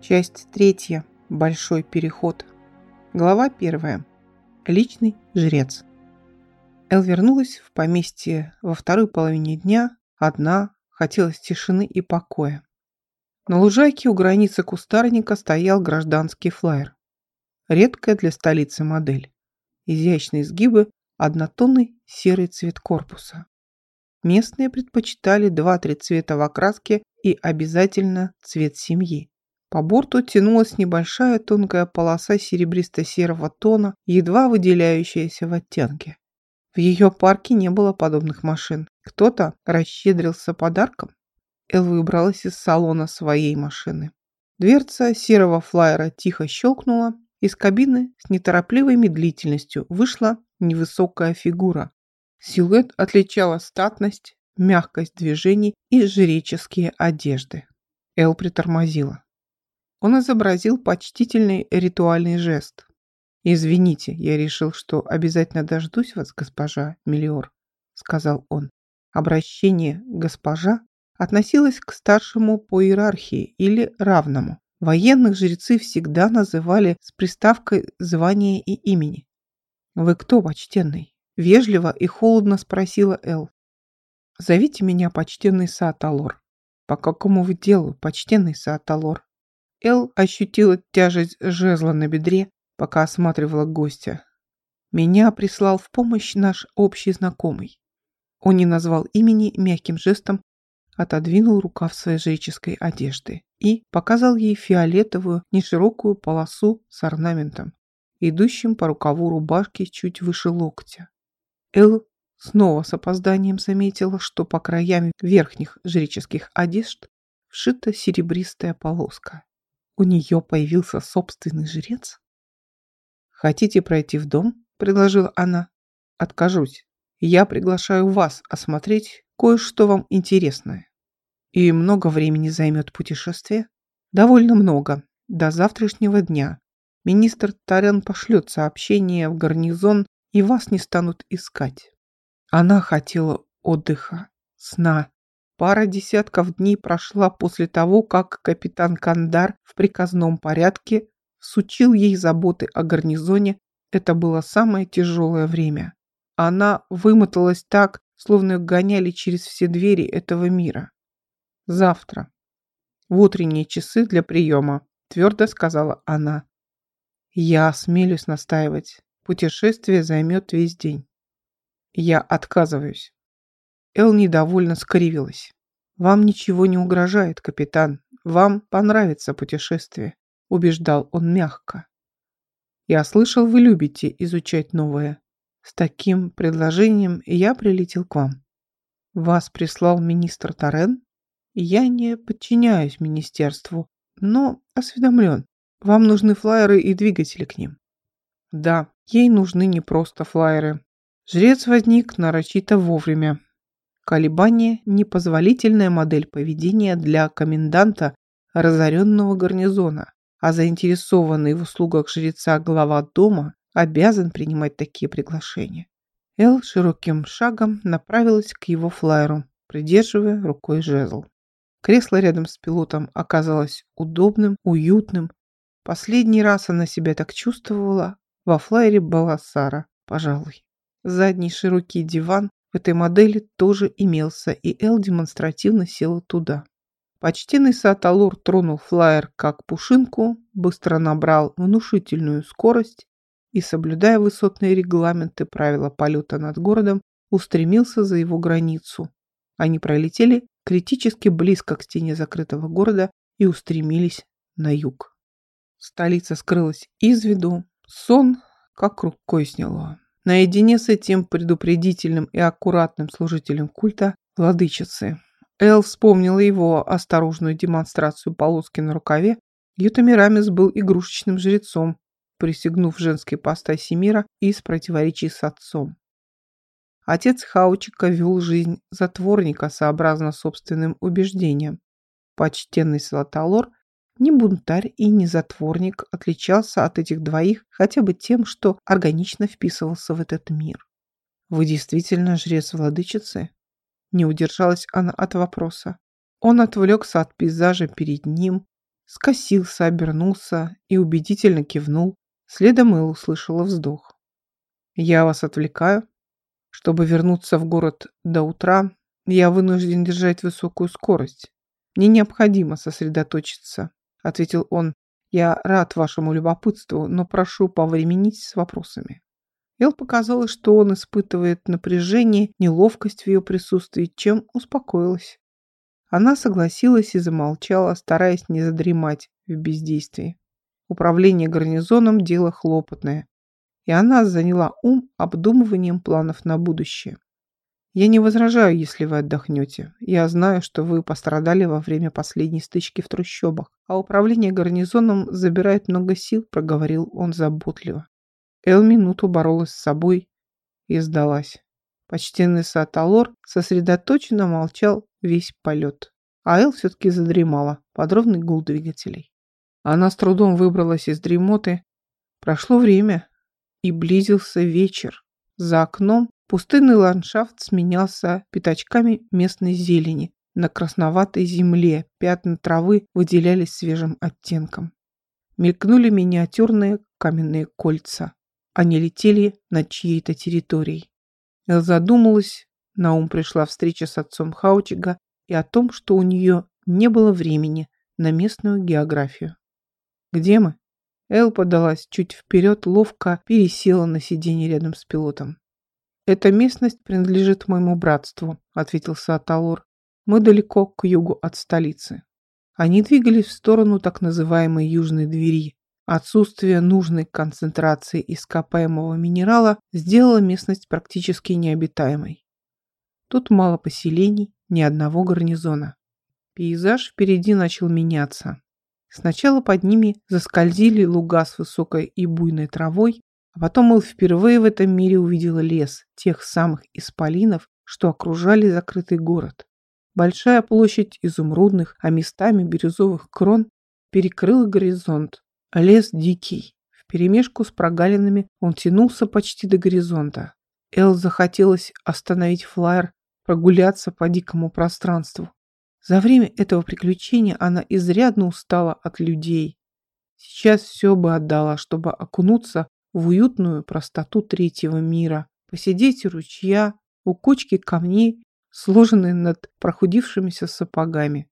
Часть третья. Большой переход. Глава первая. Личный жрец. Эл вернулась в поместье во второй половине дня, одна, хотелось тишины и покоя. На лужайке у границы кустарника стоял гражданский флайер. Редкая для столицы модель. Изящные сгибы, однотонный серый цвет корпуса. Местные предпочитали два-три цвета в окраске и обязательно цвет семьи. По борту тянулась небольшая тонкая полоса серебристо-серого тона, едва выделяющаяся в оттенке. В ее парке не было подобных машин. Кто-то расщедрился подарком. Эл выбралась из салона своей машины. Дверца серого флайера тихо щелкнула. Из кабины с неторопливой медлительностью вышла невысокая фигура. Силуэт отличала статность, мягкость движений и жреческие одежды. Эл притормозила. Он изобразил почтительный ритуальный жест. «Извините, я решил, что обязательно дождусь вас, госпожа Миллиор», — сказал он. Обращение «госпожа» относилось к старшему по иерархии или равному. Военных жрецы всегда называли с приставкой звания и имени. «Вы кто, почтенный?» — вежливо и холодно спросила Эл. «Зовите меня почтенный Сааталор». «По какому вы делу, почтенный Сааталор?» Эл ощутила тяжесть жезла на бедре, пока осматривала гостя. Меня прислал в помощь наш общий знакомый. Он не назвал имени мягким жестом, отодвинул рукав своей жреческой одежды и показал ей фиолетовую неширокую полосу с орнаментом, идущим по рукаву рубашки чуть выше локтя. Эл снова с опозданием заметила, что по краям верхних жреческих одежд вшита серебристая полоска. У нее появился собственный жрец? «Хотите пройти в дом?» – предложила она. «Откажусь. Я приглашаю вас осмотреть кое-что вам интересное. И много времени займет путешествие?» «Довольно много. До завтрашнего дня. Министр Тарян пошлет сообщение в гарнизон, и вас не станут искать». Она хотела отдыха, сна, Пара десятков дней прошла после того, как капитан Кандар в приказном порядке сучил ей заботы о гарнизоне. Это было самое тяжелое время. Она вымоталась так, словно гоняли через все двери этого мира. Завтра. В утренние часы для приема, твердо сказала она. Я осмелюсь настаивать. Путешествие займет весь день. Я отказываюсь. Эл недовольно скривилась. «Вам ничего не угрожает, капитан. Вам понравится путешествие», — убеждал он мягко. «Я слышал, вы любите изучать новое. С таким предложением я прилетел к вам. Вас прислал министр Торрен? Я не подчиняюсь министерству, но осведомлен. Вам нужны флайеры и двигатели к ним». «Да, ей нужны не просто флайеры. Жрец возник нарочито вовремя, Колебание – непозволительная модель поведения для коменданта разоренного гарнизона, а заинтересованный в услугах жреца глава дома обязан принимать такие приглашения. Эл широким шагом направилась к его флайеру, придерживая рукой жезл. Кресло рядом с пилотом оказалось удобным, уютным. Последний раз она себя так чувствовала во флайере была Сара, пожалуй. Задний широкий диван в этой модели тоже имелся, и Эл демонстративно села туда. Почтенный Саталур тронул флайер как пушинку, быстро набрал внушительную скорость и, соблюдая высотные регламенты правила полета над городом, устремился за его границу. Они пролетели критически близко к стене закрытого города и устремились на юг. Столица скрылась из виду, сон как рукой сняло. Наедине с этим предупредительным и аккуратным служителем культа владычицы. Эл вспомнила его осторожную демонстрацию полоски на рукаве. Ютамирамис был игрушечным жрецом, присягнув женской ипостаси мира из противоречий с отцом. Отец Хаучика вел жизнь затворника сообразно собственным убеждениям. Почтенный Салаталор ни бунтарь и ни затворник отличался от этих двоих хотя бы тем, что органично вписывался в этот мир. «Вы действительно жрец владычицы?» Не удержалась она от вопроса. Он отвлекся от пейзажа перед ним, скосился, обернулся и убедительно кивнул. Следом Эл услышала вздох. «Я вас отвлекаю. Чтобы вернуться в город до утра, я вынужден держать высокую скорость. Мне необходимо сосредоточиться», — ответил он. «Я рад вашему любопытству, но прошу повременить с вопросами». Эл показалось, что он испытывает напряжение, неловкость в ее присутствии, чем успокоилась. Она согласилась и замолчала, стараясь не задремать в бездействии. Управление гарнизоном – дело хлопотное, и она заняла ум обдумыванием планов на будущее. Я не возражаю, если вы отдохнете. Я знаю, что вы пострадали во время последней стычки в трущобах, а управление гарнизоном забирает много сил, проговорил он заботливо. Эл минуту боролась с собой и сдалась. Почтенный Саталор сосредоточенно молчал весь полет. А Эл все-таки задремала под ровный гул двигателей. Она с трудом выбралась из дремоты. Прошло время, и близился вечер. За окном пустынный ландшафт сменялся пятачками местной зелени. На красноватой земле пятна травы выделялись свежим оттенком. Мелькнули миниатюрные каменные кольца. Они летели над чьей-то территорией. Эл задумалась, на ум пришла встреча с отцом Хаучига и о том, что у нее не было времени на местную географию. «Где мы?» Эл подалась чуть вперед, ловко пересела на сиденье рядом с пилотом. «Эта местность принадлежит моему братству», — ответил Сааталор. «Мы далеко к югу от столицы». Они двигались в сторону так называемой южной двери, Отсутствие нужной концентрации ископаемого минерала сделало местность практически необитаемой. Тут мало поселений, ни одного гарнизона. Пейзаж впереди начал меняться. Сначала под ними заскользили луга с высокой и буйной травой, а потом Эл впервые в этом мире увидела лес, тех самых исполинов, что окружали закрытый город. Большая площадь изумрудных, а местами бирюзовых крон перекрыла горизонт, Лес дикий. Вперемешку с прогалинами он тянулся почти до горизонта. Эл захотелось остановить флайер, прогуляться по дикому пространству. За время этого приключения она изрядно устала от людей. Сейчас все бы отдала, чтобы окунуться в уютную простоту третьего мира, посидеть у ручья, у кучки камней, сложенной над прохудившимися сапогами.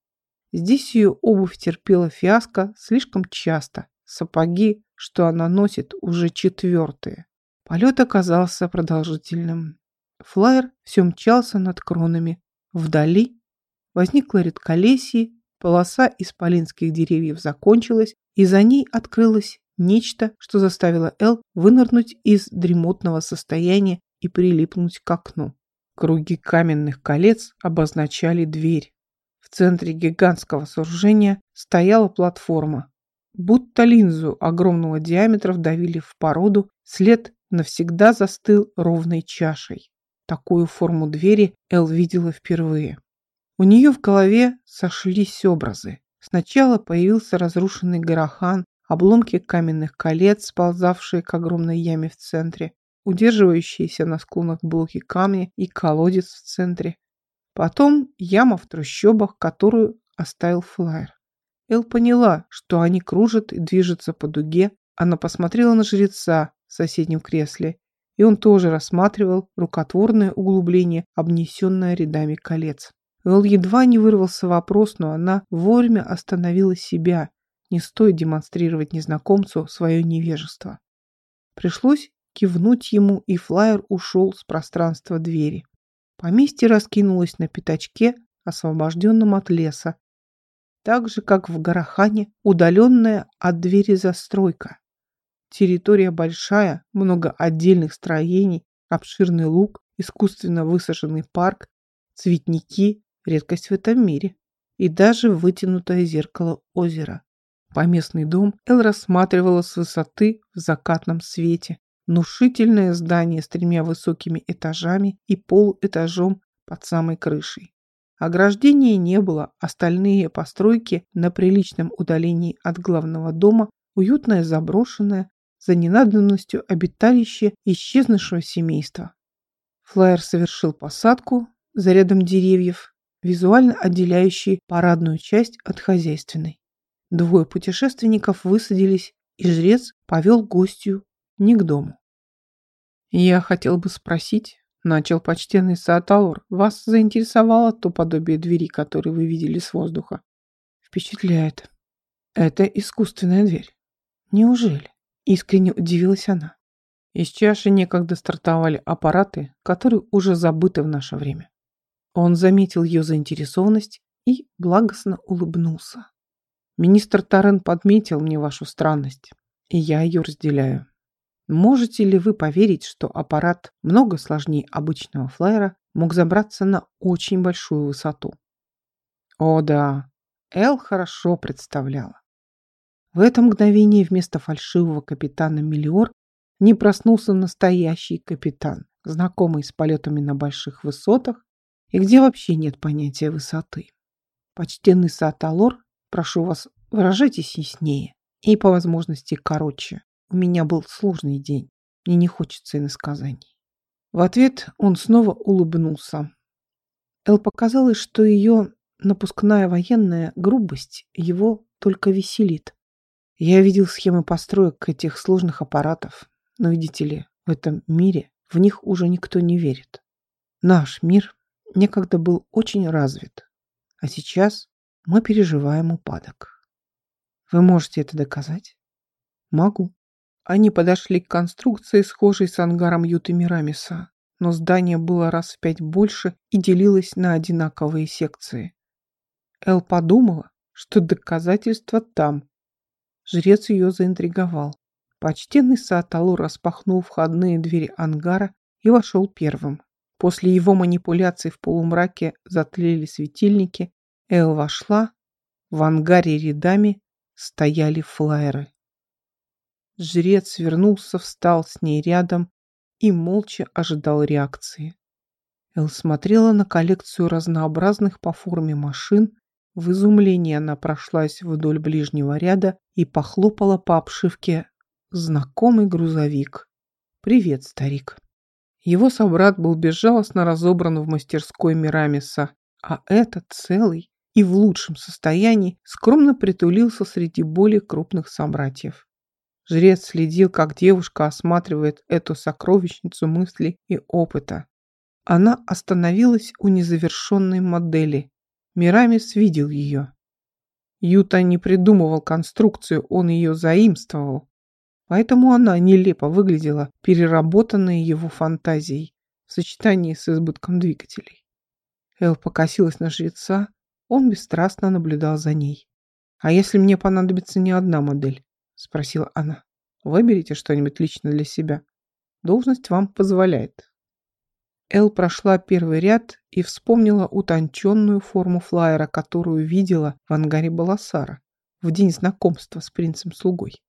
Здесь ее обувь терпела фиаско слишком часто, Сапоги, что она носит, уже четвертые. Полет оказался продолжительным. Флайер все мчался над кронами. Вдали возникла редколесье, полоса исполинских деревьев закончилась, и за ней открылось нечто, что заставило Эл вынырнуть из дремотного состояния и прилипнуть к окну. Круги каменных колец обозначали дверь. В центре гигантского сооружения стояла платформа, Будто линзу огромного диаметра вдавили в породу, след навсегда застыл ровной чашей. Такую форму двери Эл видела впервые. У нее в голове сошлись образы. Сначала появился разрушенный горохан, обломки каменных колец, сползавшие к огромной яме в центре, удерживающиеся на склонах блоки камня и колодец в центре. Потом яма в трущобах, которую оставил флайер. Эл поняла, что они кружат и движутся по дуге. Она посмотрела на жреца в соседнем кресле, и он тоже рассматривал рукотворное углубление, обнесенное рядами колец. Эл едва не вырвался вопрос, но она вовремя остановила себя. Не стоит демонстрировать незнакомцу свое невежество. Пришлось кивнуть ему, и флайер ушел с пространства двери. Поместье раскинулось на пятачке, освобожденном от леса, так же, как в Гарахане, удаленная от двери застройка. Территория большая, много отдельных строений, обширный луг, искусственно высаженный парк, цветники – редкость в этом мире. И даже вытянутое зеркало озера. Поместный дом Эл рассматривала с высоты в закатном свете. Внушительное здание с тремя высокими этажами и полуэтажом под самой крышей. Ограждения не было, остальные постройки на приличном удалении от главного дома, уютное заброшенное, за ненадобностью обиталище исчезнувшего семейства. Флайер совершил посадку за рядом деревьев, визуально отделяющие парадную часть от хозяйственной. Двое путешественников высадились, и жрец повел гостью не к дому. «Я хотел бы спросить, — начал почтенный Сааталор, — вас заинтересовало то подобие двери, которое вы видели с воздуха?» «Впечатляет. Это искусственная дверь. Неужели?» — искренне удивилась она. Из чаши некогда стартовали аппараты, которые уже забыты в наше время. Он заметил ее заинтересованность и благостно улыбнулся. Министр Тарен подметил мне вашу странность, и я ее разделяю. Можете ли вы поверить, что аппарат много сложнее обычного флайера мог забраться на очень большую высоту? О да, Эл хорошо представляла. В это мгновение вместо фальшивого капитана Миллиор не проснулся настоящий капитан, знакомый с полетами на больших высотах и где вообще нет понятия высоты. Почтенный Сааталор Прошу вас, выражайтесь яснее и по возможности короче. У меня был сложный день. Мне не хочется иносказаний. В ответ он снова улыбнулся. Эл показалось, что ее напускная военная грубость его только веселит. Я видел схемы построек этих сложных аппаратов, но, видите ли, в этом мире в них уже никто не верит. Наш мир некогда был очень развит, а сейчас мы переживаем упадок. Вы можете это доказать? Могу. Они подошли к конструкции, схожей с ангаром Юты Мирамиса, но здание было раз в пять больше и делилось на одинаковые секции. Эл подумала, что доказательства там. Жрец ее заинтриговал. Почтенный Сааталу распахнул входные двери ангара и вошел первым. После его манипуляций в полумраке затлели светильники, Эл вошла, в ангаре рядами стояли флайеры. Жрец вернулся, встал с ней рядом и молча ожидал реакции. Эл смотрела на коллекцию разнообразных по форме машин, в изумлении она прошлась вдоль ближнего ряда и похлопала по обшивке знакомый грузовик. «Привет, старик». Его собрат был безжалостно разобран в мастерской Мирамиса, а этот целый и в лучшем состоянии скромно притулился среди более крупных собратьев. Жрец следил, как девушка осматривает эту сокровищницу мыслей и опыта. Она остановилась у незавершенной модели. Мирамис видел ее. Юта не придумывал конструкцию, он ее заимствовал. Поэтому она нелепо выглядела, переработанная его фантазией в сочетании с избытком двигателей. Эл покосилась на жреца, он бесстрастно наблюдал за ней. «А если мне понадобится не одна модель?» – спросила она. «Выберите что-нибудь лично для себя. Должность вам позволяет». Эл прошла первый ряд и вспомнила утонченную форму флайера, которую видела в ангаре Баласара в день знакомства с принцем-слугой.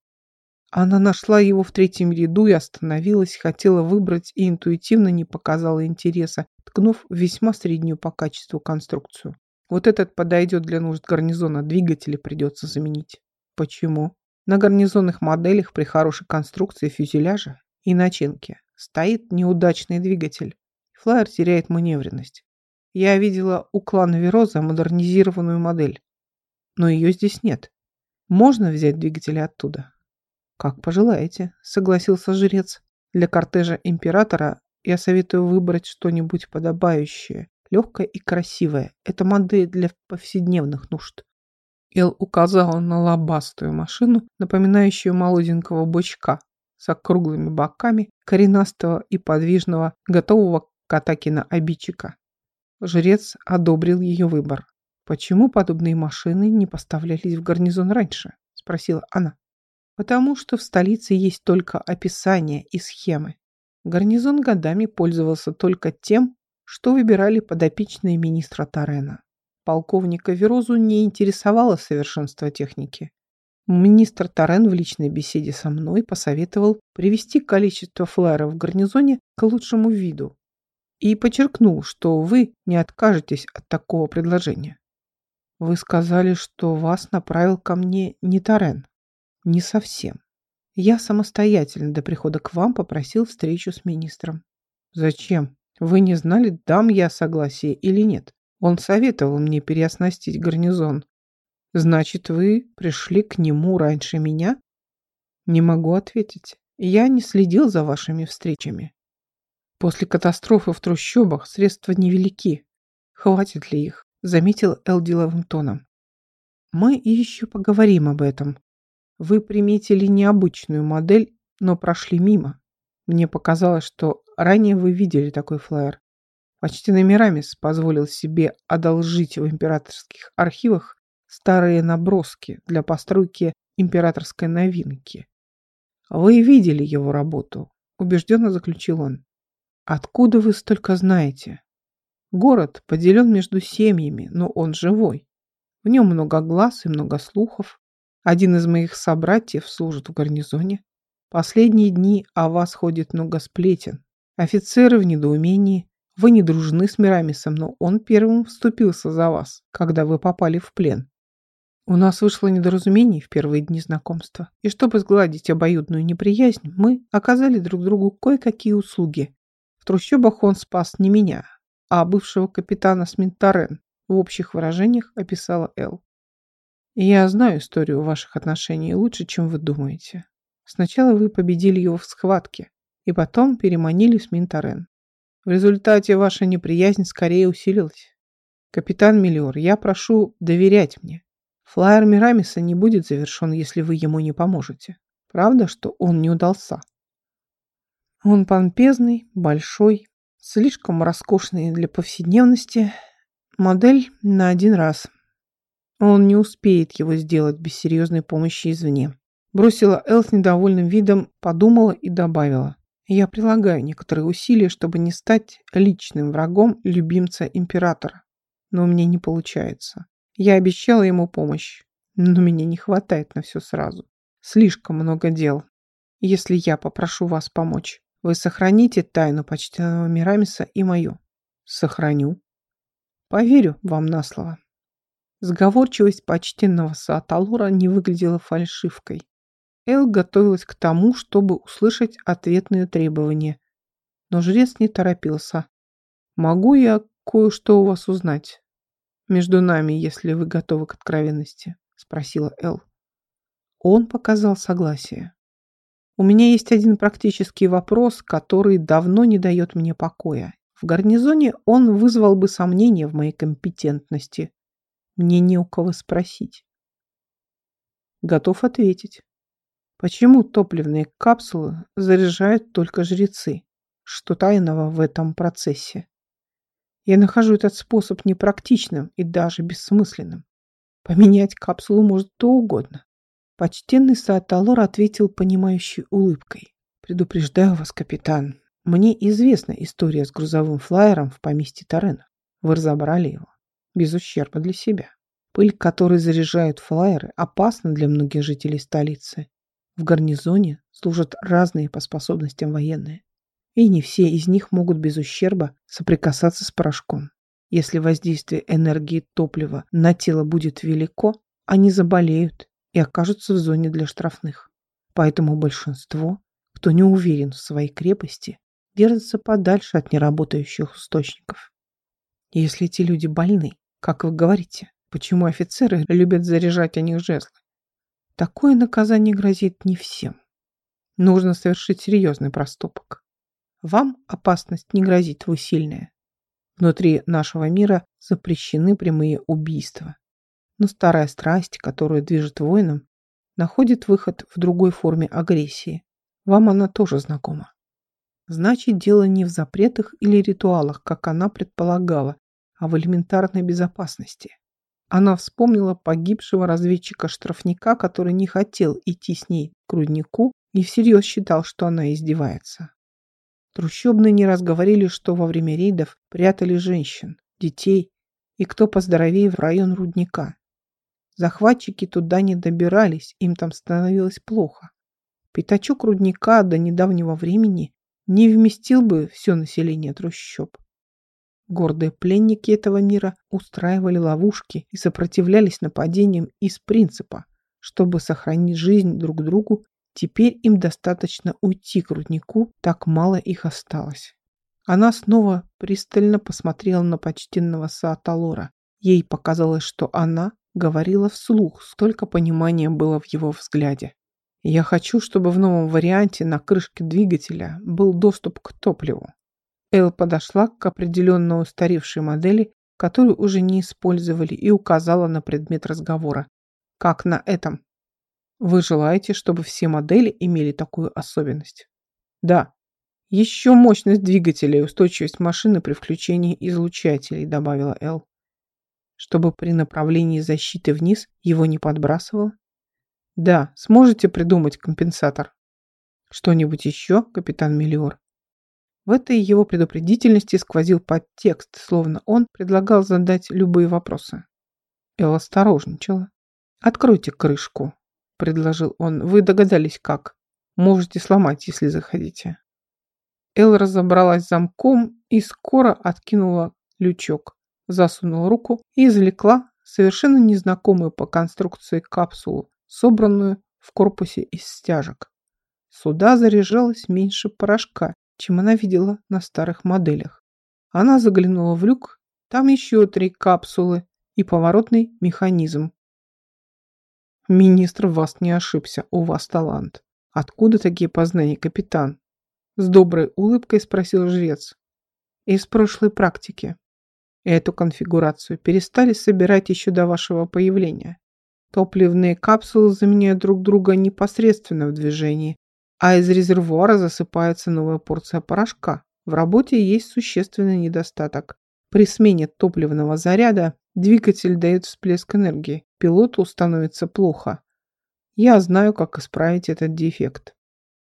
Она нашла его в третьем ряду и остановилась, хотела выбрать и интуитивно не показала интереса, ткнув весьма среднюю по качеству конструкцию. Вот этот подойдет для нужд гарнизона, двигатели придется заменить. Почему? На гарнизонных моделях при хорошей конструкции фюзеляжа и начинки стоит неудачный двигатель. Флайер теряет маневренность. Я видела у клана Вероза модернизированную модель, но ее здесь нет. Можно взять двигатели оттуда? Как пожелаете, согласился жрец. Для кортежа императора я советую выбрать что-нибудь подобающее легкая и красивая. Это модель для повседневных нужд. Эл указала на лобастую машину, напоминающую молоденького бочка с округлыми боками, коренастого и подвижного, готового к атаке на обидчика. Жрец одобрил ее выбор. «Почему подобные машины не поставлялись в гарнизон раньше?» – спросила она. «Потому что в столице есть только описание и схемы. Гарнизон годами пользовался только тем, что выбирали подопечные министра Тарена. Полковника Верозу не интересовало совершенство техники. Министр Тарен в личной беседе со мной посоветовал привести количество флайеров в гарнизоне к лучшему виду и подчеркнул, что вы не откажетесь от такого предложения. Вы сказали, что вас направил ко мне не Тарен. Не совсем. Я самостоятельно до прихода к вам попросил встречу с министром. Зачем? Вы не знали, дам я согласие или нет. Он советовал мне переоснастить гарнизон. Значит, вы пришли к нему раньше меня? Не могу ответить. Я не следил за вашими встречами. После катастрофы в трущобах средства невелики. Хватит ли их? Заметил Эл деловым тоном. Мы еще поговорим об этом. Вы приметили необычную модель, но прошли мимо. Мне показалось, что ранее вы видели такой флаер. Почти Мирамис позволил себе одолжить в императорских архивах старые наброски для постройки императорской новинки. Вы видели его работу, убежденно заключил он. Откуда вы столько знаете? Город поделен между семьями, но он живой. В нем много глаз и много слухов. Один из моих собратьев служит в гарнизоне. Последние дни о вас ходит много сплетен. Офицеры в недоумении. Вы не дружны с Мирамисом, но он первым вступился за вас, когда вы попали в плен. У нас вышло недоразумение в первые дни знакомства, и чтобы сгладить обоюдную неприязнь, мы оказали друг другу кое-какие услуги. В трущобах он спас не меня, а бывшего капитана Сминтарен, в общих выражениях описала Эл. Я знаю историю ваших отношений лучше, чем вы думаете. Сначала вы победили его в схватке, и потом переманили Сминтарен. В результате ваша неприязнь скорее усилилась. Капитан Миллиор, я прошу доверять мне. Флайер Мирамиса не будет завершен, если вы ему не поможете. Правда, что он не удался? Он помпезный, большой, слишком роскошный для повседневности. Модель на один раз. Он не успеет его сделать без серьезной помощи извне. Бросила Эл с недовольным видом, подумала и добавила. Я прилагаю некоторые усилия, чтобы не стать личным врагом любимца императора. Но у меня не получается. Я обещала ему помощь, но мне не хватает на все сразу. Слишком много дел. Если я попрошу вас помочь, вы сохраните тайну почтенного Мирамиса и мою. Сохраню. Поверю вам на слово. Сговорчивость почтенного Сааталура не выглядела фальшивкой. Эл готовилась к тому, чтобы услышать ответные требования. Но жрец не торопился. «Могу я кое-что у вас узнать?» между нами, если вы готовы к откровенности?» — спросила Эл. Он показал согласие. «У меня есть один практический вопрос, который давно не дает мне покоя. В гарнизоне он вызвал бы сомнения в моей компетентности. Мне не у кого спросить». Готов ответить. Почему топливные капсулы заряжают только жрецы? Что тайного в этом процессе? Я нахожу этот способ непрактичным и даже бессмысленным. Поменять капсулу может кто угодно. Почтенный Сааталор ответил понимающей улыбкой. «Предупреждаю вас, капитан, мне известна история с грузовым флайером в поместье Тарена. Вы разобрали его. Без ущерба для себя. Пыль, которой заряжают флайеры, опасна для многих жителей столицы. В гарнизоне служат разные по способностям военные и не все из них могут без ущерба соприкасаться с порошком. Если воздействие энергии топлива на тело будет велико, они заболеют и окажутся в зоне для штрафных. Поэтому большинство, кто не уверен в своей крепости, держится подальше от неработающих источников. Если эти люди больны, как вы говорите, почему офицеры любят заряжать о них жезлы? Такое наказание грозит не всем. Нужно совершить серьезный проступок. Вам опасность не грозит, вы сильная. Внутри нашего мира запрещены прямые убийства. Но старая страсть, которая движет воином, находит выход в другой форме агрессии. Вам она тоже знакома. Значит, дело не в запретах или ритуалах, как она предполагала, а в элементарной безопасности. Она вспомнила погибшего разведчика-штрафника, который не хотел идти с ней к руднику и всерьез считал, что она издевается. Трущобные не раз говорили, что во время рейдов прятали женщин, детей и кто поздоровее в район рудника. Захватчики туда не добирались, им там становилось плохо. Пятачок рудника до недавнего времени не вместил бы все население трущоб. Гордые пленники этого мира устраивали ловушки и сопротивлялись нападениям из принципа, чтобы сохранить жизнь друг другу Теперь им достаточно уйти к руднику, так мало их осталось. Она снова пристально посмотрела на почтенного Сааталора. Ей показалось, что она говорила вслух, столько понимания было в его взгляде. Я хочу, чтобы в новом варианте на крышке двигателя был доступ к топливу. Эл подошла к определенно устаревшей модели, которую уже не использовали, и указала на предмет разговора. Как на этом? Вы желаете, чтобы все модели имели такую особенность? Да. Еще мощность двигателя и устойчивость машины при включении излучателей, добавила Эл. Чтобы при направлении защиты вниз его не подбрасывало? Да, сможете придумать компенсатор. Что-нибудь еще, капитан Миллиор? В этой его предупредительности сквозил подтекст, словно он предлагал задать любые вопросы. Эл осторожничала. «Откройте крышку», — предложил он. «Вы догадались, как. Можете сломать, если захотите». Эл разобралась замком и скоро откинула лючок, засунула руку и извлекла совершенно незнакомую по конструкции капсулу, собранную в корпусе из стяжек. Сюда заряжалось меньше порошка, чем она видела на старых моделях. Она заглянула в люк, там еще три капсулы и поворотный механизм. Министр вас не ошибся, у вас талант. Откуда такие познания, капитан? С доброй улыбкой спросил жрец. Из прошлой практики. Эту конфигурацию перестали собирать еще до вашего появления. Топливные капсулы заменяют друг друга непосредственно в движении, а из резервуара засыпается новая порция порошка. В работе есть существенный недостаток. При смене топливного заряда двигатель дает всплеск энергии, пилоту становится плохо. Я знаю, как исправить этот дефект.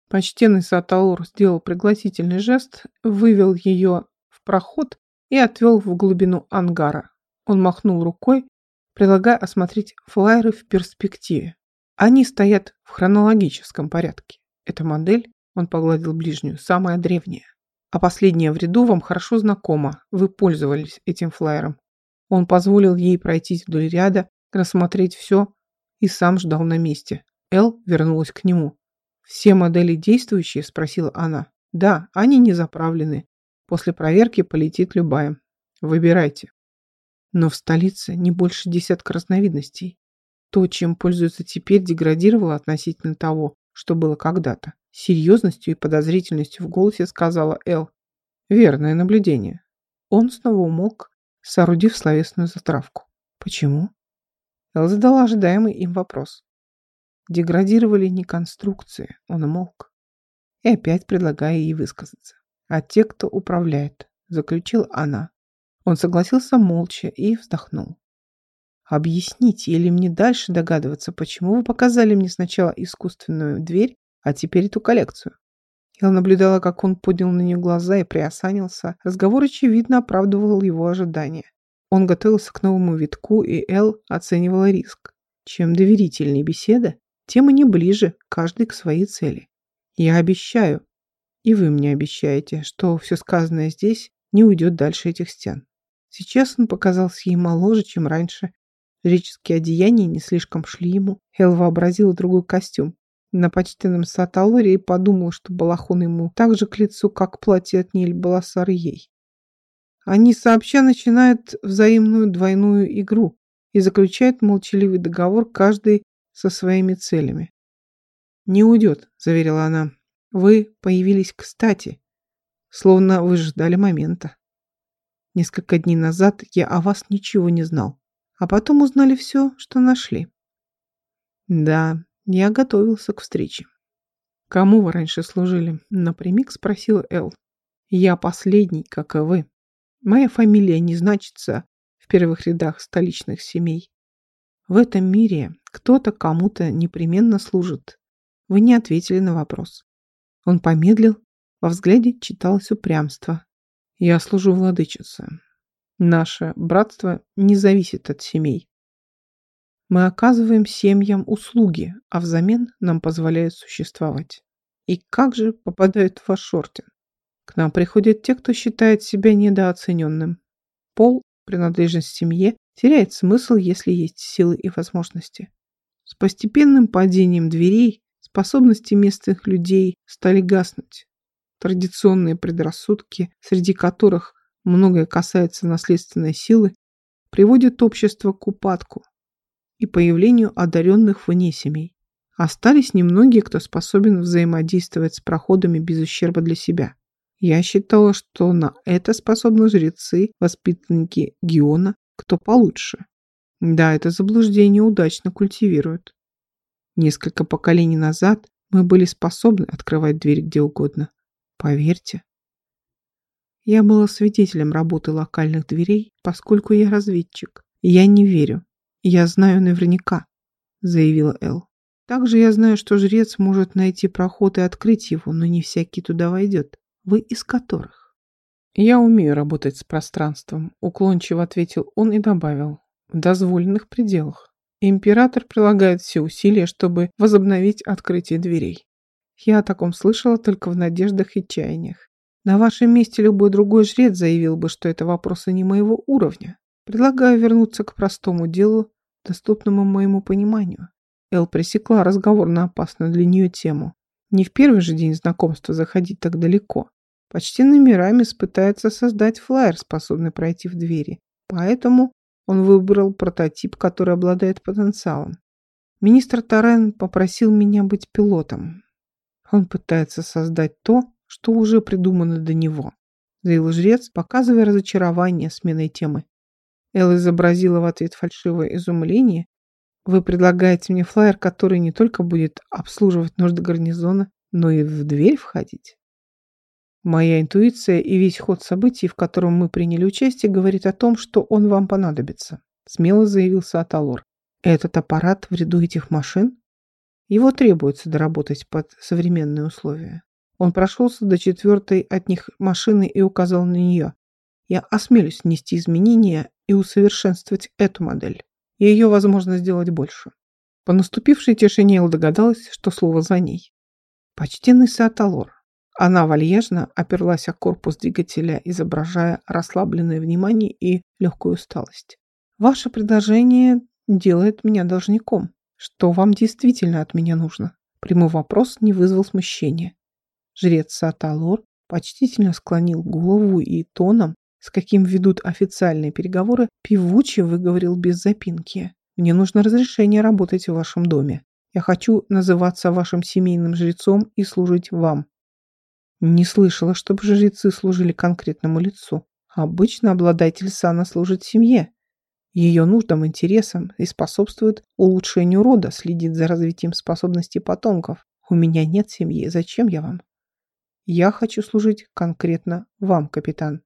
Почтенный Саталур сделал пригласительный жест, вывел ее в проход и отвел в глубину ангара. Он махнул рукой, предлагая осмотреть флайеры в перспективе. Они стоят в хронологическом порядке. Эта модель, он погладил ближнюю, самая древняя. А последняя в ряду вам хорошо знакома. Вы пользовались этим флайером. Он позволил ей пройтись вдоль ряда, рассмотреть все и сам ждал на месте. Эл вернулась к нему. «Все модели действующие?» – спросила она. «Да, они не заправлены. После проверки полетит любая. Выбирайте». Но в столице не больше десятка разновидностей. То, чем пользуются теперь, деградировало относительно того, что было когда-то. Серьезностью и подозрительностью в голосе сказала Эл. Верное наблюдение. Он снова умолк, соорудив словесную затравку. Почему? Эл задала ожидаемый им вопрос. Деградировали не конструкции, он умолк. И опять предлагая ей высказаться. А те, кто управляет, заключила она. Он согласился молча и вздохнул. Объясните или мне дальше догадываться, почему вы показали мне сначала искусственную дверь, а теперь эту коллекцию? Я наблюдала, как он поднял на нее глаза и приосанился. Разговор, очевидно, оправдывал его ожидания. Он готовился к новому витку, и Эл оценивала риск. Чем доверительнее беседа, тем они ближе, каждый к своей цели. Я обещаю, и вы мне обещаете, что все сказанное здесь не уйдет дальше этих стен. Сейчас он показался ей моложе, чем раньше. Рические одеяния не слишком шли ему. Хел вообразила другой костюм. На почтенном Саталоре и подумал, что балахон ему так же к лицу, как платье от Ниль Баласар ей. Они сообща начинают взаимную двойную игру и заключают молчаливый договор каждый со своими целями. «Не уйдет», — заверила она. «Вы появились кстати, словно вы ждали момента». Несколько дней назад я о вас ничего не знал, а потом узнали все, что нашли. Да, я готовился к встрече. Кому вы раньше служили? Напрямик спросил Эл. Я последний, как и вы. Моя фамилия не значится в первых рядах столичных семей. В этом мире кто-то кому-то непременно служит. Вы не ответили на вопрос. Он помедлил, во взгляде читалось упрямство. Я служу владычице. Наше братство не зависит от семей. Мы оказываем семьям услуги, а взамен нам позволяют существовать. И как же попадают в ваш орден? К нам приходят те, кто считает себя недооцененным. Пол, принадлежность семье, теряет смысл, если есть силы и возможности. С постепенным падением дверей способности местных людей стали гаснуть традиционные предрассудки, среди которых многое касается наследственной силы, приводят общество к упадку. и появлению одаренных вне семей. Остались немногие, кто способен взаимодействовать с проходами без ущерба для себя. Я считала, что на это способны жрецы, воспитанники Гиона, кто получше. Да, это заблуждение удачно культивируют. Несколько поколений назад мы были способны открывать дверь где угодно. Поверьте. Я была свидетелем работы локальных дверей, поскольку я разведчик. Я не верю. Я знаю наверняка, заявила Эл. Также я знаю, что жрец может найти проход и открыть его, но не всякий туда войдет. Вы из которых? Я умею работать с пространством, уклончиво ответил он и добавил. В дозволенных пределах. Император прилагает все усилия, чтобы возобновить открытие дверей. Я о таком слышала только в надеждах и чаяниях. На вашем месте любой другой жрец заявил бы, что это вопросы не моего уровня. Предлагаю вернуться к простому делу, доступному моему пониманию. Эл пресекла разговор на опасную для нее тему. Не в первый же день знакомства заходить так далеко. Почти номерами пытается создать флайер, способный пройти в двери. Поэтому он выбрал прототип, который обладает потенциалом. Министр Тарен попросил меня быть пилотом. Он пытается создать то, что уже придумано до него, заявил жрец, показывая разочарование сменой темы. Эл изобразила в ответ фальшивое изумление. Вы предлагаете мне флайер, который не только будет обслуживать нужды гарнизона, но и в дверь входить? Моя интуиция и весь ход событий, в котором мы приняли участие, говорит о том, что он вам понадобится. Смело заявился Аталор. Этот аппарат в ряду этих машин? Его требуется доработать под современные условия. Он прошелся до четвертой от них машины и указал на нее. Я осмелюсь внести изменения и усовершенствовать эту модель. Ее возможно сделать больше. По наступившей тишине Эл догадалась, что слово за ней. Почтенный Сааталор, она вальяжно оперлась о корпус двигателя, изображая расслабленное внимание и легкую усталость. «Ваше предложение делает меня должником. Что вам действительно от меня нужно?» Прямой вопрос не вызвал смущения. Жрец Саталор почтительно склонил голову и тоном, с каким ведут официальные переговоры, певуче выговорил без запинки. «Мне нужно разрешение работать в вашем доме. Я хочу называться вашим семейным жрецом и служить вам. Не слышала, чтобы жрецы служили конкретному лицу. Обычно обладатель сана служит семье, ее нуждам, интересам и способствует улучшению рода, следит за развитием способностей потомков. У меня нет семьи, зачем я вам? Я хочу служить конкретно вам, капитан.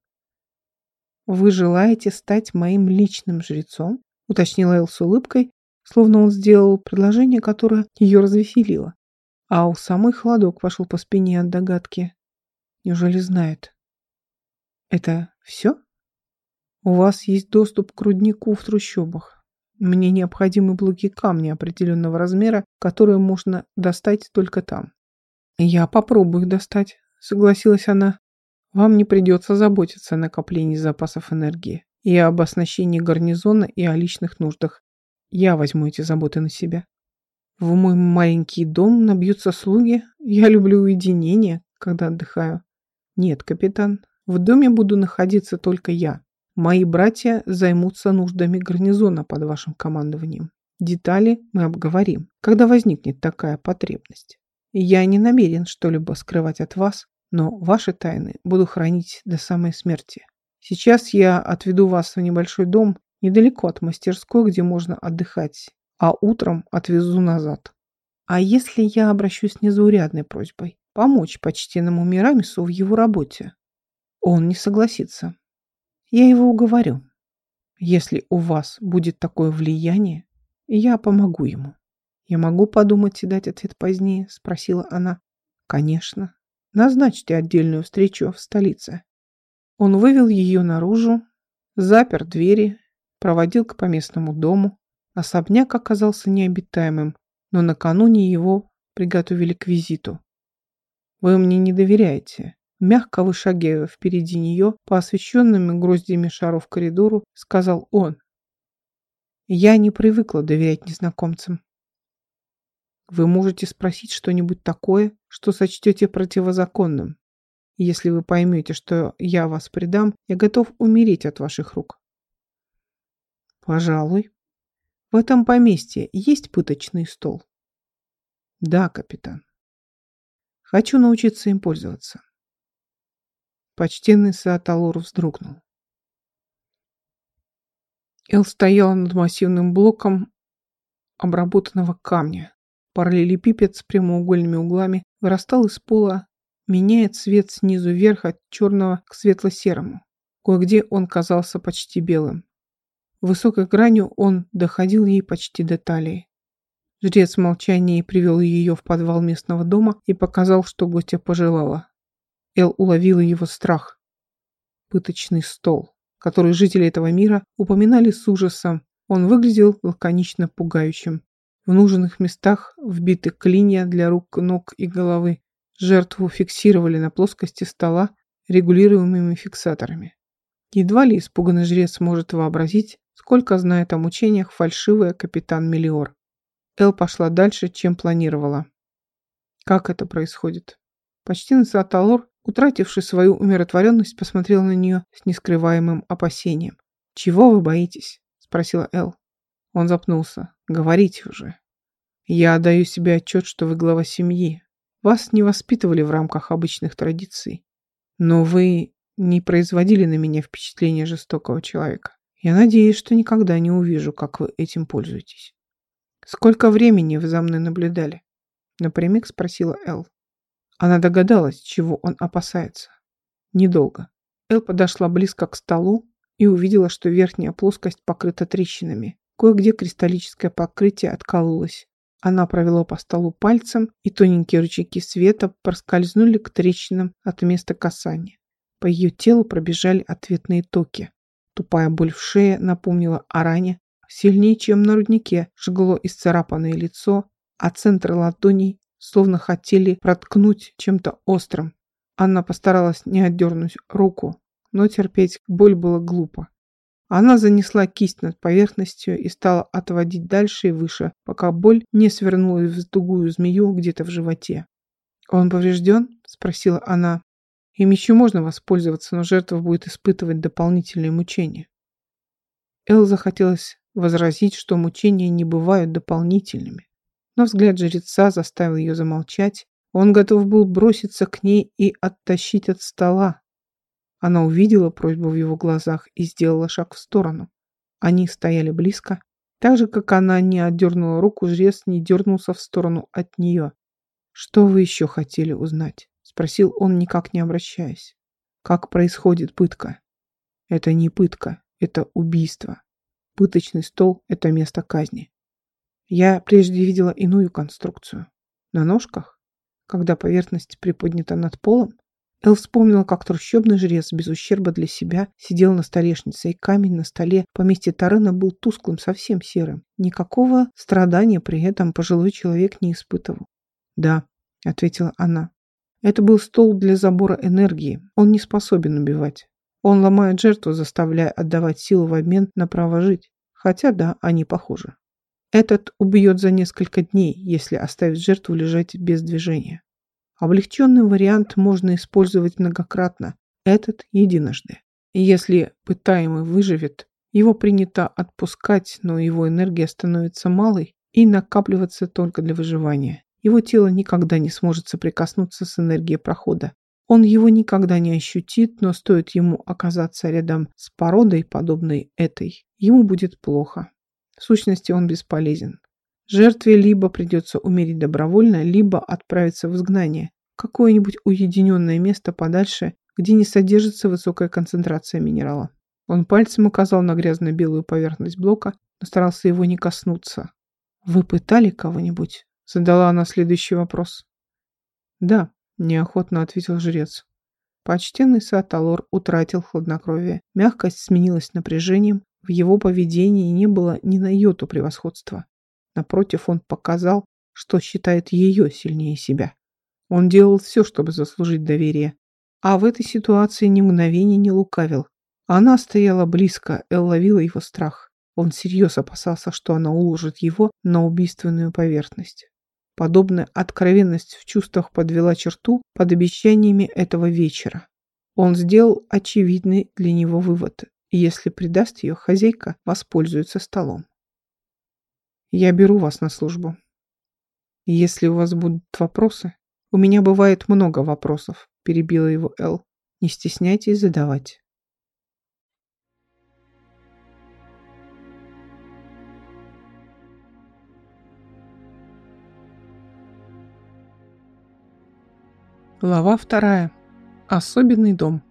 Вы желаете стать моим личным жрецом? Уточнила Эл с улыбкой, словно он сделал предложение, которое ее развеселило. А у самой холодок пошел по спине от догадки. Неужели знает? Это все? У вас есть доступ к руднику в трущобах. Мне необходимы блоки камня определенного размера, которые можно достать только там. Я попробую их достать, согласилась она. Вам не придется заботиться о накоплении запасов энергии и об оснащении гарнизона и о личных нуждах. Я возьму эти заботы на себя. В мой маленький дом набьются слуги. Я люблю уединение, когда отдыхаю. Нет, капитан, в доме буду находиться только я. Мои братья займутся нуждами гарнизона под вашим командованием. Детали мы обговорим, когда возникнет такая потребность. Я не намерен что-либо скрывать от вас, но ваши тайны буду хранить до самой смерти. Сейчас я отведу вас в небольшой дом недалеко от мастерской, где можно отдыхать, а утром отвезу назад. А если я обращусь с незаурядной просьбой? помочь почтенному Мирамису в его работе. Он не согласится. Я его уговорю. Если у вас будет такое влияние, я помогу ему. Я могу подумать и дать ответ позднее, спросила она. Конечно. Назначьте отдельную встречу в столице. Он вывел ее наружу, запер двери, проводил к поместному дому. Особняк оказался необитаемым, но накануне его приготовили к визиту. Вы мне не доверяете. Мягко вышагивая впереди нее по освещенным гроздями шаров коридору, сказал он. Я не привыкла доверять незнакомцам. Вы можете спросить что-нибудь такое, что сочтете противозаконным. Если вы поймете, что я вас предам, я готов умереть от ваших рук. Пожалуй. В этом поместье есть пыточный стол? Да, капитан. Хочу научиться им пользоваться. Почтенный Сааталор вздрогнул. Эл стоял над массивным блоком обработанного камня. Параллелепипед с прямоугольными углами вырастал из пола, меняя цвет снизу вверх от черного к светло-серому. Кое-где он казался почти белым. Высокой гранью он доходил ей почти до талии. Жрец в молчании привел ее в подвал местного дома и показал, что гостья пожелала. Эл уловила его страх. Пыточный стол, который жители этого мира упоминали с ужасом. Он выглядел лаконично пугающим. В нужных местах вбиты клинья для рук, ног и головы. Жертву фиксировали на плоскости стола регулируемыми фиксаторами. Едва ли испуганный жрец может вообразить, сколько знает о мучениях фальшивая капитан Мелиор. Эл пошла дальше, чем планировала. Как это происходит? Почти Насаталор, утративший свою умиротворенность, посмотрел на нее с нескрываемым опасением. «Чего вы боитесь?» – спросила Эл. Он запнулся. «Говорите уже». «Я отдаю себе отчет, что вы глава семьи. Вас не воспитывали в рамках обычных традиций. Но вы не производили на меня впечатление жестокого человека. Я надеюсь, что никогда не увижу, как вы этим пользуетесь. «Сколько времени вы за мной наблюдали?» Напрямик спросила Эл. Она догадалась, чего он опасается. Недолго. Эл подошла близко к столу и увидела, что верхняя плоскость покрыта трещинами. Кое-где кристаллическое покрытие откололось. Она провела по столу пальцем, и тоненькие рычаги света проскользнули к трещинам от места касания. По ее телу пробежали ответные токи. Тупая боль в шее напомнила о ране, Сильнее, чем на руднике, жгло исцарапанное лицо, а центр ладоней словно хотели проткнуть чем-то острым. Анна постаралась не отдернуть руку, но терпеть боль было глупо. Она занесла кисть над поверхностью и стала отводить дальше и выше, пока боль не свернулась в тугую змею где-то в животе. «Он поврежден?» – спросила она. «Им еще можно воспользоваться, но жертва будет испытывать дополнительные мучения». Эл захотелось возразить, что мучения не бывают дополнительными. Но взгляд жреца заставил ее замолчать. Он готов был броситься к ней и оттащить от стола. Она увидела просьбу в его глазах и сделала шаг в сторону. Они стояли близко. Так же, как она не отдернула руку, жрец не дернулся в сторону от нее. «Что вы еще хотели узнать?» — спросил он, никак не обращаясь. «Как происходит пытка?» «Это не пытка, это убийство. Пыточный стол – это место казни. Я прежде видела иную конструкцию. На ножках, когда поверхность приподнята над полом, Эл вспомнила, как трущобный жрец без ущерба для себя сидел на столешнице, и камень на столе поместье Тарена был тусклым, совсем серым. Никакого страдания при этом пожилой человек не испытывал. «Да», — ответила она. «Это был стол для забора энергии. Он не способен убивать. Он ломает жертву, заставляя отдавать силу в обмен на право жить. Хотя да, они похожи. Этот убьет за несколько дней, если оставить жертву лежать без движения. Облегченный вариант можно использовать многократно, этот единожды. Если пытаемый выживет, его принято отпускать, но его энергия становится малой и накапливаться только для выживания. Его тело никогда не сможет соприкоснуться с энергией прохода, он его никогда не ощутит, но стоит ему оказаться рядом с породой, подобной этой, ему будет плохо. В сущности, он бесполезен. Жертве либо придется умереть добровольно, либо отправиться в изгнание, какое-нибудь уединенное место подальше, где не содержится высокая концентрация минерала. Он пальцем указал на грязно-белую поверхность блока, но старался его не коснуться. «Вы пытали кого-нибудь?» — задала она следующий вопрос. «Да», неохотно ответил жрец. Почтенный Саталор утратил хладнокровие. Мягкость сменилась напряжением. В его поведении не было ни на йоту превосходства. Напротив, он показал, что считает ее сильнее себя. Он делал все, чтобы заслужить доверие. А в этой ситуации ни мгновения не лукавил. Она стояла близко, Эл ловила его страх. Он всерьез опасался, что она уложит его на убийственную поверхность. Подобная откровенность в чувствах подвела черту под обещаниями этого вечера. Он сделал очевидный для него вывод. Если предаст ее, хозяйка воспользуется столом. Я беру вас на службу. Если у вас будут вопросы, у меня бывает много вопросов, перебила его Эл. Не стесняйтесь задавать. Глава вторая. Особенный дом.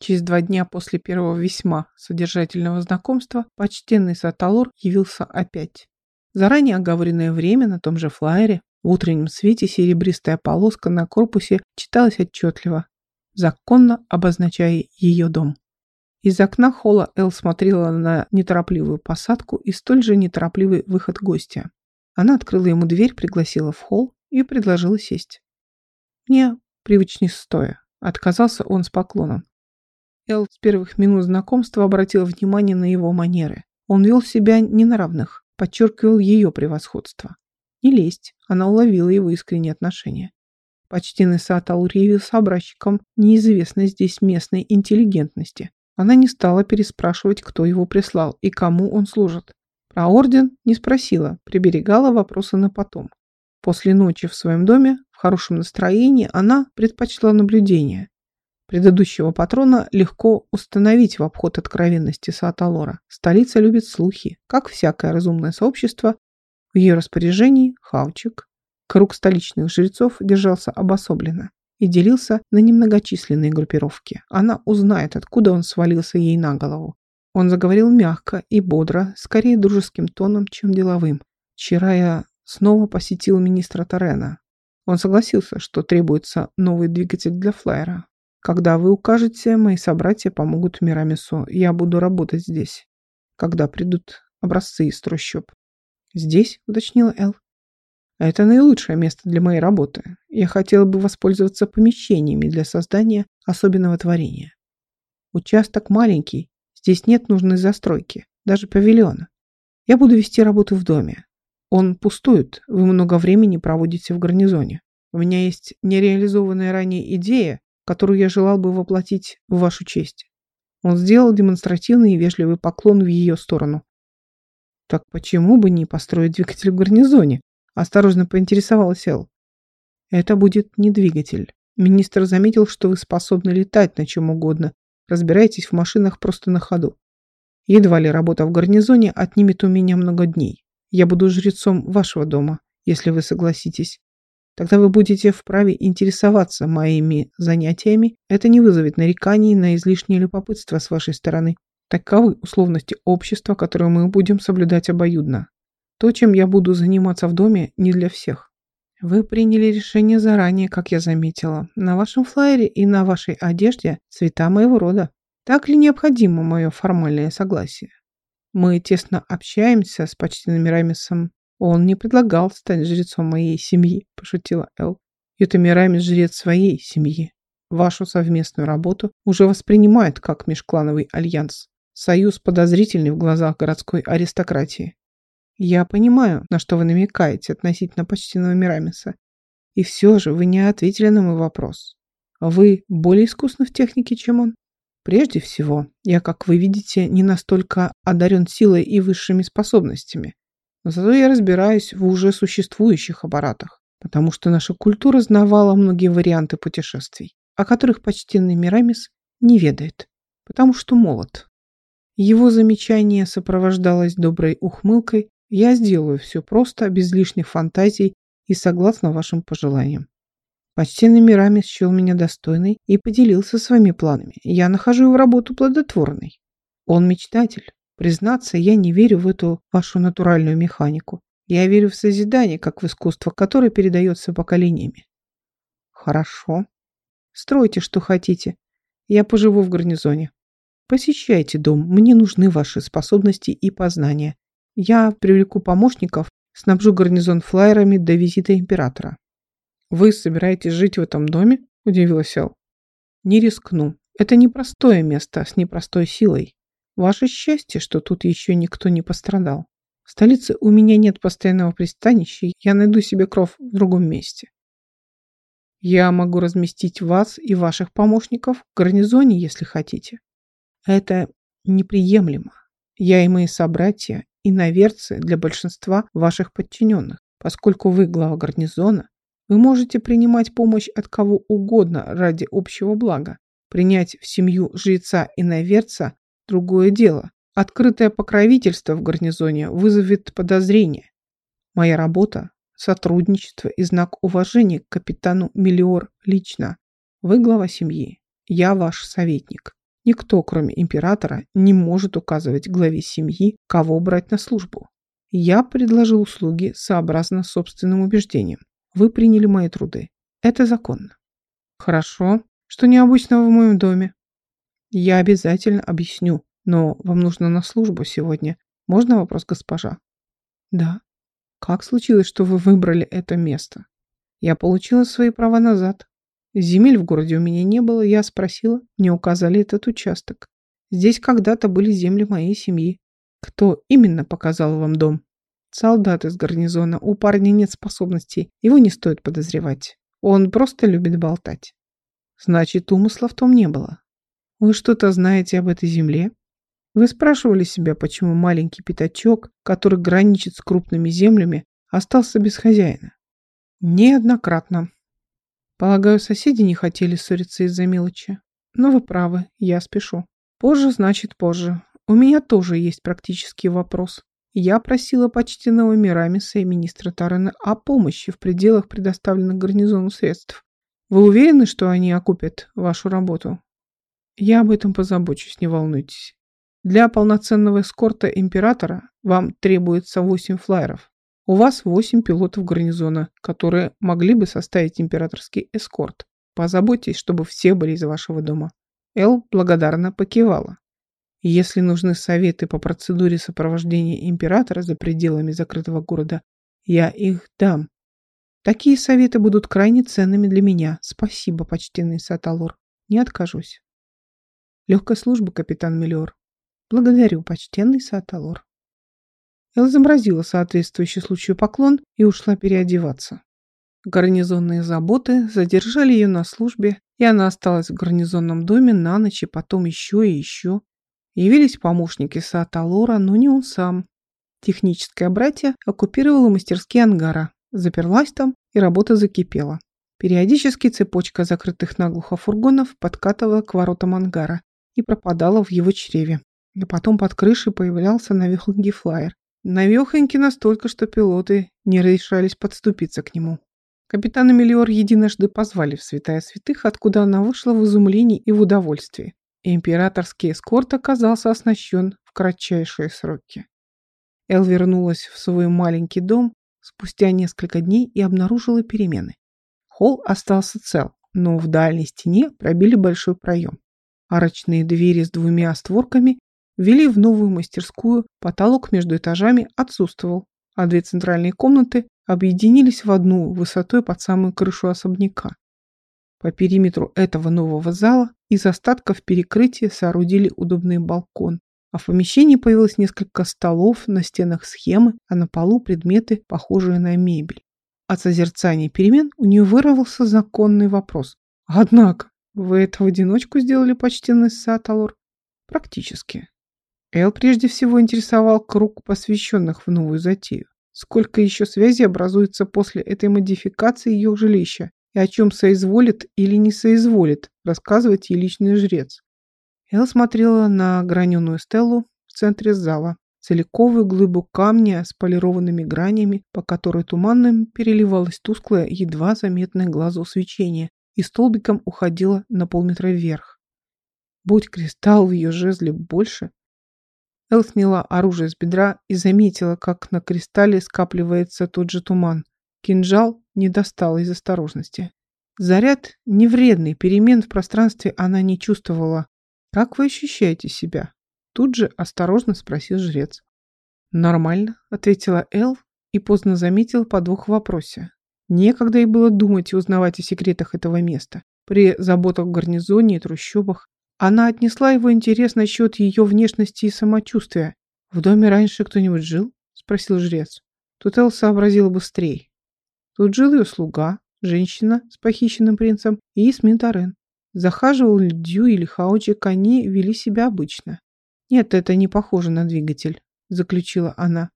Через два дня после первого весьма содержательного знакомства почтенный Саталор явился опять. Заранее оговоренное время на том же флайере в утреннем свете серебристая полоска на корпусе читалась отчетливо, законно обозначая ее дом. Из окна холла Эл смотрела на неторопливую посадку и столь же неторопливый выход гостя. Она открыла ему дверь, пригласила в холл и предложила сесть. Мне привычнее стоя. Отказался он с поклоном. Эл с первых минут знакомства обратила внимание на его манеры. Он вел себя не на равных, подчеркивал ее превосходство. Не лезть, она уловила его искреннее отношение. Почтенный Саатал явился образчиком неизвестной здесь местной интеллигентности. Она не стала переспрашивать, кто его прислал и кому он служит. Про орден не спросила, приберегала вопросы на потом. После ночи в своем доме, в хорошем настроении, она предпочла наблюдение. Предыдущего патрона легко установить в обход откровенности Сааталора. Столица любит слухи, как всякое разумное сообщество. В ее распоряжении Хавчик. Круг столичных жрецов держался обособленно и делился на немногочисленные группировки. Она узнает, откуда он свалился ей на голову, он заговорил мягко и бодро, скорее дружеским тоном, чем деловым. Вчера я снова посетил министра Торена. Он согласился, что требуется новый двигатель для флайера. Когда вы укажете, мои собратья помогут Мирамису. Я буду работать здесь. Когда придут образцы из трущоб. Здесь, уточнила Эл. Это наилучшее место для моей работы. Я хотела бы воспользоваться помещениями для создания особенного творения. Участок маленький, Здесь нет нужной застройки, даже павильона. Я буду вести работу в доме. Он пустует, вы много времени проводите в гарнизоне. У меня есть нереализованная ранее идея, которую я желал бы воплотить в вашу честь. Он сделал демонстративный и вежливый поклон в ее сторону. Так почему бы не построить двигатель в гарнизоне? Осторожно поинтересовалась Эл. Это будет не двигатель. Министр заметил, что вы способны летать на чем угодно, Разбираетесь в машинах просто на ходу. Едва ли работа в гарнизоне отнимет у меня много дней. Я буду жрецом вашего дома, если вы согласитесь. Тогда вы будете вправе интересоваться моими занятиями. Это не вызовет нареканий на излишнее любопытство с вашей стороны. Таковы условности общества, которые мы будем соблюдать обоюдно. То, чем я буду заниматься в доме, не для всех. Вы приняли решение заранее, как я заметила. На вашем флайере и на вашей одежде цвета моего рода. Так ли необходимо мое формальное согласие? Мы тесно общаемся с почтенным Рамисом. Он не предлагал стать жрецом моей семьи, пошутила Эл. Это Мирамис жрец своей семьи. Вашу совместную работу уже воспринимает как межклановый альянс. Союз подозрительный в глазах городской аристократии. Я понимаю, на что вы намекаете относительно почтенного Мирамиса. И все же вы не ответили на мой вопрос. Вы более искусны в технике, чем он? Прежде всего, я, как вы видите, не настолько одарен силой и высшими способностями. Но зато я разбираюсь в уже существующих аппаратах, потому что наша культура знавала многие варианты путешествий, о которых почтенный Мирамис не ведает, потому что молод. Его замечание сопровождалось доброй ухмылкой, я сделаю все просто, без лишних фантазий и согласно вашим пожеланиям. Почтенный Мирами счел меня достойной и поделился своими планами. Я нахожу его работу плодотворной. Он мечтатель. Признаться, я не верю в эту вашу натуральную механику. Я верю в созидание, как в искусство, которое передается поколениями. Хорошо. Стройте, что хотите. Я поживу в гарнизоне. Посещайте дом. Мне нужны ваши способности и познания. Я привлеку помощников, снабжу гарнизон флайерами до визита императора. Вы собираетесь жить в этом доме? Удивилась Эл. Не рискну. Это непростое место с непростой силой. Ваше счастье, что тут еще никто не пострадал. В столице у меня нет постоянного пристанища, я найду себе кров в другом месте. Я могу разместить вас и ваших помощников в гарнизоне, если хотите. Это неприемлемо. Я и мои собратья иноверцы для большинства ваших подчиненных. Поскольку вы глава гарнизона, вы можете принимать помощь от кого угодно ради общего блага. Принять в семью жреца иноверца – другое дело. Открытое покровительство в гарнизоне вызовет подозрение. Моя работа – сотрудничество и знак уважения к капитану Миллиор лично. Вы глава семьи, я ваш советник. Никто, кроме императора, не может указывать главе семьи, кого брать на службу. Я предложил услуги сообразно собственным убеждениям. Вы приняли мои труды. Это законно. Хорошо. Что необычного в моем доме? Я обязательно объясню, но вам нужно на службу сегодня. Можно вопрос, госпожа? Да. Как случилось, что вы выбрали это место? Я получила свои права назад. Земель в городе у меня не было, я спросила, мне указали этот участок. Здесь когда-то были земли моей семьи. Кто именно показал вам дом? Солдат из гарнизона. У парня нет способностей. Его не стоит подозревать. Он просто любит болтать. Значит, умысла в том не было. Вы что-то знаете об этой земле? Вы спрашивали себя, почему маленький пятачок, который граничит с крупными землями, остался без хозяина? Неоднократно. Полагаю, соседи не хотели ссориться из-за мелочи. Но вы правы, я спешу. Позже значит позже. У меня тоже есть практический вопрос. Я просила почтенного Мирамиса и министра Тарена о помощи в пределах предоставленных гарнизону средств. Вы уверены, что они окупят вашу работу? Я об этом позабочусь, не волнуйтесь. Для полноценного эскорта императора вам требуется 8 флайеров. У вас 8 пилотов гарнизона, которые могли бы составить императорский эскорт. Позаботьтесь, чтобы все были из вашего дома. Эл благодарно покивала. Если нужны советы по процедуре сопровождения императора за пределами закрытого города, я их дам. Такие советы будут крайне ценными для меня. Спасибо, почтенный Саталор. Не откажусь. Легкая служба, капитан Миллиор. Благодарю, почтенный Саталор. Эл изобразила соответствующий случаю поклон и ушла переодеваться. Гарнизонные заботы задержали ее на службе, и она осталась в гарнизонном доме на ночь и потом еще и еще. Явились помощники Сааталора, но не он сам. Техническое братье оккупировало мастерские ангара, заперлась там, и работа закипела. Периодически цепочка закрытых наглухо фургонов подкатывала к воротам ангара и пропадала в его чреве. И потом под крышей появлялся навехонький флайер, Навехоньки настолько, что пилоты не решались подступиться к нему. Капитана Миллиор единожды позвали в святая святых, откуда она вышла в изумлении и в удовольствии. императорский эскорт оказался оснащен в кратчайшие сроки. Эл вернулась в свой маленький дом спустя несколько дней и обнаружила перемены. Холл остался цел, но в дальней стене пробили большой проем. Арочные двери с двумя створками Ввели в новую мастерскую, потолок между этажами отсутствовал, а две центральные комнаты объединились в одну высотой под самую крышу особняка. По периметру этого нового зала из остатков перекрытия соорудили удобный балкон, а в помещении появилось несколько столов, на стенах схемы, а на полу предметы, похожие на мебель. От созерцания перемен у нее вырвался законный вопрос. «Однако, вы это в одиночку сделали, почтенный Саталор?» «Практически. Эл прежде всего интересовал круг посвященных в новую затею. Сколько еще связей образуется после этой модификации ее жилища, и о чем соизволит или не соизволит рассказывать ей личный жрец. Эл смотрела на граненую стелу в центре зала, целиковую глыбу камня с полированными гранями, по которой туманным переливалось тусклое, едва заметное глазу свечение, и столбиком уходило на полметра вверх. Будь кристалл в ее жезле больше, Эл сняла оружие с бедра и заметила, как на кристалле скапливается тот же туман. Кинжал не достала из осторожности. Заряд невредный, перемен в пространстве она не чувствовала. «Как вы ощущаете себя?» Тут же осторожно спросил жрец. «Нормально», — ответила Эл и поздно заметила подвох в вопросе. Некогда ей было думать и узнавать о секретах этого места. При заботах в гарнизоне и трущобах она отнесла его интерес насчет ее внешности и самочувствия. «В доме раньше кто-нибудь жил?» – спросил жрец. Тут Эл сообразила быстрее. Тут жил ее слуга, женщина с похищенным принцем и Исмин Тарен. Захаживал Дью или Хаучик, они вели себя обычно. Нет, это не похоже на двигатель, заключила она.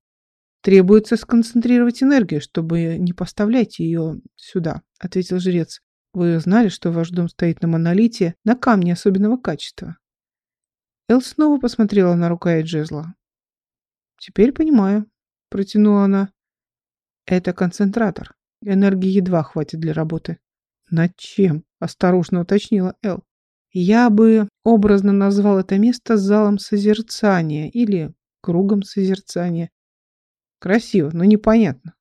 Требуется сконцентрировать энергию, чтобы не поставлять ее сюда, ответил жрец. Вы знали, что ваш дом стоит на монолите, на камне особенного качества? Эл снова посмотрела на рукоять жезла. «Теперь понимаю», — протянула она. «Это концентратор. Энергии едва хватит для работы». «Над чем?» — осторожно уточнила Эл. «Я бы образно назвал это место залом созерцания или кругом созерцания. Красиво, но непонятно.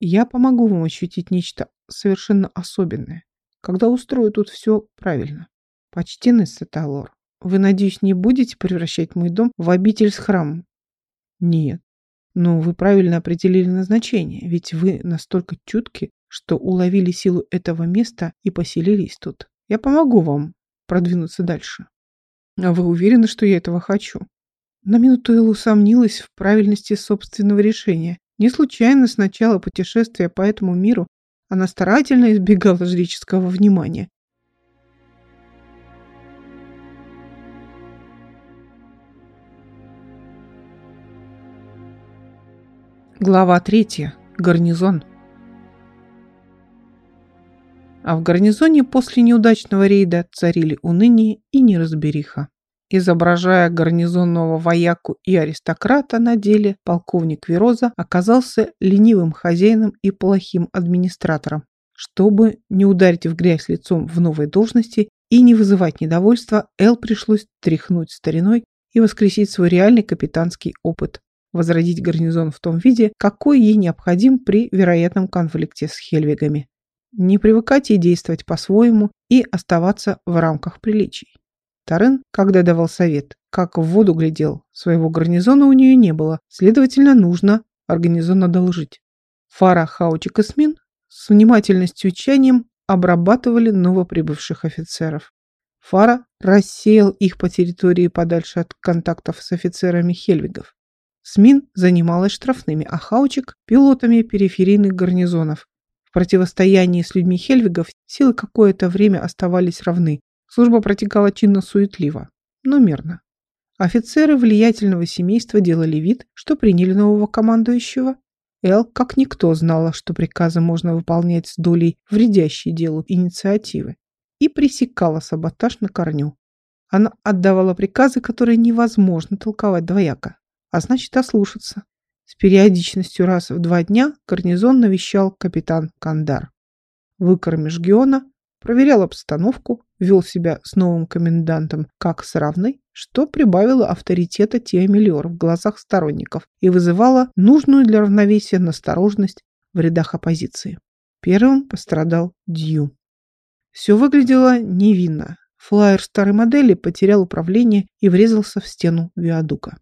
Я помогу вам ощутить нечто совершенно особенное, когда устрою тут все правильно. Почтенный Саталор, вы, надеюсь, не будете превращать мой дом в обитель с храмом? Нет. Но вы правильно определили назначение, ведь вы настолько чутки, что уловили силу этого места и поселились тут. Я помогу вам продвинуться дальше. А вы уверены, что я этого хочу? На минуту Эл усомнилась в правильности собственного решения. Не случайно с начала путешествия по этому миру она старательно избегала жреческого внимания. Глава третья. Гарнизон. А в гарнизоне после неудачного рейда царили уныние и неразбериха. Изображая гарнизонного вояку и аристократа на деле, полковник Вероза оказался ленивым хозяином и плохим администратором. Чтобы не ударить в грязь лицом в новой должности и не вызывать недовольства, Эл пришлось тряхнуть стариной и воскресить свой реальный капитанский опыт возродить гарнизон в том виде, какой ей необходим при вероятном конфликте с Хельвигами. Не привыкать ей действовать по-своему и оставаться в рамках приличий. Тарен, когда давал совет, как в воду глядел, своего гарнизона у нее не было, следовательно, нужно организованно должить. Фара, Хаучик и Смин с внимательностью и тщанием обрабатывали новоприбывших офицеров. Фара рассеял их по территории подальше от контактов с офицерами Хельвигов. СМИН занималась штрафными, а Хаучик – пилотами периферийных гарнизонов. В противостоянии с людьми Хельвигов силы какое-то время оставались равны. Служба протекала чинно-суетливо, но мирно. Офицеры влиятельного семейства делали вид, что приняли нового командующего. Эл, как никто, знала, что приказы можно выполнять с долей вредящей делу инициативы, и пресекала саботаж на корню. Она отдавала приказы, которые невозможно толковать двояко а значит ослушаться. С периодичностью раз в два дня гарнизон навещал капитан Кандар. Выкормишь Геона, проверял обстановку, вел себя с новым комендантом как с равной, что прибавило авторитета Тиамелиор в глазах сторонников и вызывало нужную для равновесия настороженность в рядах оппозиции. Первым пострадал Дью. Все выглядело невинно. Флайер старой модели потерял управление и врезался в стену виадука.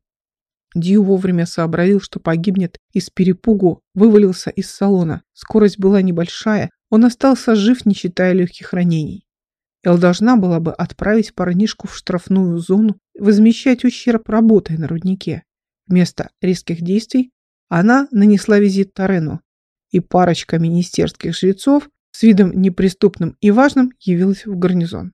Дью вовремя сообразил, что погибнет, и с перепугу вывалился из салона. Скорость была небольшая, он остался жив, не считая легких ранений. Эл должна была бы отправить парнишку в штрафную зону, возмещать ущерб работой на руднике. Вместо резких действий она нанесла визит Тарену, и парочка министерских жрецов с видом неприступным и важным явилась в гарнизон.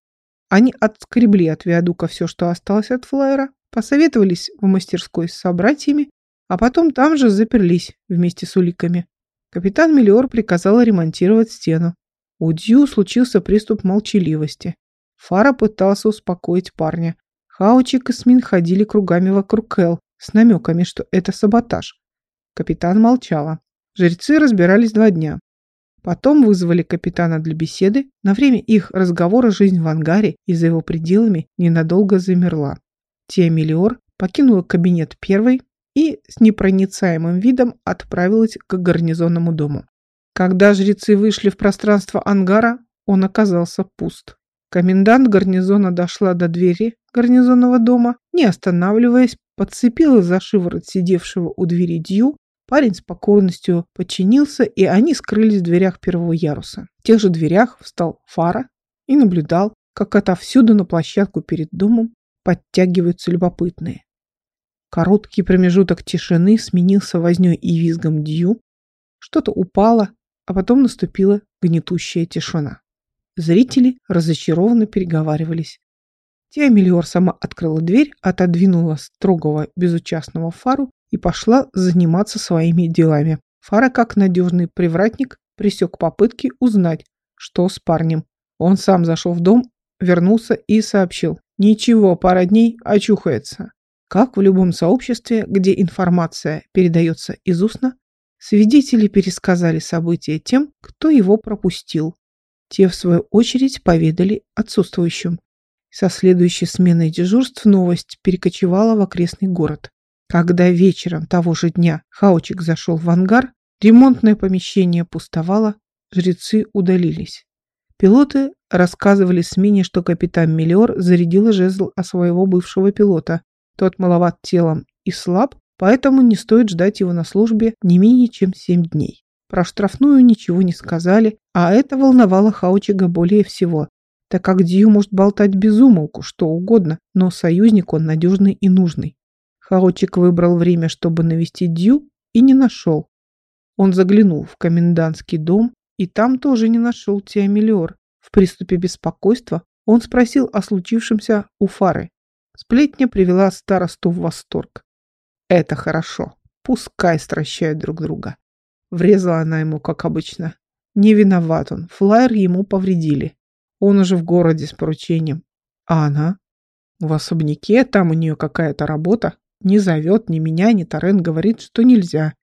Они отскребли от виадука все, что осталось от флайера, посоветовались в мастерской с собратьями, а потом там же заперлись вместе с уликами. Капитан Миллиор приказал ремонтировать стену. У Дью случился приступ молчаливости. Фара пытался успокоить парня. Хаучик и Смин ходили кругами вокруг Кэл с намеками, что это саботаж. Капитан молчала. Жрецы разбирались два дня. Потом вызвали капитана для беседы. На время их разговора жизнь в ангаре и за его пределами ненадолго замерла. Тиамелиор покинула кабинет первой и с непроницаемым видом отправилась к гарнизонному дому. Когда жрецы вышли в пространство ангара, он оказался пуст. Комендант гарнизона дошла до двери гарнизонного дома, не останавливаясь, подцепила за шиворот сидевшего у двери Дью, парень с покорностью подчинился, и они скрылись в дверях первого яруса. В тех же дверях встал Фара и наблюдал, как отовсюду на площадку перед домом подтягиваются любопытные. Короткий промежуток тишины сменился вознёй и визгом Дью. Что-то упало, а потом наступила гнетущая тишина. Зрители разочарованно переговаривались. Теомелиор сама открыла дверь, отодвинула строгого безучастного Фару и пошла заниматься своими делами. Фара, как надежный привратник, пресек попытки узнать, что с парнем. Он сам зашел в дом, вернулся и сообщил. Ничего, пара дней очухается. Как в любом сообществе, где информация передается из устно, свидетели пересказали события тем, кто его пропустил. Те, в свою очередь, поведали отсутствующим. Со следующей сменой дежурств новость перекочевала в окрестный город. Когда вечером того же дня Хаучик зашел в ангар, ремонтное помещение пустовало, жрецы удалились. Пилоты рассказывали смене, что капитан Миллиор зарядил жезл о своего бывшего пилота. Тот маловат телом и слаб, поэтому не стоит ждать его на службе не менее чем семь дней. Про штрафную ничего не сказали, а это волновало Хаучига более всего, так как Дью может болтать без умолку, что угодно, но союзник он надежный и нужный. Хаучик выбрал время, чтобы навестить Дью, и не нашел. Он заглянул в комендантский дом, и там тоже не нашел Теомелиор. В приступе беспокойства он спросил о случившемся у Фары. Сплетня привела старосту в восторг. «Это хорошо. Пускай стращают друг друга». Врезала она ему, как обычно. Не виноват он. Флайер ему повредили. Он уже в городе с поручением. А она? В особняке, там у нее какая-то работа. Не зовет ни меня, ни Торрен говорит, что нельзя.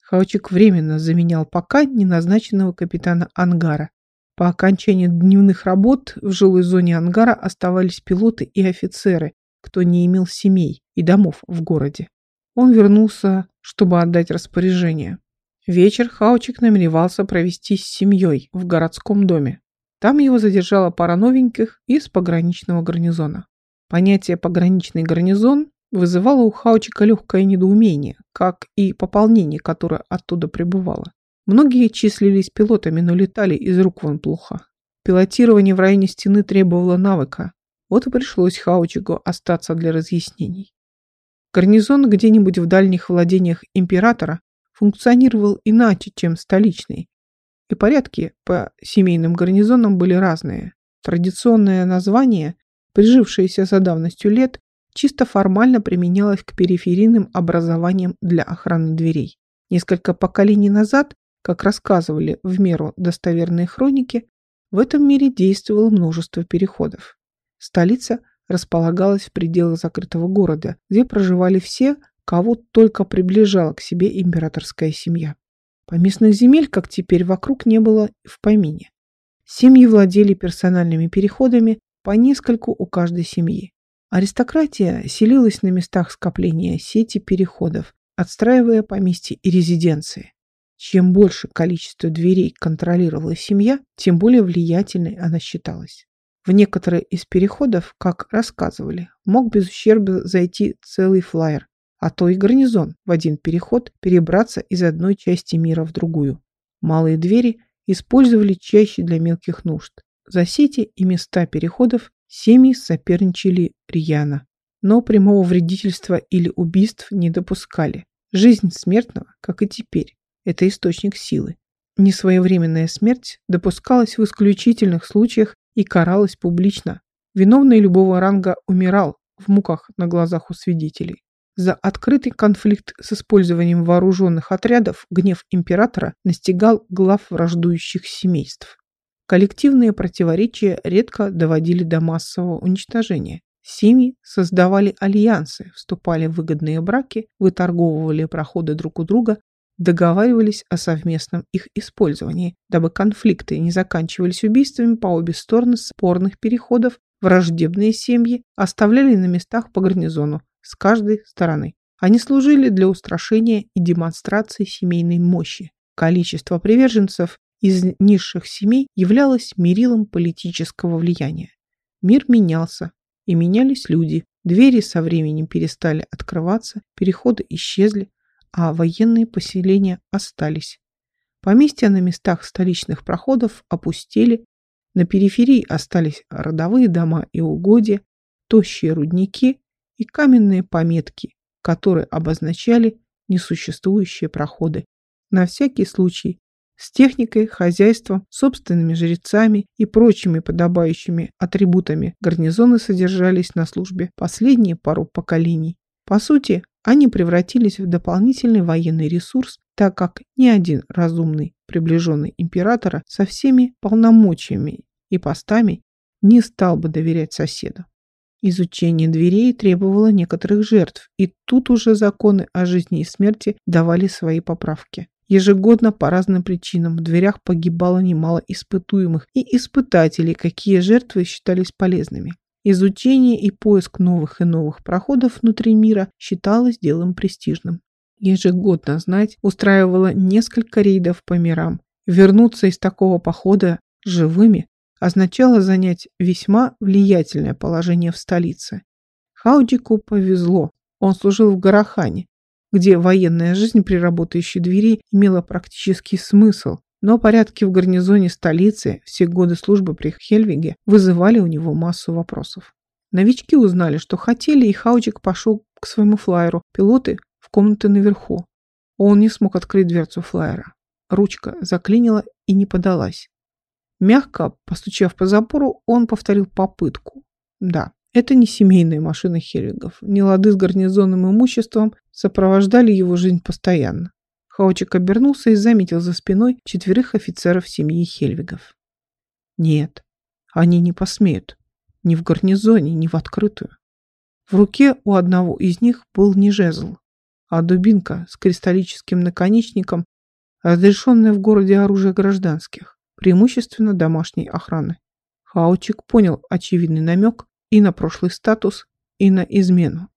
Хаучик временно заменял пока неназначенного капитана ангара. По окончании дневных работ в жилой зоне ангара оставались пилоты и офицеры, кто не имел семей и домов в городе. Он вернулся, чтобы отдать распоряжение. Вечер Хаучик намеревался провести с семьей в городском доме. Там его задержала пара новеньких из пограничного гарнизона. Понятие «пограничный гарнизон» вызывало у Хаучика легкое недоумение, как и пополнение, которое оттуда прибывало. Многие числились пилотами, но летали из рук вон плохо. Пилотирование в районе стены требовало навыка. Вот и пришлось Хаучику остаться для разъяснений. Гарнизон где-нибудь в дальних владениях императора функционировал иначе, чем столичный, и порядки по семейным гарнизонам были разные. Традиционное название, прижившееся за давностью лет, чисто формально применялось к периферийным образованиям для охраны дверей. Несколько поколений назад, как рассказывали в меру достоверные хроники, в этом мире действовало множество переходов. Столица располагалась в пределах закрытого города, где проживали все, кого только приближала к себе императорская семья. Поместных земель, как теперь, вокруг не было в помине. Семьи владели персональными переходами по нескольку у каждой семьи. Аристократия селилась на местах скопления сети переходов, отстраивая поместья и резиденции. Чем больше количество дверей контролировала семья, тем более влиятельной она считалась. В некоторые из переходов, как рассказывали, мог без ущерба зайти целый флайер, а то и гарнизон в один переход перебраться из одной части мира в другую. Малые двери использовали чаще для мелких нужд. За сети и места переходов семьи соперничали рьяно, но прямого вредительства или убийств не допускали. Жизнь смертного, как и теперь, это источник силы. Несвоевременная смерть допускалась в исключительных случаях и каралась публично. Виновный любого ранга умирал в муках на глазах у свидетелей. За открытый конфликт с использованием вооруженных отрядов гнев императора настигал глав враждующих семейств. Коллективные противоречия редко доводили до массового уничтожения. Семьи создавали альянсы, вступали в выгодные браки, выторговывали проходы друг у друга, договаривались о совместном их использовании, дабы конфликты не заканчивались убийствами по обе стороны спорных переходов, враждебные семьи оставляли на местах по гарнизону, с каждой стороны. Они служили для устрашения и демонстрации семейной мощи. Количество приверженцев из низших семей являлось мерилом политического влияния. Мир менялся, и менялись люди. Двери со временем перестали открываться, переходы исчезли, а военные поселения остались. Поместья на местах столичных проходов опустели, на периферии остались родовые дома и угодья, тощие рудники и каменные пометки, которые обозначали несуществующие проходы. На всякий случай С техникой, хозяйством, собственными жрецами и прочими подобающими атрибутами гарнизоны содержались на службе последние пару поколений. По сути, они превратились в дополнительный военный ресурс, так как ни один разумный, приближенный императора со всеми полномочиями и постами не стал бы доверять соседу. Изучение дверей требовало некоторых жертв, и тут уже законы о жизни и смерти давали свои поправки. Ежегодно по разным причинам в дверях погибало немало испытуемых и испытателей, какие жертвы считались полезными. Изучение и поиск новых и новых проходов внутри мира считалось делом престижным. Ежегодно знать устраивала несколько рейдов по мирам. Вернуться из такого похода живыми означало занять весьма влиятельное положение в столице. Хаудику повезло. Он служил в Гарахане, где военная жизнь при работающей двери имела практический смысл, но порядки в гарнизоне столицы все годы службы при Хельвиге вызывали у него массу вопросов. Новички узнали, что хотели, и Хаудик пошел к своему флайеру. Пилоты в комнаты наверху. Он не смог открыть дверцу флайера. Ручка заклинила и не подалась. Мягко постучав по запору, он повторил попытку. Да, это не семейная машина Хельвигов. Нелады с гарнизонным имуществом сопровождали его жизнь постоянно. Хаучик обернулся и заметил за спиной четверых офицеров семьи Хельвигов. Нет, они не посмеют. Ни в гарнизоне, ни в открытую. В руке у одного из них был не жезл, а дубинка с кристаллическим наконечником, разрешенное в городе оружие гражданских преимущественно домашней охраны. Хаучик понял очевидный намек и на прошлый статус, и на измену.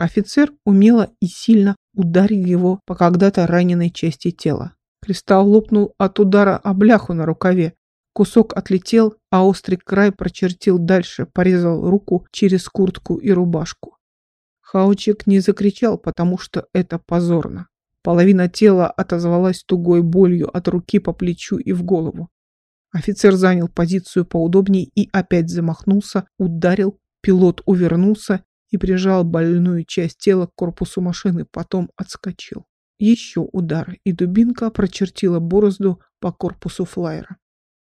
Офицер умело и сильно ударил его по когда-то раненой части тела. Кристалл лопнул от удара о бляху на рукаве. Кусок отлетел, а острый край прочертил дальше, порезал руку через куртку и рубашку. Хаучик не закричал, потому что это позорно. Половина тела отозвалась тугой болью от руки по плечу и в голову. Офицер занял позицию поудобнее и опять замахнулся, ударил, пилот увернулся и прижал больную часть тела к корпусу машины, потом отскочил. Еще удар, и дубинка прочертила борозду по корпусу флайера.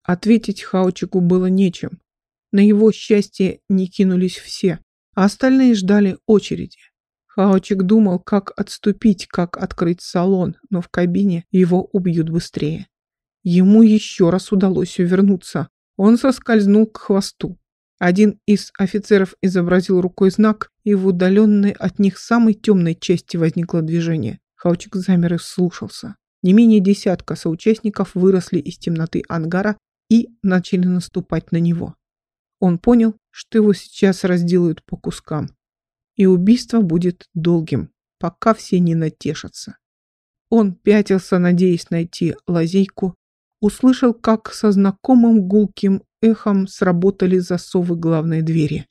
Ответить Хаучику было нечем. На его счастье не кинулись все, а остальные ждали очереди. Хаочик думал, как отступить, как открыть салон, но в кабине его убьют быстрее. Ему еще раз удалось увернуться. Он соскользнул к хвосту. Один из офицеров изобразил рукой знак, и в удаленной от них самой темной части возникло движение. Хаучик замер и слушался. Не менее десятка соучастников выросли из темноты ангара и начали наступать на него. Он понял, что его сейчас разделают по кускам и убийство будет долгим, пока все не натешатся. Он пятился, надеясь найти лазейку, услышал, как со знакомым гулким эхом сработали засовы главной двери.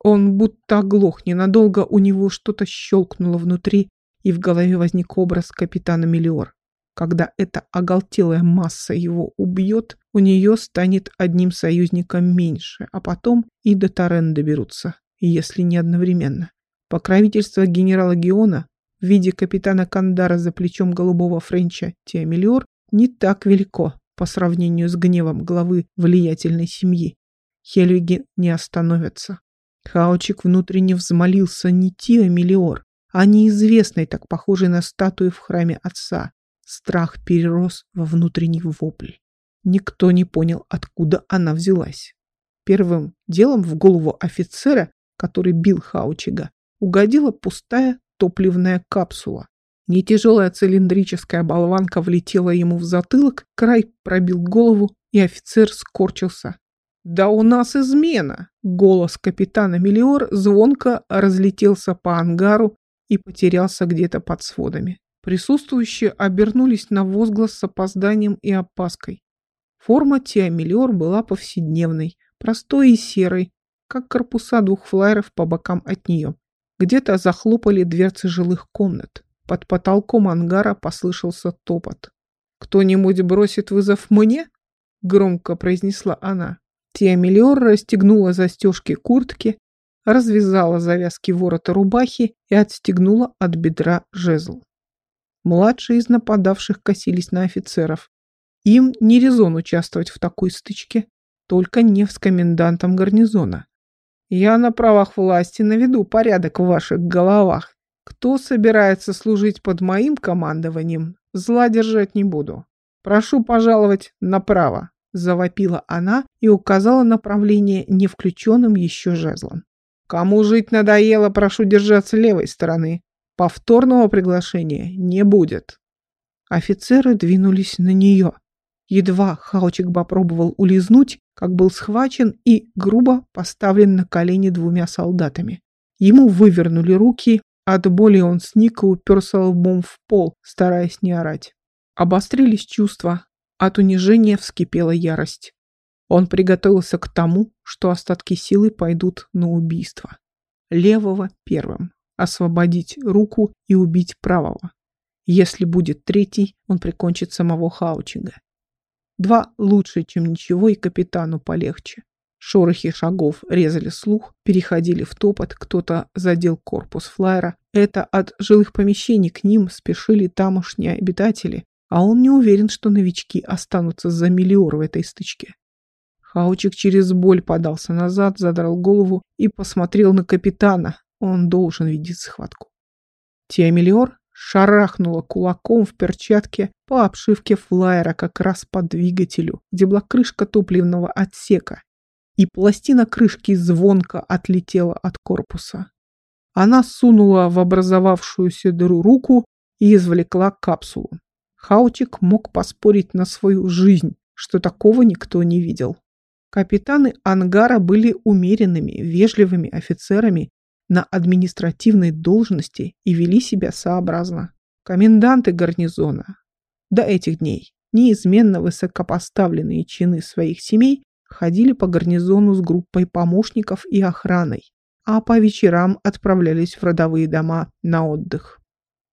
Он будто оглох, ненадолго у него что-то щелкнуло внутри, и в голове возник образ капитана Мелиор. Когда эта оголтелая масса его убьет, у нее станет одним союзником меньше, а потом и до Торрен доберутся, если не одновременно. Покровительство генерала Геона в виде капитана Кандара за плечом голубого Френча Теомелиор не так велико по сравнению с гневом главы влиятельной семьи. Хельвиги не остановятся. Хаучик внутренне взмолился не Теомелиор, а неизвестной, так похожей на статую в храме отца. Страх перерос во внутренний вопль. Никто не понял, откуда она взялась. Первым делом в голову офицера, который бил Хаучига, угодила пустая топливная капсула. Нетяжелая цилиндрическая болванка влетела ему в затылок, край пробил голову, и офицер скорчился. «Да у нас измена!» Голос капитана Мелиор звонко разлетелся по ангару и потерялся где-то под сводами. Присутствующие обернулись на возглас с опозданием и опаской. Форма Теомелиор была повседневной, простой и серой, как корпуса двух флайеров по бокам от нее. Где-то захлопали дверцы жилых комнат. Под потолком ангара послышался топот. «Кто-нибудь бросит вызов мне?» — громко произнесла она. Тиамелиор расстегнула застежки куртки, развязала завязки ворота рубахи и отстегнула от бедра жезл. Младшие из нападавших косились на офицеров. Им не резон участвовать в такой стычке, только не с комендантом гарнизона. Я на правах власти наведу порядок в ваших головах. Кто собирается служить под моим командованием, зла держать не буду. Прошу пожаловать направо, завопила она и указала направление не включенным еще жезлом. Кому жить надоело, прошу держаться левой стороны. Повторного приглашения не будет. Офицеры двинулись на нее. Едва Хаучик попробовал улизнуть, как был схвачен и грубо поставлен на колени двумя солдатами. Ему вывернули руки, от боли он сник и уперся лбом в пол, стараясь не орать. Обострились чувства, от унижения вскипела ярость. Он приготовился к тому, что остатки силы пойдут на убийство. Левого первым, освободить руку и убить правого. Если будет третий, он прикончит самого Хаучинга. Два лучше, чем ничего, и капитану полегче. Шорохи шагов резали слух, переходили в топот, кто-то задел корпус флайера. Это от жилых помещений к ним спешили тамошние обитатели, а он не уверен, что новички останутся за миллиор в этой стычке. Хаучик через боль подался назад, задрал голову и посмотрел на капитана. Он должен видеть схватку. Тиамелиор шарахнула кулаком в перчатке по обшивке флайера как раз по двигателю, где была крышка топливного отсека, и пластина крышки звонко отлетела от корпуса. Она сунула в образовавшуюся дыру руку и извлекла капсулу. Хаучик мог поспорить на свою жизнь, что такого никто не видел. Капитаны ангара были умеренными, вежливыми офицерами на административной должности и вели себя сообразно. Коменданты гарнизона до этих дней неизменно высокопоставленные чины своих семей ходили по гарнизону с группой помощников и охраной, а по вечерам отправлялись в родовые дома на отдых.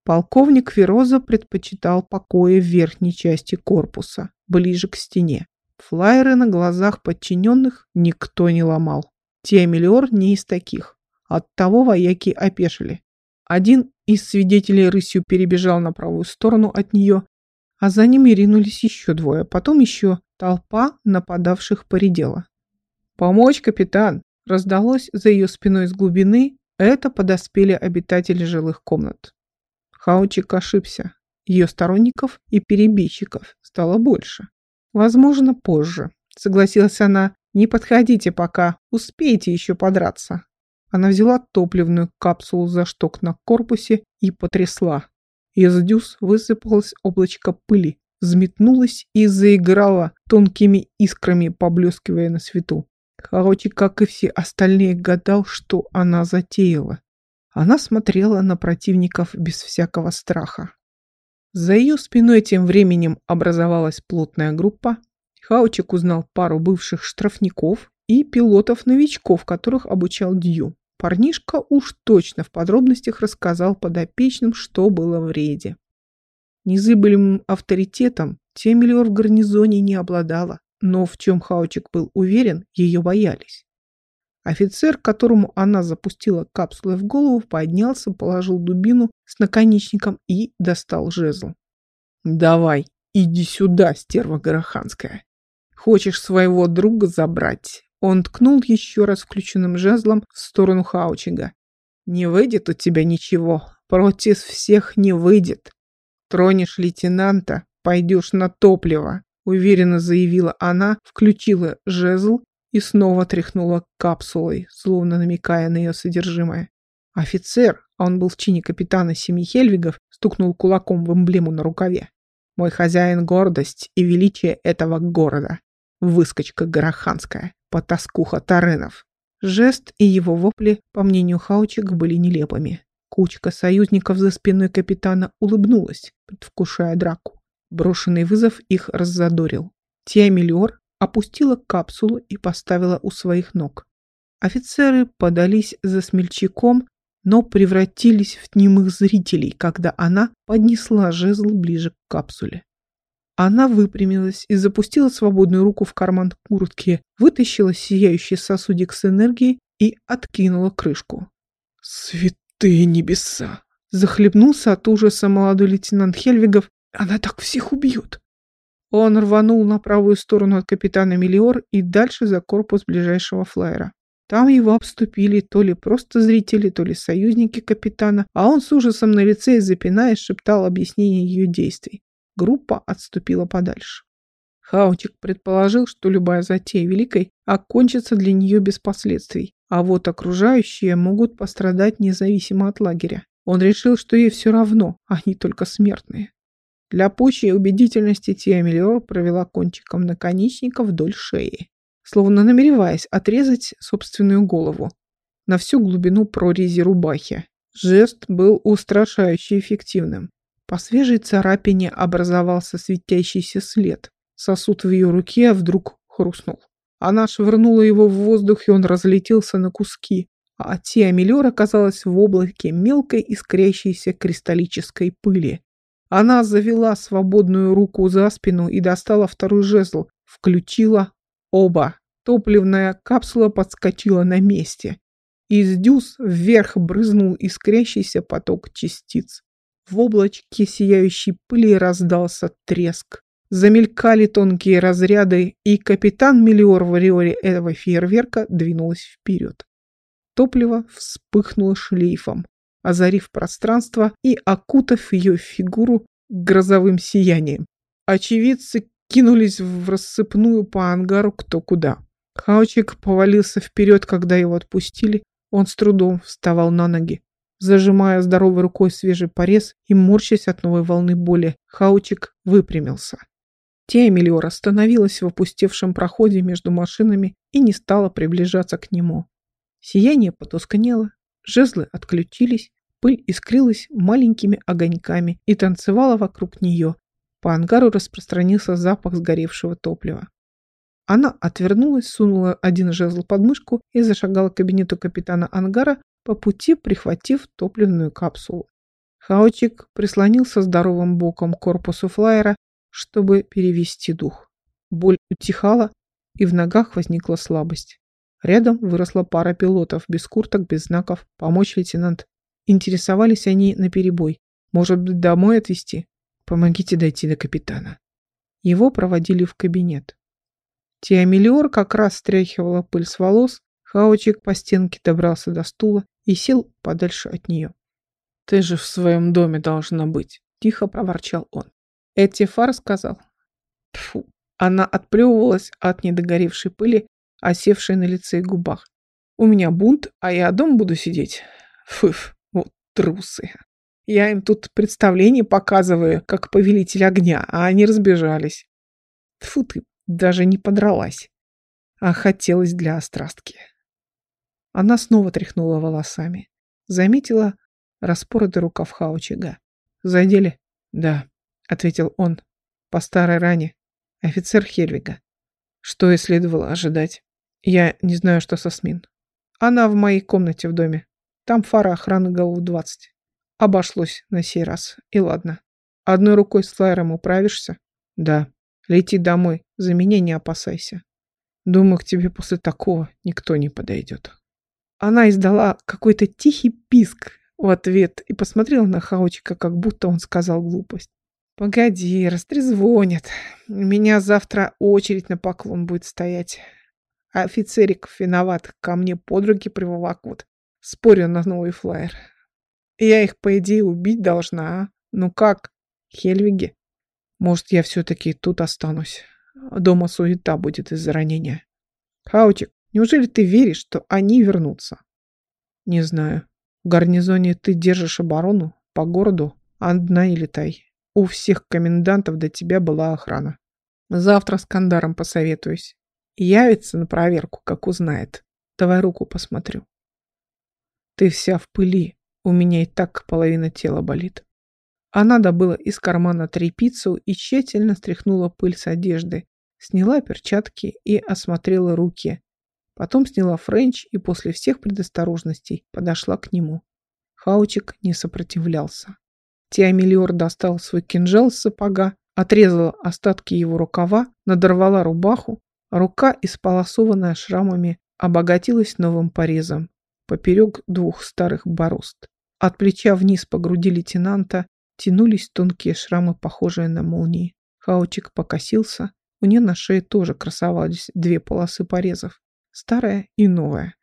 Полковник Фероза предпочитал покои в верхней части корпуса, ближе к стене. Флайеры на глазах подчиненных никто не ломал. Тиамелиор не из таких. Оттого вояки опешили. Один из свидетелей рысью перебежал на правую сторону от нее, а за ними ринулись еще двое, потом еще толпа нападавших поредела. «Помочь, капитан!» раздалось за ее спиной с глубины, это подоспели обитатели жилых комнат. Хаучик ошибся. Ее сторонников и перебежчиков стало больше. Возможно, позже. Согласилась она. Не подходите пока, успейте еще подраться. Она взяла топливную капсулу за шток на корпусе и потрясла. Из дюз высыпалось облачко пыли, взметнулось и заиграло тонкими искрами, поблескивая на свету. Хаочи, как и все остальные, гадал, что она затеяла. Она смотрела на противников без всякого страха. За ее спиной тем временем образовалась плотная группа. Хаучик узнал пару бывших штрафников и пилотов-новичков, которых обучал Дью. Парнишка уж точно в подробностях рассказал подопечным, что было в рейде. Незыблемым авторитетом Темелиор в гарнизоне не обладала, но в чем Хаучик был уверен, ее боялись. Офицер, которому она запустила капсулы в голову, поднялся, положил дубину с наконечником и достал жезл. «Давай, иди сюда, стерва Гороханская. Хочешь своего друга забрать? Он ткнул еще раз включенным жезлом в сторону Хаучига. «Не выйдет у тебя ничего. Против всех не выйдет. Тронешь лейтенанта, пойдешь на топливо», уверенно заявила она, включила жезл и снова тряхнула капсулой, словно намекая на ее содержимое. Офицер, а он был в чине капитана семи Хельвигов, стукнул кулаком в эмблему на рукаве. «Мой хозяин — гордость и величие этого города. Выскочка гороханская потаскуха Таренов. Жест и его вопли, по мнению Хаучик, были нелепыми. Кучка союзников за спиной капитана улыбнулась, предвкушая драку. Брошенный вызов их раззадорил. Тиамелиор опустила капсулу и поставила у своих ног. Офицеры подались за смельчаком, но превратились в немых зрителей, когда она поднесла жезл ближе к капсуле. Она выпрямилась и запустила свободную руку в карман куртки, вытащила сияющий сосудик с энергией и откинула крышку. «Святые небеса!» Захлебнулся от ужаса молодой лейтенант Хельвигов. «Она так всех убьет!» Он рванул на правую сторону от капитана Мелиор и дальше за корпус ближайшего флайера. Там его обступили то ли просто зрители, то ли союзники капитана, а он с ужасом на лице и запинаясь шептал объяснение ее действий. Группа отступила подальше. Хаутик предположил, что любая затея Великой окончится для нее без последствий, а вот окружающие могут пострадать независимо от лагеря. Он решил, что ей все равно, они только смертные. Для пущей убедительности Тиамелиор провела кончиком наконечника вдоль шеи словно намереваясь отрезать собственную голову на всю глубину прорези рубахи. Жест был устрашающе эффективным. По свежей царапине образовался светящийся след. Сосуд в ее руке вдруг хрустнул. Она швырнула его в воздух, и он разлетелся на куски, а Тиа Миллер оказалась в облаке мелкой искрящейся кристаллической пыли. Она завела свободную руку за спину и достала второй жезл, включила оба. Топливная капсула подскочила на месте. Из дюз вверх брызнул искрящийся поток частиц. В облачке сияющей пыли раздался треск. Замелькали тонкие разряды, и капитан Миллиор в ореоле этого фейерверка двинулась вперед. Топливо вспыхнуло шлейфом, озарив пространство и окутав ее фигуру грозовым сиянием. Очевидцы кинулись в рассыпную по ангару кто куда. Хаучик повалился вперед, когда его отпустили. Он с трудом вставал на ноги. Зажимая здоровой рукой свежий порез и морщась от новой волны боли, Хаучик выпрямился. Тея Миллиор остановилась в опустевшем проходе между машинами и не стала приближаться к нему. Сияние потускнело, жезлы отключились, пыль искрилась маленькими огоньками и танцевала вокруг нее. По ангару распространился запах сгоревшего топлива. Она отвернулась, сунула один жезл под мышку и зашагала к кабинету капитана ангара, по пути прихватив топливную капсулу. Хаочик прислонился здоровым боком к корпусу флайера, чтобы перевести дух. Боль утихала, и в ногах возникла слабость. Рядом выросла пара пилотов, без курток, без знаков. Помочь, лейтенант. Интересовались они наперебой. Может быть, домой отвезти? Помогите дойти до капитана. Его проводили в кабинет. Тиамелиор как раз стряхивала пыль с волос, Хаучик по стенке добрался до стула и сел подальше от нее. «Ты же в своем доме должна быть», — тихо проворчал он. Этифар сказал. Фу. Она отплевывалась от недогоревшей пыли, осевшей на лице и губах. «У меня бунт, а я дома буду сидеть. Фыф, вот трусы. Я им тут представление показываю, как повелитель огня, а они разбежались. Тфу ты, даже не подралась, а хотелось для острастки. Она снова тряхнула волосами. Заметила распоротый рукав Хаучига. «Задели?» «Да», — ответил он. «По старой ране. Офицер Хельвига. Что и следовало ожидать. Я не знаю, что со СМИН. Она в моей комнате в доме. Там фара охраны голову двадцать. Обошлось на сей раз. И ладно. Одной рукой с флайером управишься? Да. Лети домой, за меня не опасайся. Думаю, к тебе после такого никто не подойдет. Она издала какой-то тихий писк в ответ и посмотрела на Хаучика, как будто он сказал глупость. «Погоди, растрезвонят. У меня завтра очередь на поклон будет стоять. Офицерик виноват, ко мне подруги приволокут. Спорю на новый флайер. Я их, по идее, убить должна, а? Ну как, Хельвиги?» Может, я все-таки тут останусь. Дома суета будет из-за ранения. Хаутик, неужели ты веришь, что они вернутся? Не знаю. В гарнизоне ты держишь оборону по городу, одна и летай. У всех комендантов до тебя была охрана. Завтра с Кандаром посоветуюсь. Явится на проверку, как узнает. Давай руку посмотрю. Ты вся в пыли. У меня и так половина тела болит. Она добыла из кармана тряпицу и тщательно стряхнула пыль с одежды, сняла перчатки и осмотрела руки. Потом сняла френч и после всех предосторожностей подошла к нему. Хаучик не сопротивлялся. Тиамелиор достала свой кинжал с сапога, отрезала остатки его рукава, надорвала рубаху, рука, исполосованная шрамами, обогатилась новым порезом поперек двух старых борозд. От плеча вниз по груди лейтенанта тянулись тонкие шрамы, похожие на молнии. Хаучик покосился. У нее на шее тоже красовались две полосы порезов. Старая и новая.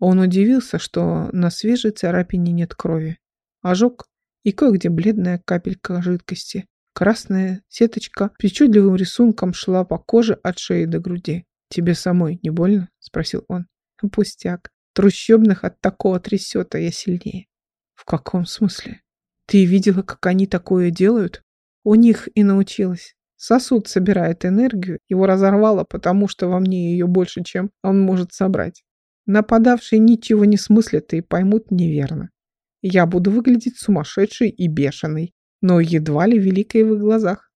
Он удивился, что на свежей царапине нет крови. Ожог и кое-где бледная капелька жидкости. Красная сеточка причудливым рисунком шла по коже от шеи до груди. «Тебе самой не больно?» – спросил он. «Пустяк. Трущобных от такого трясет, а я сильнее». «В каком смысле? Ты видела, как они такое делают?» «У них и научилась. Сосуд собирает энергию, его разорвало, потому что во мне ее больше, чем он может собрать. Нападавшие ничего не смыслят и поймут неверно. Я буду выглядеть сумасшедшей и бешеной, но едва ли великой в их глазах.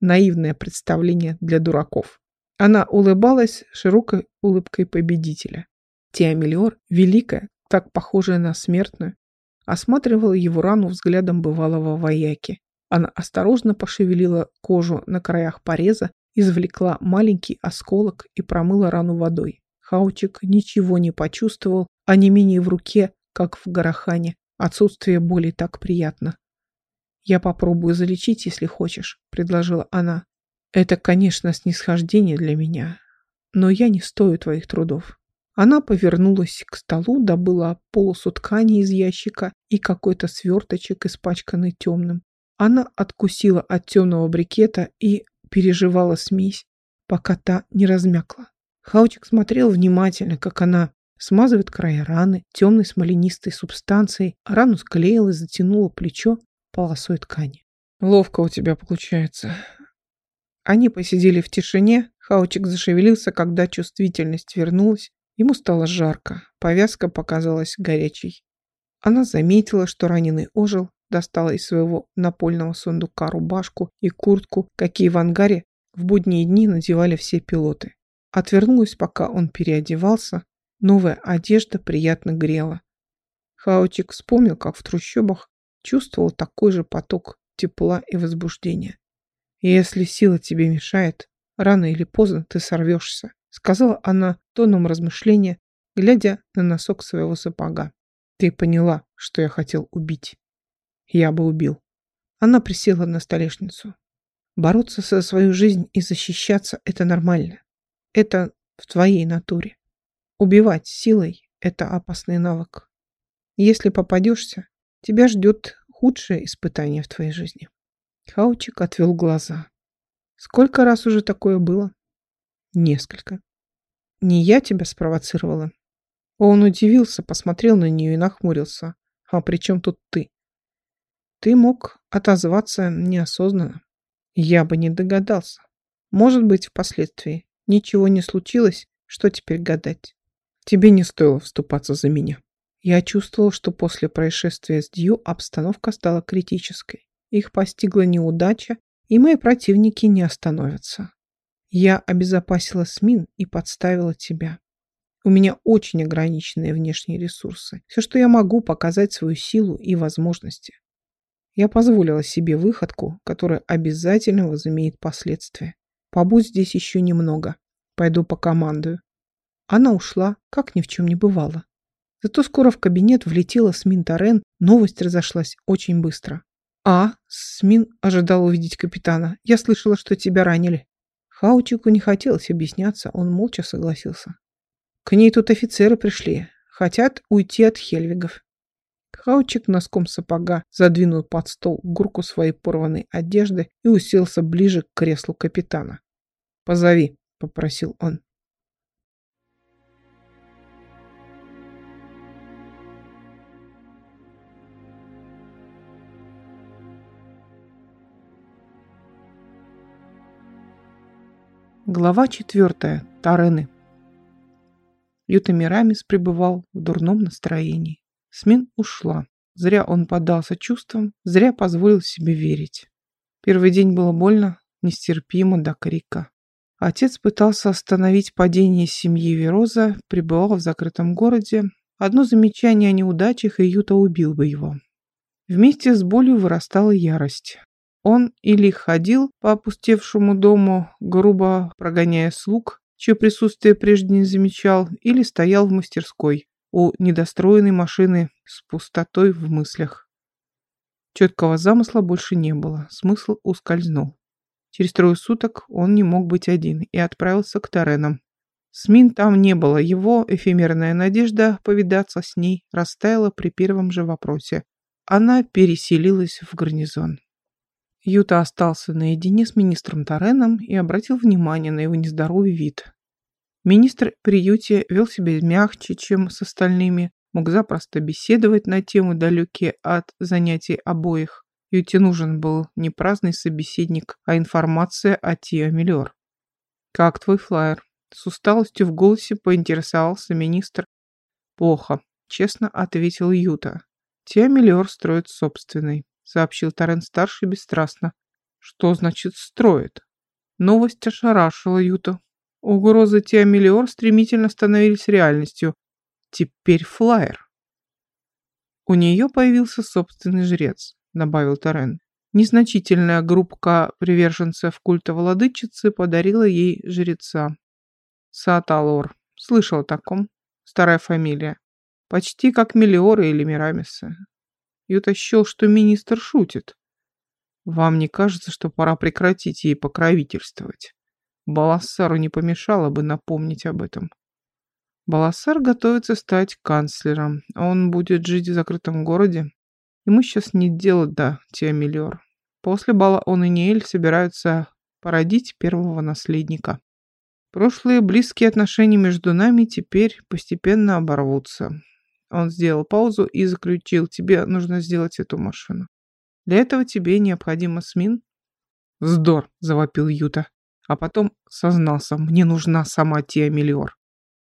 Наивное представление для дураков. Она улыбалась широкой улыбкой победителя. Теомелиор, великая, так похожая на смертную, осматривала его рану взглядом бывалого вояки. Она осторожно пошевелила кожу на краях пореза, извлекла маленький осколок и промыла рану водой. Хаучик ничего не почувствовал, а не менее в руке, как в Гарахане. Отсутствие боли так приятно. «Я попробую залечить, если хочешь», — предложила она. «Это, конечно, снисхождение для меня, но я не стою твоих трудов». Она повернулась к столу, добыла полосу ткани из ящика и какой-то сверточек, испачканный темным. Она откусила от темного брикета и переживала смесь, пока та не размякла. Хаучик смотрел внимательно, как она смазывает края раны темной смоленистой субстанцией, рану склеила и затянула плечо, полосой ткани. Ловко у тебя получается. Они посидели в тишине. Хаучик зашевелился, когда чувствительность вернулась. Ему стало жарко. Повязка показалась горячей. Она заметила, что раненый ожил, достала из своего напольного сундука рубашку и куртку, какие в ангаре в будние дни надевали все пилоты. Отвернулась, пока он переодевался. Новая одежда приятно грела. Хаучик вспомнил, как в трущобах чувствовал такой же поток тепла и возбуждения. Если сила тебе мешает, рано или поздно ты сорвешься, сказала она тоном размышления, глядя на носок своего сапога. Ты поняла, что я хотел убить. Я бы убил. Она присела на столешницу. Бороться за свою жизнь и защищаться – это нормально. Это в твоей натуре. Убивать силой – это опасный навык. Если попадешься, Тебя ждет худшее испытание в твоей жизни. Хаучик отвел глаза. Сколько раз уже такое было? Несколько. Не я тебя спровоцировала. Он удивился, посмотрел на нее и нахмурился. А при чем тут ты? Ты мог отозваться неосознанно. Я бы не догадался. Может быть, впоследствии. Ничего не случилось, что теперь гадать? Тебе не стоило вступаться за меня. Я чувствовал, что после происшествия с Дью обстановка стала критической. Их постигла неудача, и мои противники не остановятся. Я обезопасила СМИН и подставила тебя. У меня очень ограниченные внешние ресурсы. Все, что я могу, показать свою силу и возможности. Я позволила себе выходку, которая обязательно возымеет последствия. Побудь здесь еще немного. Пойду по командую. Она ушла, как ни в чем не бывало. Зато скоро в кабинет влетела Смин Тарен, новость разошлась очень быстро. «А, Смин ожидал увидеть капитана. Я слышала, что тебя ранили». Хаучику не хотелось объясняться, он молча согласился. «К ней тут офицеры пришли. Хотят уйти от Хельвигов». Хаучик носком сапога задвинул под стол гурку своей порванной одежды и уселся ближе к креслу капитана. «Позови», — попросил он. Глава четвертая. Тарены. Ютамирамис пребывал в дурном настроении. Смин ушла. Зря он поддался чувствам, зря позволил себе верить. Первый день было больно, нестерпимо до крика. Отец пытался остановить падение семьи Вероза, пребывал в закрытом городе. Одно замечание о неудачах, и Юта убил бы его. Вместе с болью вырастала ярость. Он или ходил по опустевшему дому, грубо прогоняя слуг, чье присутствие прежде не замечал, или стоял в мастерской у недостроенной машины с пустотой в мыслях. Четкого замысла больше не было, смысл ускользнул. Через трое суток он не мог быть один и отправился к Таренам. Смин там не было, его эфемерная надежда повидаться с ней растаяла при первом же вопросе. Она переселилась в гарнизон. Юта остался наедине с министром Тареном и обратил внимание на его нездоровый вид. Министр при Юте вел себя мягче, чем с остальными, мог запросто беседовать на темы далекие от занятий обоих. Юте нужен был не праздный собеседник, а информация о Тио Миллиор. «Как твой флайер?» С усталостью в голосе поинтересовался министр. «Плохо», — честно ответил Юта. «Тио Миллиор строит собственный», — сообщил Торрен-старший бесстрастно. «Что значит «строит»?» Новость ошарашила Юту. Угрозы Тиамелиор стремительно становились реальностью. Теперь флайер. У нее появился собственный жрец, добавил Торрен. Незначительная группка приверженцев культа владычицы подарила ей жреца. Саталор. Слышал о таком. Старая фамилия. Почти как Мелиоры или Мирамисы. И утащил, что министр шутит. Вам не кажется, что пора прекратить ей покровительствовать? Балассару не помешало бы напомнить об этом. Балассар готовится стать канцлером. Он будет жить в закрытом городе. Ему сейчас не дело до Теомелиор. После бала он и Неэль собираются породить первого наследника. Прошлые близкие отношения между нами теперь постепенно оборвутся. Он сделал паузу и заключил, тебе нужно сделать эту машину. Для этого тебе необходимо СМИН. Вздор, завопил Юта а потом сознался, мне нужна сама Тия Миллиор.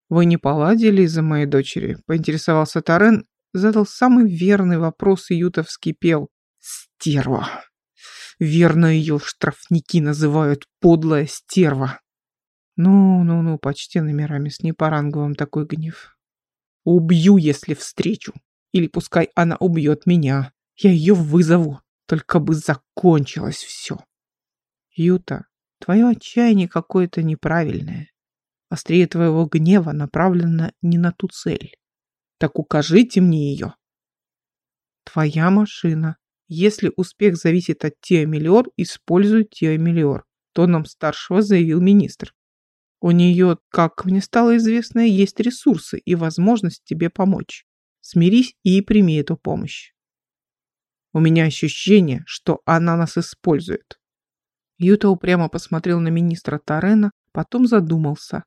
«Вы не поладили из-за моей дочери?» – поинтересовался Тарен, задал самый верный вопрос, и Юта вскипел. «Стерва! Верно ее штрафники называют подлая стерва!» «Ну-ну-ну, почтенный Мирамис, не по рангу вам такой гнев. Убью, если встречу. Или пускай она убьет меня. Я ее вызову. Только бы закончилось все». Юта, Твое отчаяние какое-то неправильное. Острее твоего гнева направлено не на ту цель. Так укажите мне ее. Твоя машина. Если успех зависит от Теомелиор, используй Теомелиор, тоном старшего заявил министр. У нее, как мне стало известно, есть ресурсы и возможность тебе помочь. Смирись и прими эту помощь. У меня ощущение, что она нас использует. Юта упрямо посмотрел на министра Тарена, потом задумался.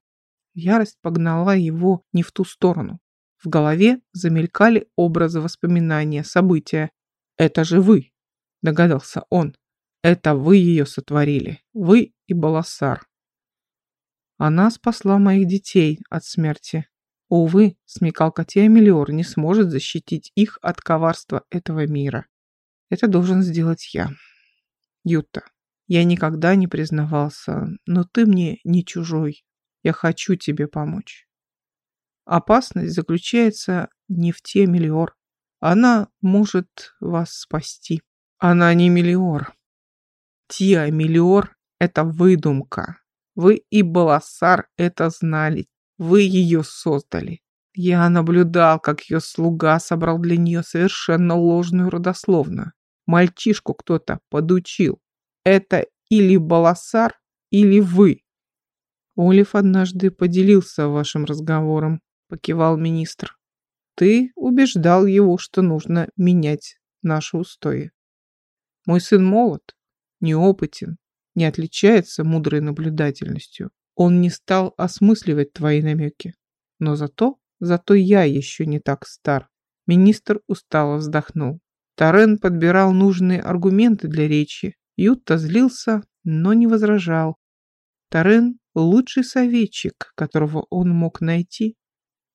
Ярость погнала его не в ту сторону. В голове замелькали образы воспоминания, события. «Это же вы!» – догадался он. «Это вы ее сотворили. Вы и Баласар. Она спасла моих детей от смерти. Увы, смекалка Теомелиор не сможет защитить их от коварства этого мира. Это должен сделать я. Юта, я никогда не признавался, но ты мне не чужой. Я хочу тебе помочь. Опасность заключается не в те Мелиор. Она может вас спасти. Она не Мелиор. Тиа Мелиор — это выдумка. Вы и Баласар это знали. Вы ее создали. Я наблюдал, как ее слуга собрал для нее совершенно ложную родословную. Мальчишку кто-то подучил. Это или Баласар, или вы. Олив однажды поделился вашим разговором, покивал министр. Ты убеждал его, что нужно менять наши устои. Мой сын молод, неопытен, не отличается мудрой наблюдательностью. Он не стал осмысливать твои намеки. Но зато, зато я еще не так стар. Министр устало вздохнул. Тарен подбирал нужные аргументы для речи, Ютта злился, но не возражал. Тарен – лучший советчик, которого он мог найти.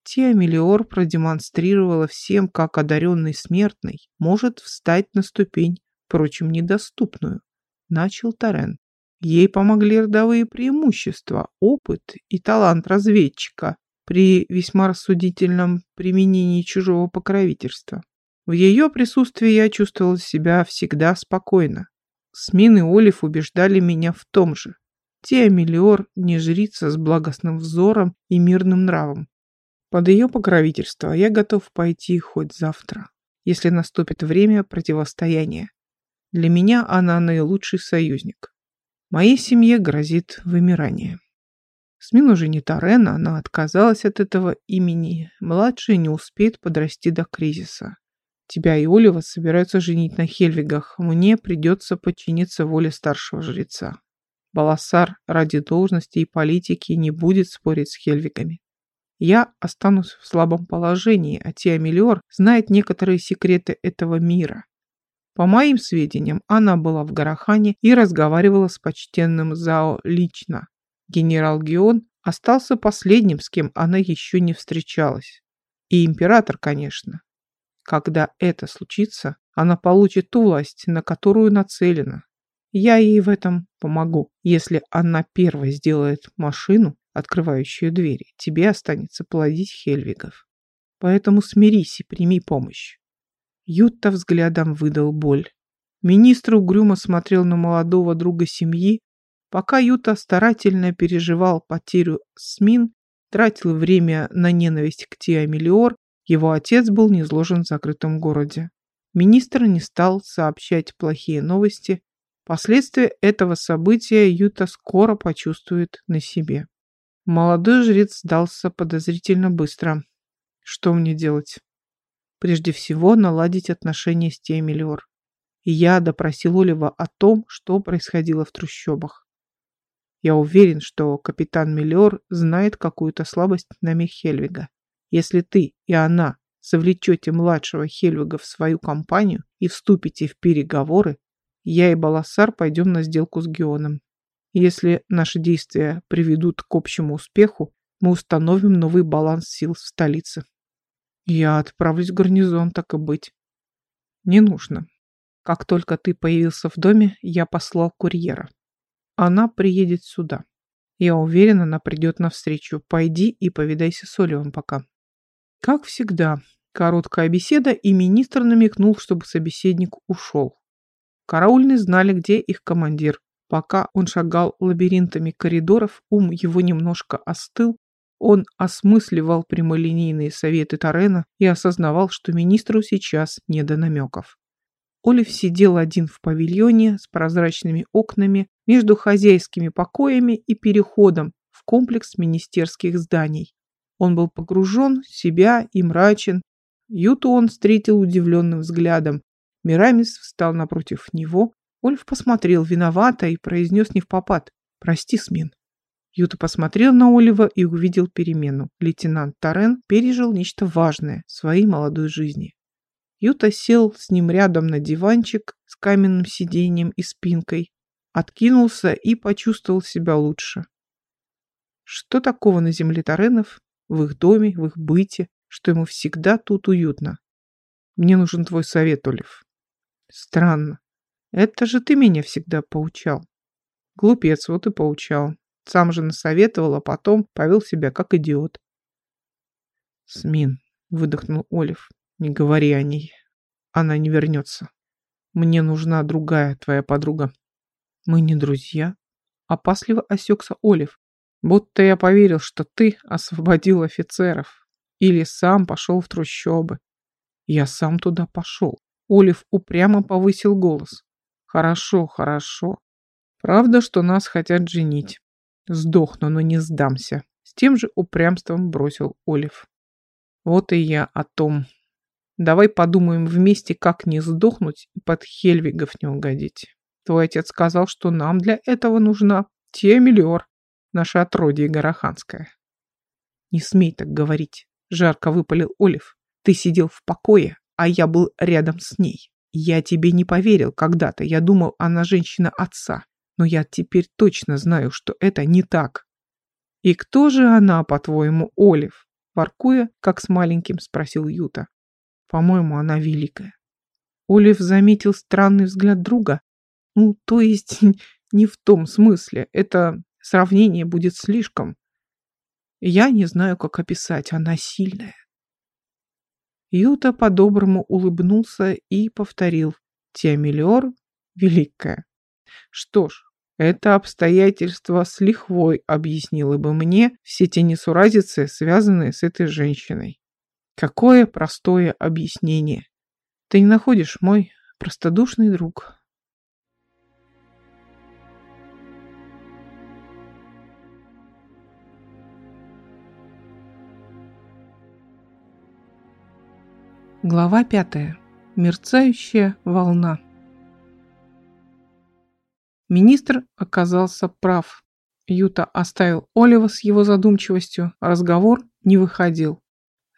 Теомелиор продемонстрировала всем, как одаренный смертный может встать на ступень, впрочем, недоступную. Начал Тарен. Ей помогли родовые преимущества, опыт и талант разведчика при весьма рассудительном применении чужого покровительства. В ее присутствии я чувствовал себя всегда спокойно. Смин и Олив убеждали меня в том же. Теомелиор не жрица с благостным взором и мирным нравом. Под ее покровительство я готов пойти хоть завтра, если наступит время противостояния. Для меня она наилучший союзник. Моей семье грозит вымирание. Смин уже не Тарена, она отказалась от этого имени. Младшая не успеет подрасти до кризиса. Тебя и Олива собираются женить на Хельвигах. Мне придется подчиниться воле старшего жреца. Баласар ради должности и политики не будет спорить с Хельвигами. Я останусь в слабом положении, а Тиамелиор знает некоторые секреты этого мира. По моим сведениям, она была в Гарахане и разговаривала с почтенным Зао лично. Генерал Геон остался последним, с кем она еще не встречалась. И император, конечно. Когда это случится, она получит ту власть, на которую нацелена. Я ей в этом помогу. Если она первой сделает машину, открывающую двери, тебе останется плодить Хельвигов. Поэтому смирись и прими помощь. Ютта взглядом выдал боль. Министр угрюмо смотрел на молодого друга семьи, пока Юта старательно переживал потерю Смин, тратил время на ненависть к Тиамелиор, его отец был низложен в закрытом городе. Министр не стал сообщать плохие новости. Последствия этого события Юта скоро почувствует на себе. Молодой жрец сдался подозрительно быстро. Что мне делать? Прежде всего, наладить отношения с Темелиор. И я допросил Олива о том, что происходило в трущобах. Я уверен, что капитан Миллиор знает какую-то слабость на миг Хельвига. Если ты и она совлечете младшего Хельвига в свою компанию и вступите в переговоры, я и Баласар пойдем на сделку с Геоном. Если наши действия приведут к общему успеху, мы установим новый баланс сил в столице. Я отправлюсь в гарнизон, так и быть. Не нужно. Как только ты появился в доме, я послал курьера. Она приедет сюда. Я уверен, она придет навстречу. Пойди и повидайся с Оливом пока. Как всегда, короткая беседа, и министр намекнул, чтобы собеседник ушел. Караульные знали, где их командир. Пока он шагал лабиринтами коридоров, ум его немножко остыл, он осмысливал прямолинейные советы Тарена и осознавал, что министру сейчас не до намеков. Олив сидел один в павильоне с прозрачными окнами между хозяйскими покоями и переходом в комплекс министерских зданий. Он был погружен в себя и мрачен. Юту он встретил удивленным взглядом. Мирамис встал напротив него. Ольф посмотрел виновато и произнес не в попад. «Прости, Смин». Юта посмотрел на Олива и увидел перемену. Лейтенант Тарен пережил нечто важное в своей молодой жизни. Юта сел с ним рядом на диванчик с каменным сиденьем и спинкой, откинулся и почувствовал себя лучше. Что такого на земле Таренов, в их доме, в их быте, что ему всегда тут уютно? Мне нужен твой совет, Олив. Странно. Это же ты меня всегда поучал. Глупец, вот и поучал. Сам же насоветовал, а потом повел себя как идиот. «Смин», — выдохнул Олив, — «не говори о ней. Она не вернется. Мне нужна другая твоя подруга». «Мы не друзья?» — опасливо осекся Олив. «Будто я поверил, что ты освободил офицеров. Или сам пошел в трущобы. Я сам туда пошел». Олив упрямо повысил голос. «Хорошо, хорошо. Правда, что нас хотят женить. Сдохну, но не сдамся. С тем же упрямством бросил Олив. Вот и я о том. Давай подумаем вместе, как не сдохнуть и под Хельвигов не угодить. Твой отец сказал, что нам для этого нужна Тиамелиор, наша отродье Гороханское. Не смей так говорить, жарко выпалил Олив. Ты сидел в покое, а я был рядом с ней. Я тебе не поверил когда-то, я думал, она женщина отца. Но я теперь точно знаю, что это не так. И кто же она, по-твоему, Олив? Воркуя, как с маленьким, спросил Юта. По-моему, она великая. Олив заметил странный взгляд друга. Ну, то есть, не в том смысле. Это сравнение будет слишком. Я не знаю, как описать. Она сильная. Юта по-доброму улыбнулся и повторил. Тиамелиор великая. Что ж, это обстоятельство с лихвой объяснило бы мне все те несуразицы, связанные с этой женщиной. Какое простое объяснение. Ты не находишь, мой простодушный друг. Глава пятая. Мерцающая волна. Министр оказался прав. Юта оставил Олива с его задумчивостью, разговор не выходил.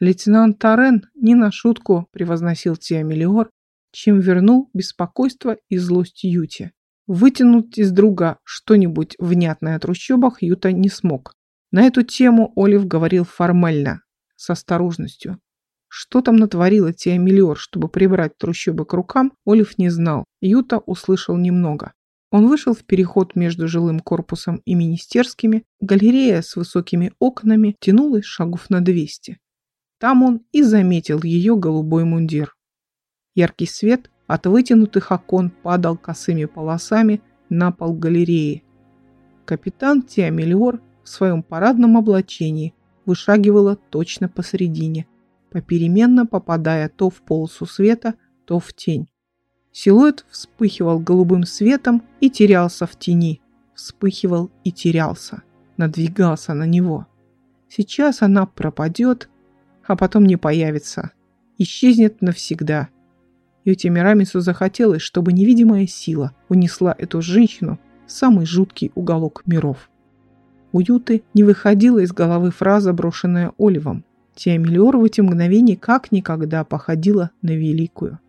Лейтенант Тарен не на шутку превозносил Тиамелиор, чем вернул беспокойство и злость Юте. Вытянуть из друга что-нибудь внятное о трущобах Юта не смог. На эту тему Олив говорил формально, с осторожностью. Что там натворила Тиамелиор, чтобы прибрать трущобы к рукам, Олив не знал. Юта услышал немного. Он вышел в переход между жилым корпусом и министерскими. Галерея с высокими окнами тянулась шагов на 200. Там он и заметил ее голубой мундир. Яркий свет от вытянутых окон падал косыми полосами на пол галереи. Капитан Тиамелиор в своем парадном облачении вышагивала точно посередине, попеременно попадая то в полосу света, то в тень. Силуэт вспыхивал голубым светом и терялся в тени. Вспыхивал и терялся. Надвигался на него. Сейчас она пропадет, а потом не появится. Исчезнет навсегда. Юте Мирамису захотелось, чтобы невидимая сила унесла эту женщину в самый жуткий уголок миров. У Юты не выходила из головы фраза, брошенная Оливом. Тиамелиор в эти мгновения как никогда походила на великую.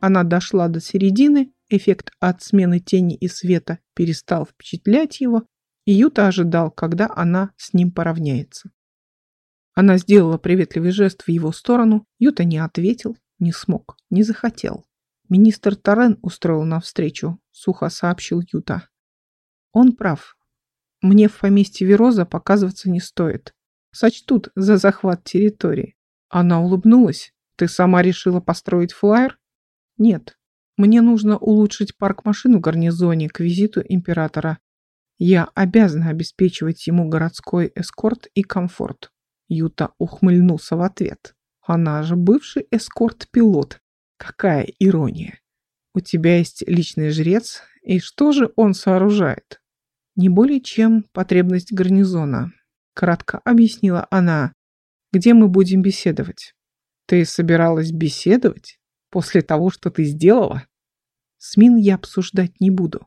Она дошла до середины, эффект от смены тени и света перестал впечатлять его, и Юта ожидал, когда она с ним поравняется. Она сделала приветливый жест в его сторону, Юта не ответил, не смог, не захотел. Министр Торрен устроил навстречу, сухо сообщил Юта. Он прав, мне в поместье Вероза показываться не стоит. Сочтут за захват территории. Она улыбнулась. Ты сама решила построить флайер? Нет. Мне нужно улучшить парк-машину в гарнизоне к визиту императора. Я обязана обеспечивать ему городской эскорт и комфорт. Юта ухмыльнулся в ответ. Она же бывший эскорт-пилот. Какая ирония. У тебя есть личный жрец, и что же он сооружает? Не более чем потребность гарнизона, кратко объяснила она. Где мы будем беседовать? Ты собиралась беседовать? После того, что ты сделала? Смин я обсуждать не буду.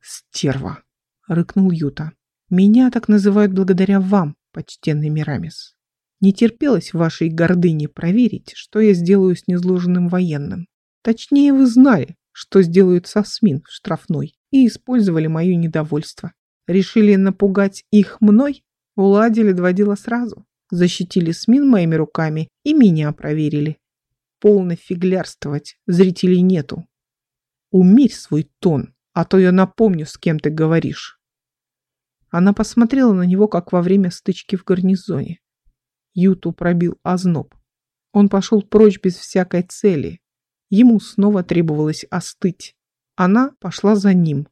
Стерва, рыкнул Юта. Меня так называют благодаря вам, почтенный Мирамис. Не терпелось вашей гордыне проверить, что я сделаю с незложенным военным. Точнее, вы знали, что сделают со СМИН в штрафной и использовали мое недовольство. Решили напугать их мной? Уладили два дела сразу. Защитили СМИН моими руками и меня проверили. Полно фиглярствовать, зрителей нету. Умерь свой тон, а то я напомню, с кем ты говоришь. Она посмотрела на него, как во время стычки в гарнизоне. Юту пробил озноб. Он пошел прочь без всякой цели. Ему снова требовалось остыть. Она пошла за ним.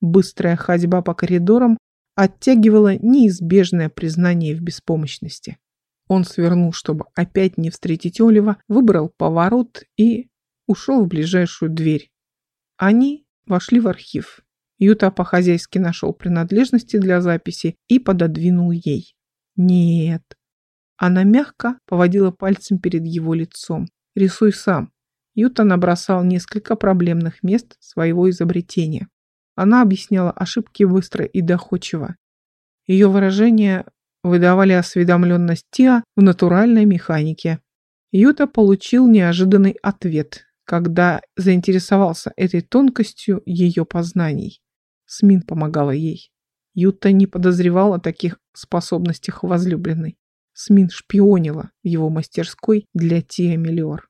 Быстрая ходьба по коридорам оттягивала неизбежное признание в беспомощности. Он свернул, чтобы опять не встретить Олива, выбрал поворот и ушел в ближайшую дверь. Они вошли в архив. Юта по-хозяйски нашел принадлежности для записи и пододвинул ей. Нет. Она мягко поводила пальцем перед его лицом. Рисуй сам. Юта набросал несколько проблемных мест своего изобретения. Она объясняла ошибки быстро и доходчиво. Ее выражения выдавали осведомленность Тиа в натуральной механике. Юта получил неожиданный ответ, когда заинтересовался этой тонкостью ее познаний. Смин помогала ей. Юта не подозревала о таких способностях возлюбленной. Смин шпионила в его мастерской для Тиа Мелиор.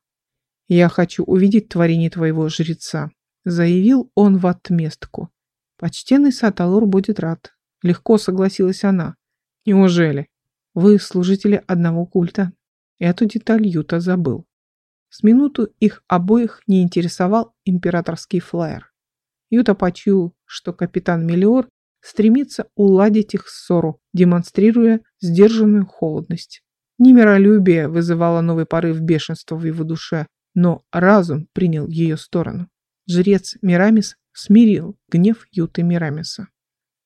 «Я хочу увидеть творение твоего жреца», — заявил он в отместку. «Почтенный Саталур будет рад». Легко согласилась она. «Неужели? Вы служители одного культа?» Эту деталь Юта забыл. С минуту их обоих не интересовал императорский флайер. Юта почуял, что капитан Мелиор стремится уладить их ссору, демонстрируя сдержанную холодность. Немиролюбие вызывало новый порыв бешенства в его душе, но разум принял ее сторону. Жрец Мирамис смирил гнев Юты Мирамиса.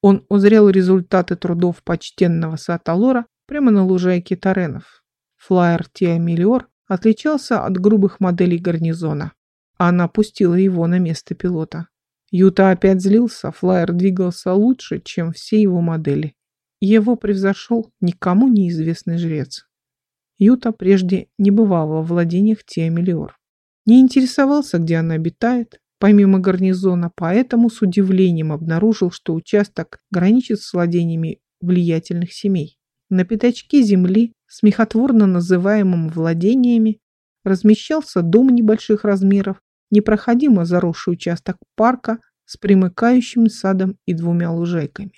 Он узрел результаты трудов почтенного Саталора прямо на лужайке Таренов. Флайер Тиамелиор отличался от грубых моделей гарнизона. Она пустила его на место пилота. Юта опять злился, флайер двигался лучше, чем все его модели. Его превзошел никому неизвестный жрец. Юта прежде не бывал во владениях Теомелиор. Не интересовался, где она обитает, помимо гарнизона, поэтому с удивлением обнаружил, что участок граничит с владениями влиятельных семей. На пятачке земли, смехотворно называемым владениями, размещался дом небольших размеров, непроходимо заросший участок парка с примыкающим садом и двумя лужайками.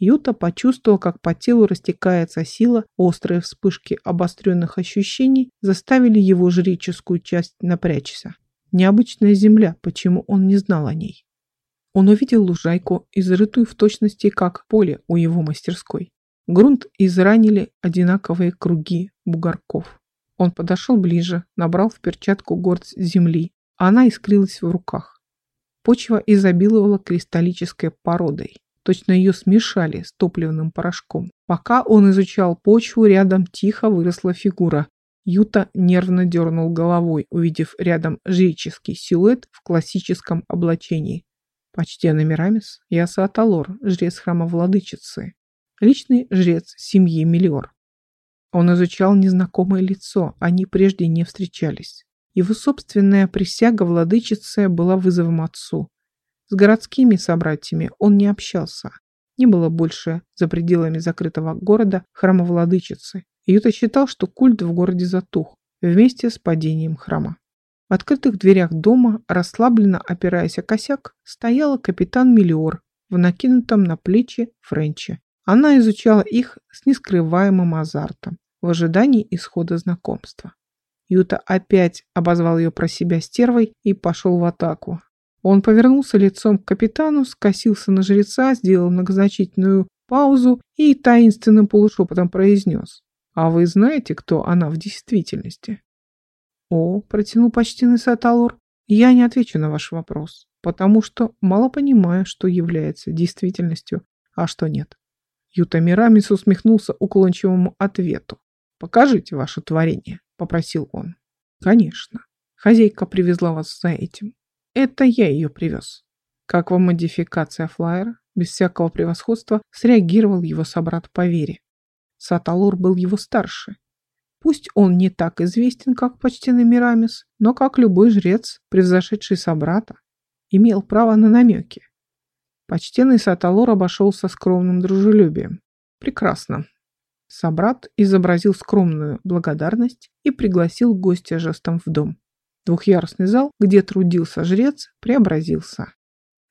Юта почувствовал, как по телу растекается сила, острые вспышки обостренных ощущений заставили его жреческую часть напрячься. Необычная земля, почему он не знал о ней. Он увидел лужайку, изрытую в точности как поле у его мастерской. Грунт изранили одинаковые круги бугорков. Он подошел ближе, набрал в перчатку горсть земли, она искрилась в руках. Почва изобиловала кристаллической породой. Точно ее смешали с топливным порошком. Пока он изучал почву, рядом тихо выросла фигура. Юта нервно дернул головой, увидев рядом жреческий силуэт в классическом облачении. Почтенный Мирамис, я Сааталор, жрец храма владычицы. Личный жрец семьи Мелиор. Он изучал незнакомое лицо, они прежде не встречались. Его собственная присяга владычицы была вызовом отцу. С городскими собратьями он не общался. Не было больше за пределами закрытого города храма владычицы. Юта считал, что культ в городе затух вместе с падением храма. В открытых дверях дома, расслабленно опираясь о косяк, стояла капитан Миллиор в накинутом на плечи Френче. Она изучала их с нескрываемым азартом, в ожидании исхода знакомства. Юта опять обозвал ее про себя стервой и пошел в атаку. Он повернулся лицом к капитану, скосился на жреца, сделал многозначительную паузу и таинственным полушепотом произнес. «А вы знаете, кто она в действительности?» «О», — протянул почтенный Саталор, — «я не отвечу на ваш вопрос, потому что мало понимаю, что является действительностью, а что нет». Юта Мирамис усмехнулся уклончивому ответу. «Покажите ваше творение», — попросил он. «Конечно. Хозяйка привезла вас за этим. Это я ее привез». Как вам модификация флайера? Без всякого превосходства среагировал его собрат по вере. Саталор был его старше, Пусть он не так известен, как почтенный Мирамис, но, как любой жрец, превзошедший собрата, имел право на намеки. Почтенный Саталор обошелся скромным дружелюбием. Прекрасно. Собрат изобразил скромную благодарность и пригласил гостя жестом в дом. Двухъярусный зал, где трудился жрец, преобразился.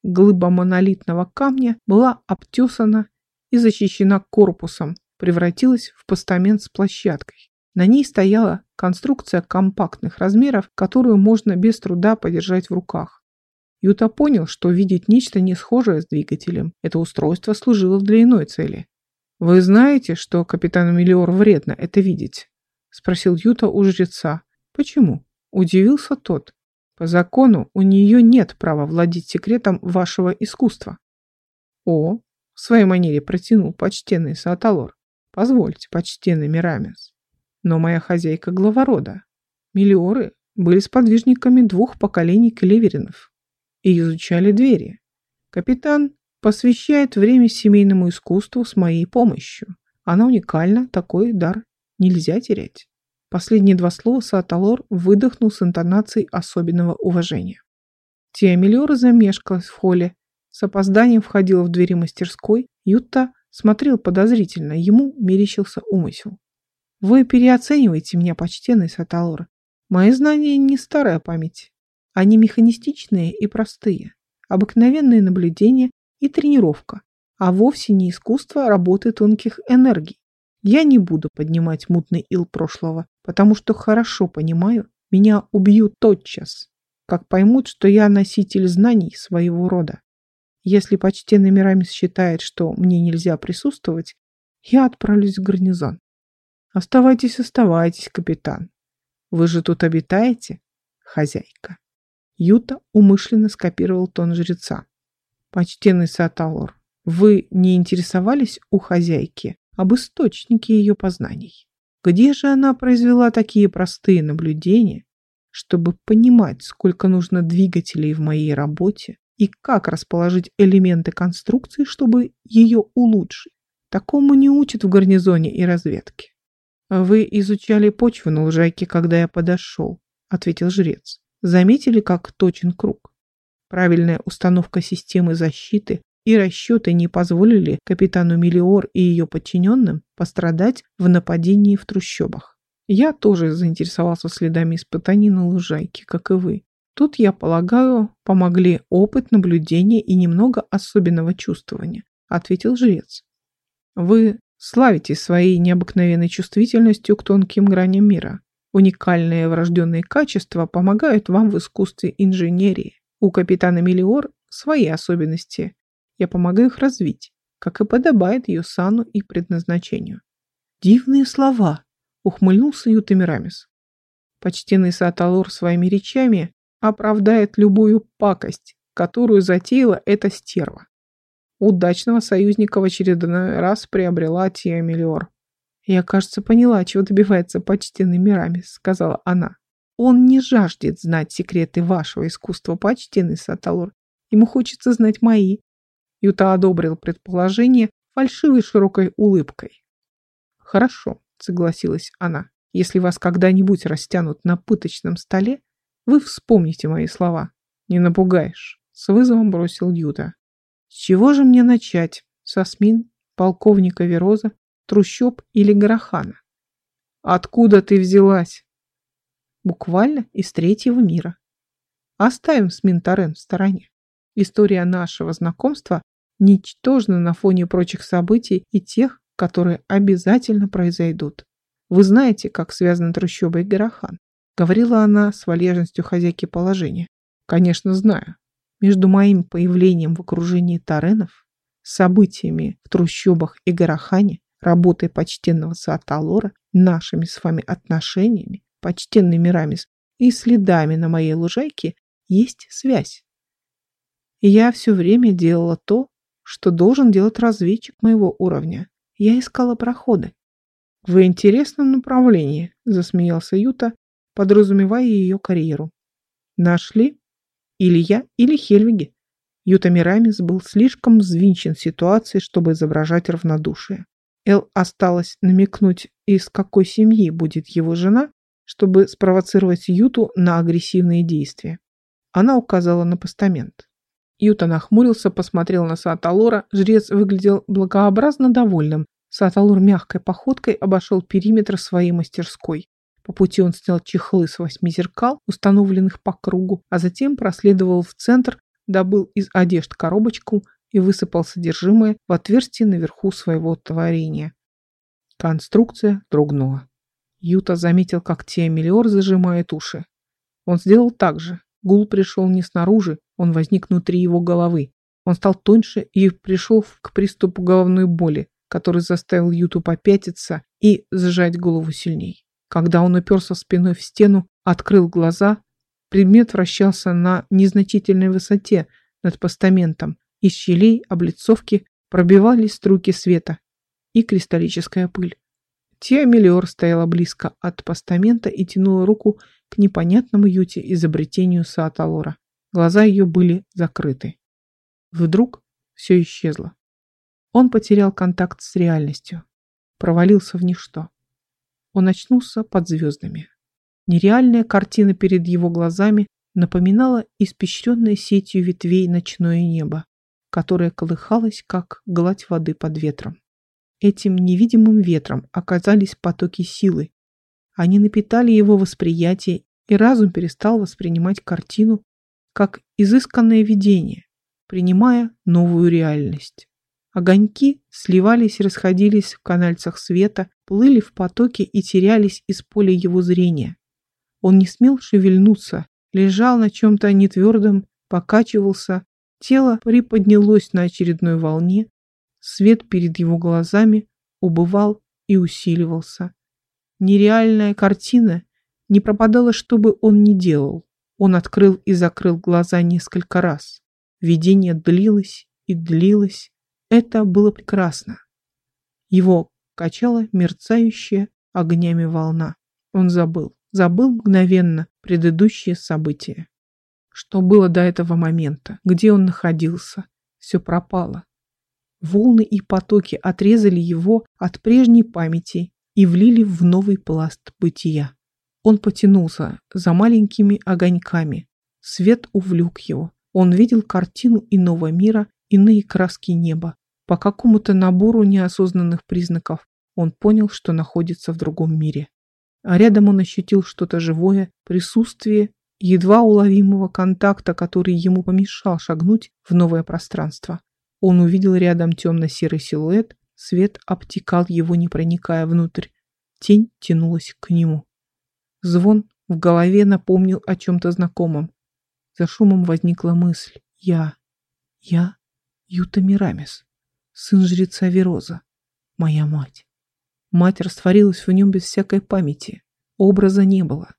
Глыба монолитного камня была обтесана и защищена корпусом, превратилась в постамент с площадкой. На ней стояла конструкция компактных размеров, которую можно без труда подержать в руках. Юта понял, что видеть нечто не схожее с двигателем. Это устройство служило для иной цели. «Вы знаете, что капитану Миллиор вредно это видеть?» – спросил Юта у жреца. «Почему?» – удивился тот. «По закону у нее нет права владеть секретом вашего искусства». «О!» – в своей манере протянул почтенный Сааталор. «Позвольте, почтенный Мирамес, но моя хозяйка глава рода. Миллиоры были сподвижниками двух поколений клеверинов и изучали двери. Капитан посвящает время семейному искусству с моей помощью. Она уникальна, такой дар нельзя терять. Последние два слова Сааталор выдохнул с интонацией особенного уважения. Тиамелиора замешкалась в холле, с опозданием входила в двери мастерской, Ютта смотрел подозрительно, ему мерещился умысел. Вы переоцениваете меня, почтенный Саталор. Мои знания не старая память. Они механистичные и простые. Обыкновенные наблюдения и тренировка, а вовсе не искусство работы тонких энергий. Я не буду поднимать мутный ил прошлого, потому что хорошо понимаю, меня убьют тотчас, как поймут, что я носитель знаний своего рода. Если почтенный Мирамис считает, что мне нельзя присутствовать, я отправлюсь в гарнизон. Оставайтесь, оставайтесь, капитан. Вы же тут обитаете, хозяйка. Юта умышленно скопировал тон жреца. Почтенный Саталор, вы не интересовались у хозяйки об источнике ее познаний? Где же она произвела такие простые наблюдения, чтобы понимать, сколько нужно двигателей в моей работе и как расположить элементы конструкции, чтобы ее улучшить? Такому не учат в гарнизоне и разведке. «Вы изучали почву на лужайке, когда я подошел», — ответил жрец. «Заметили, как точен круг? Правильная установка системы защиты и расчеты не позволили капитану Мелиор и ее подчиненным пострадать в нападении в трущобах. Я тоже заинтересовался следами испытаний на лужайке, как и вы. Тут, я полагаю, помогли опыт, наблюдения и немного особенного чувствования», — ответил жрец. «Вы Славитесь своей необыкновенной чувствительностью к тонким граням мира. Уникальные врожденные качества помогают вам в искусстве инженерии. У капитана Мелиор свои особенности. Я помогаю их развить, как и подобает ее сану и предназначению. Дивные слова, ухмыльнулся Ютамирамис. Почтенный Саталор своими речами оправдает любую пакость, которую затеяла эта стерва. Удачного союзника в очередной раз приобрела Тия Миллиор. «Я, кажется, поняла, чего добивается почтенный Мирами», — сказала она. «Он не жаждет знать секреты вашего искусства, почтенный Саталор. Ему хочется знать мои». Юта одобрил предположение фальшивой широкой улыбкой. «Хорошо», — согласилась она. «Если вас когда-нибудь растянут на пыточном столе, вы вспомните мои слова. Не напугаешь», — с вызовом бросил Юта. С чего же мне начать? Сосмин, полковника Вероза, трущоб или Гарахана? Откуда ты взялась? Буквально из третьего мира. Оставим Сминтарен в стороне. История нашего знакомства ничтожна на фоне прочих событий и тех, которые обязательно произойдут. Вы знаете, как связаны трущобы и Гарахан? Говорила она с валежностью хозяйки положения. Конечно, знаю. Между моим появлением в окружении Таренов, событиями в трущобах и Гарахане, работой почтенного Сааталора, нашими с вами отношениями, почтенный Мирамис, и следами на моей лужайке есть связь. И я все время делала то, что должен делать разведчик моего уровня. Я искала проходы. В интересном направлении, засмеялся Юта, подразумевая ее карьеру. Нашли? Или я, или Хельвиги. Юта Мирамис был слишком взвинчен ситуацией, чтобы изображать равнодушие. Эл осталось намекнуть, из какой семьи будет его жена, чтобы спровоцировать Юту на агрессивные действия. Она указала на постамент. Юта нахмурился, посмотрел на Сааталора. Жрец выглядел благообразно довольным. Сааталор мягкой походкой обошел периметр своей мастерской. По пути он снял чехлы с восьми зеркал, установленных по кругу, а затем проследовал в центр, добыл из одежд коробочку и высыпал содержимое в отверстие наверху своего творения. Конструкция дрогнула. Юта заметил, как Теомелиор зажимает уши. Он сделал так же. Гул пришел не снаружи, он возник внутри его головы. Он стал тоньше и пришел к приступу головной боли, который заставил Юту попятиться и сжать голову сильней. Когда он уперся спиной в стену, открыл глаза, предмет вращался на незначительной высоте над постаментом. Из щелей облицовки пробивались струйки света и кристаллическая пыль. Тия Мелиор стояла близко от постамента и тянула руку к непонятному юте изобретению Сааталора. Глаза ее были закрыты. Вдруг все исчезло. Он потерял контакт с реальностью, провалился в ничто. Он очнулся под звездами. Нереальная картина перед его глазами напоминала испещренное сетью ветвей ночное небо, которое колыхалось, как гладь воды под ветром. Этим невидимым ветром оказались потоки силы. Они напитали его восприятие, и разум перестал воспринимать картину как изысканное видение, принимая новую реальность. Огоньки сливались и расходились в канальцах света, плыли в потоке и терялись из поля его зрения. Он не смел шевельнуться, лежал на чем-то нетвердом, покачивался, тело приподнялось на очередной волне, свет перед его глазами убывал и усиливался. Нереальная картина не пропадала, что бы он ни делал. Он открыл и закрыл глаза несколько раз. Видение длилось и длилось, это было прекрасно. Его качала мерцающая огнями волна. Он забыл, забыл мгновенно предыдущие события. Что было до этого момента? Где он находился? Все пропало. Волны и потоки отрезали его от прежней памяти и влили в новый пласт бытия. Он потянулся за маленькими огоньками. Свет увлек его. Он видел картину иного мира, иные краски неба. По какому-то набору неосознанных признаков он понял, что находится в другом мире. А рядом он ощутил что-то живое, присутствие, едва уловимого контакта, который ему помешал шагнуть в новое пространство. Он увидел рядом темно-серый силуэт, свет обтекал его, не проникая внутрь. Тень тянулась к нему. Звон в голове напомнил о чем-то знакомом. За шумом возникла мысль. Я, я Юта Мирамис, сын жреца Вероза, моя мать. Мать растворилась в нем без всякой памяти. Образа не было.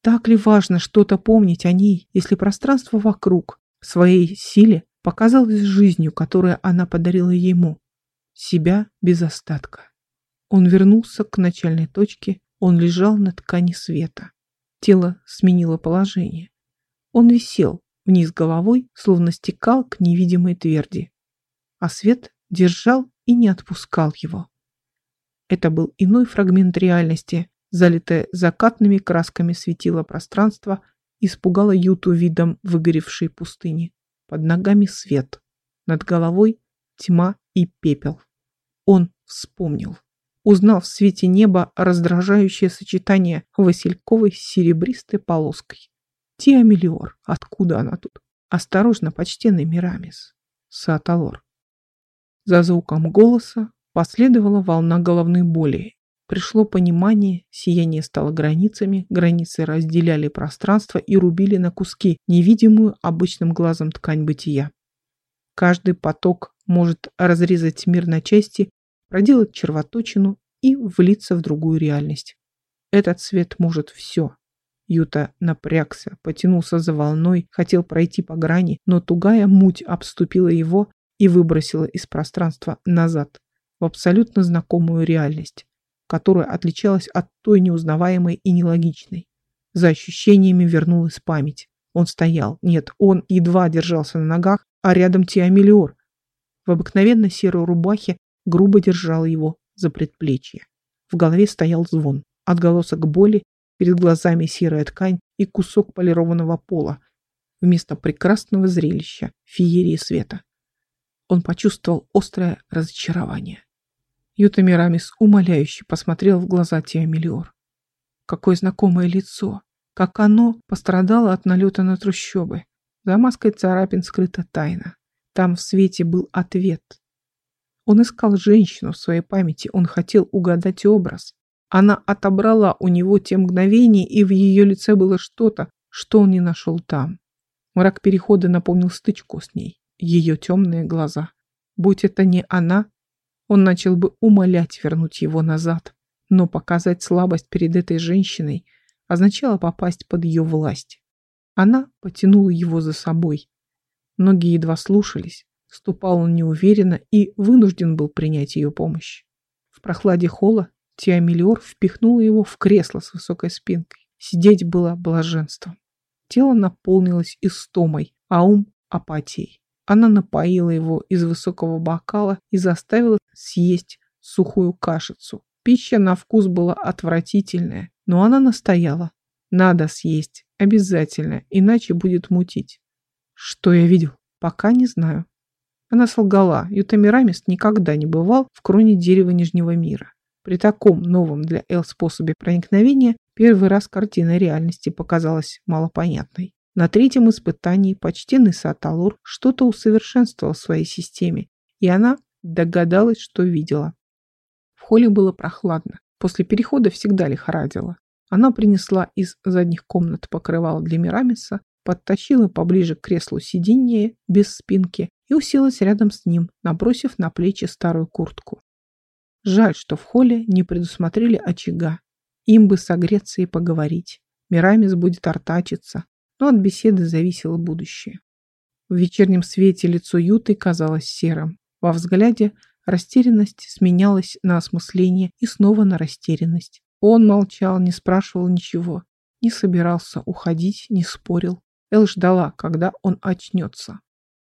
Так ли важно что-то помнить о ней, если пространство вокруг в своей силе показалось жизнью, которую она подарила ему? Себя без остатка. Он вернулся к начальной точке, он лежал на ткани света. Тело сменило положение. Он висел вниз головой, словно стекал к невидимой тверди. А свет держал и не отпускал его. Это был иной фрагмент реальности, залитое закатными красками светило пространство, испугало Юту видом выгоревшей пустыни. Под ногами свет, над головой тьма и пепел. Он вспомнил. Узнал в свете неба раздражающее сочетание васильковой с серебристой полоской. Тиамелиор. Откуда она тут? Осторожно, почтенный Мирамис. Сааталор. За звуком голоса последовала волна головной боли. Пришло понимание, сияние стало границами, границы разделяли пространство и рубили на куски невидимую обычным глазом ткань бытия. Каждый поток может разрезать мир на части, проделать червоточину и влиться в другую реальность. Этот свет может все, Юта напрягся, потянулся за волной, хотел пройти по грани, но тугая муть обступила его и выбросила из пространства назад, в абсолютно знакомую реальность, которая отличалась от той неузнаваемой и нелогичной. За ощущениями вернулась память. Он стоял. Нет, он едва держался на ногах, а рядом Тиамелиор. В обыкновенно серой рубахе грубо держал его за предплечье. В голове стоял звон. Отголосок боли Перед глазами серая ткань и кусок полированного пола вместо прекрасного зрелища феерии света. Он почувствовал острое разочарование. Юта Мирамис умоляюще посмотрел в глаза Тиамелиор. Какое знакомое лицо! Как оно пострадало от налета на трущобы. За маской царапин скрыта тайна. Там в свете был ответ. Он искал женщину в своей памяти, он хотел угадать образ. Она отобрала у него те мгновения, и в ее лице было что-то, что он не нашел там. Мрак перехода напомнил стычку с ней, ее темные глаза. Будь это не она, он начал бы умолять вернуть его назад. Но показать слабость перед этой женщиной означало попасть под ее власть. Она потянула его за собой. Ноги едва слушались, ступал он неуверенно и вынужден был принять ее помощь. В прохладе холла Тиамелиор впихнула его в кресло с высокой спинкой. Сидеть было блаженством. Тело наполнилось истомой, а ум – апатией. Она напоила его из высокого бокала и заставила съесть сухую кашицу. Пища на вкус была отвратительная, но она настояла. Надо съесть, обязательно, иначе будет мутить. Что я видел? Пока не знаю. Она солгала. Ютамирамис никогда не бывал в кроне дерева Нижнего мира. При таком новом для Эл способе проникновения первый раз картина реальности показалась малопонятной. На третьем испытании почтенный Саталур что-то усовершенствовал в своей системе, и она догадалась, что видела. В холле было прохладно. После перехода всегда лихорадило. Она принесла из задних комнат покрывало для Мирамиса, подтащила поближе к креслу сиденье без спинки и уселась рядом с ним, набросив на плечи старую куртку. Жаль, что в холле не предусмотрели очага. Им бы согреться и поговорить. Мирамис будет артачиться, но от беседы зависело будущее. В вечернем свете лицо Юты казалось серым. Во взгляде Растерянность сменялась на осмысление и снова на растерянность. Он молчал, не спрашивал ничего, не собирался уходить, не спорил. Эл ждала, когда он очнется.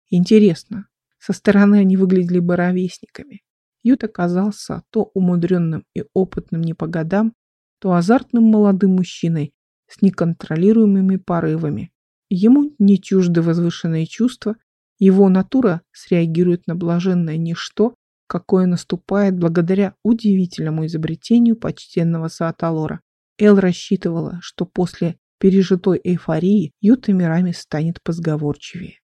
Интересно, со стороны они выглядели бы ровесниками. Ют оказался то умудренным и опытным не по годам, то азартным молодым мужчиной с неконтролируемыми порывами. Ему не чужды возвышенные чувства, его натура среагирует на блаженное ничто, какое наступает благодаря удивительному изобретению почтенного Сааталора. Эл рассчитывала, что после пережитой эйфории Юта мирами станет позговорчивее.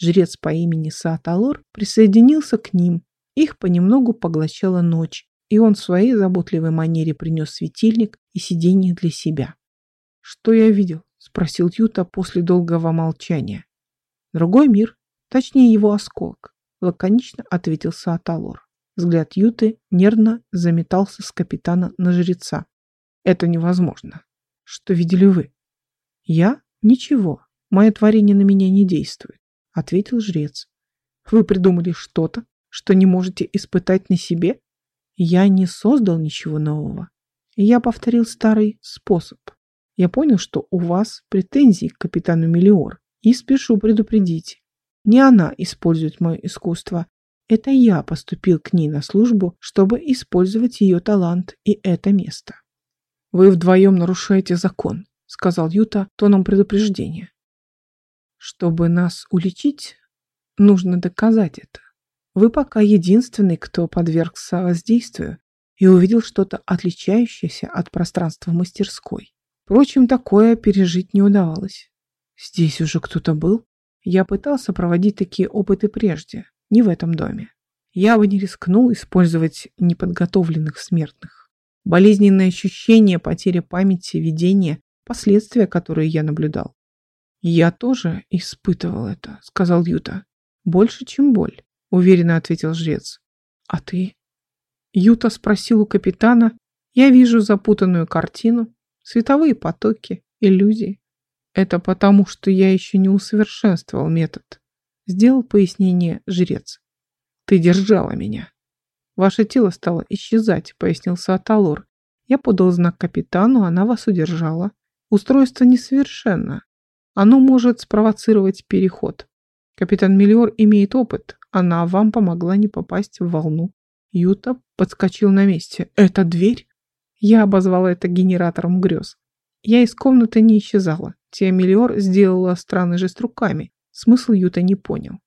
Жрец по имени Сааталор присоединился к ним. Их понемногу поглощала ночь, и он в своей заботливой манере принес светильник и сиденье для себя. «Что я видел?» — спросил Юта после долгого молчания. «Другой мир, точнее его осколок», — лаконично ответил Сааталор. Взгляд Юты нервно заметался с капитана на жреца. «Это невозможно. Что видели вы?» «Я? Ничего. Мое творение на меня не действует ответил жрец. Вы придумали что-то, что не можете испытать на себе? Я не создал ничего нового. Я повторил старый способ. Я понял, что у вас претензии к капитану Мелиор, и спешу предупредить. Не она использует мое искусство. Это я поступил к ней на службу, чтобы использовать ее талант и это место. «Вы вдвоем нарушаете закон», — сказал Юта тоном предупреждения. Чтобы нас уличить, нужно доказать это. Вы пока единственный, кто подвергся воздействию и увидел что-то отличающееся от пространства мастерской. Впрочем, такое пережить не удавалось. Здесь уже кто-то был. Я пытался проводить такие опыты прежде, не в этом доме. Я бы не рискнул использовать неподготовленных смертных. Болезненное ощущение, потеря памяти, видение, последствия, которые я наблюдал, «Я тоже испытывал это», — сказал Юта. «Больше, чем боль», — уверенно ответил жрец. «А ты?» Юта спросил у капитана. «Я вижу запутанную картину, световые потоки, иллюзии. Это потому, что я еще не усовершенствовал метод», — сделал пояснение жрец. «Ты держала меня». «Ваше тело стало исчезать», — пояснил Сааталор. «Я подал знак капитану, она вас удержала. Устройство несовершенно, оно может спровоцировать переход. Капитан Миллиор имеет опыт. Она вам помогла не попасть в волну. Юта подскочил на месте. «Это дверь?» Я обозвала это генератором грез. Я из комнаты не исчезала. Тия Миллиор сделала странный жест руками. Смысл Юта не понял.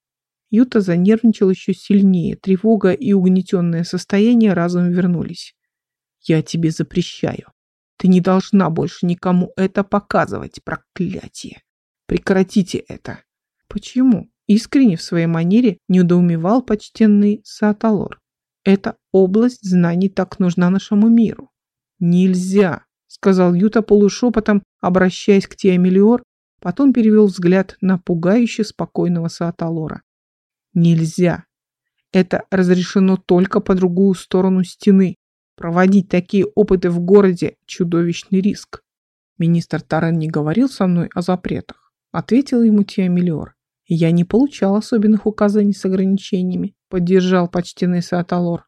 Юта занервничал еще сильнее. Тревога и угнетенное состояние разом вернулись. «Я тебе запрещаю. Ты не должна больше никому это показывать, проклятие!» Прекратите это. Почему? Искренне в своей манере недоумевал почтенный Саталор. Эта область знаний так нужна нашему миру. Нельзя, сказал Юта полушепотом, обращаясь к Тиамелиор, потом перевел взгляд на пугающе спокойного Сааталора. Нельзя. Это разрешено только по другую сторону стены. Проводить такие опыты в городе – чудовищный риск. Министр Тарен не говорил со мной о запретах. Ответил ему Тиамелиор. Я не получал особенных указаний с ограничениями, поддержал почтенный Сааталор.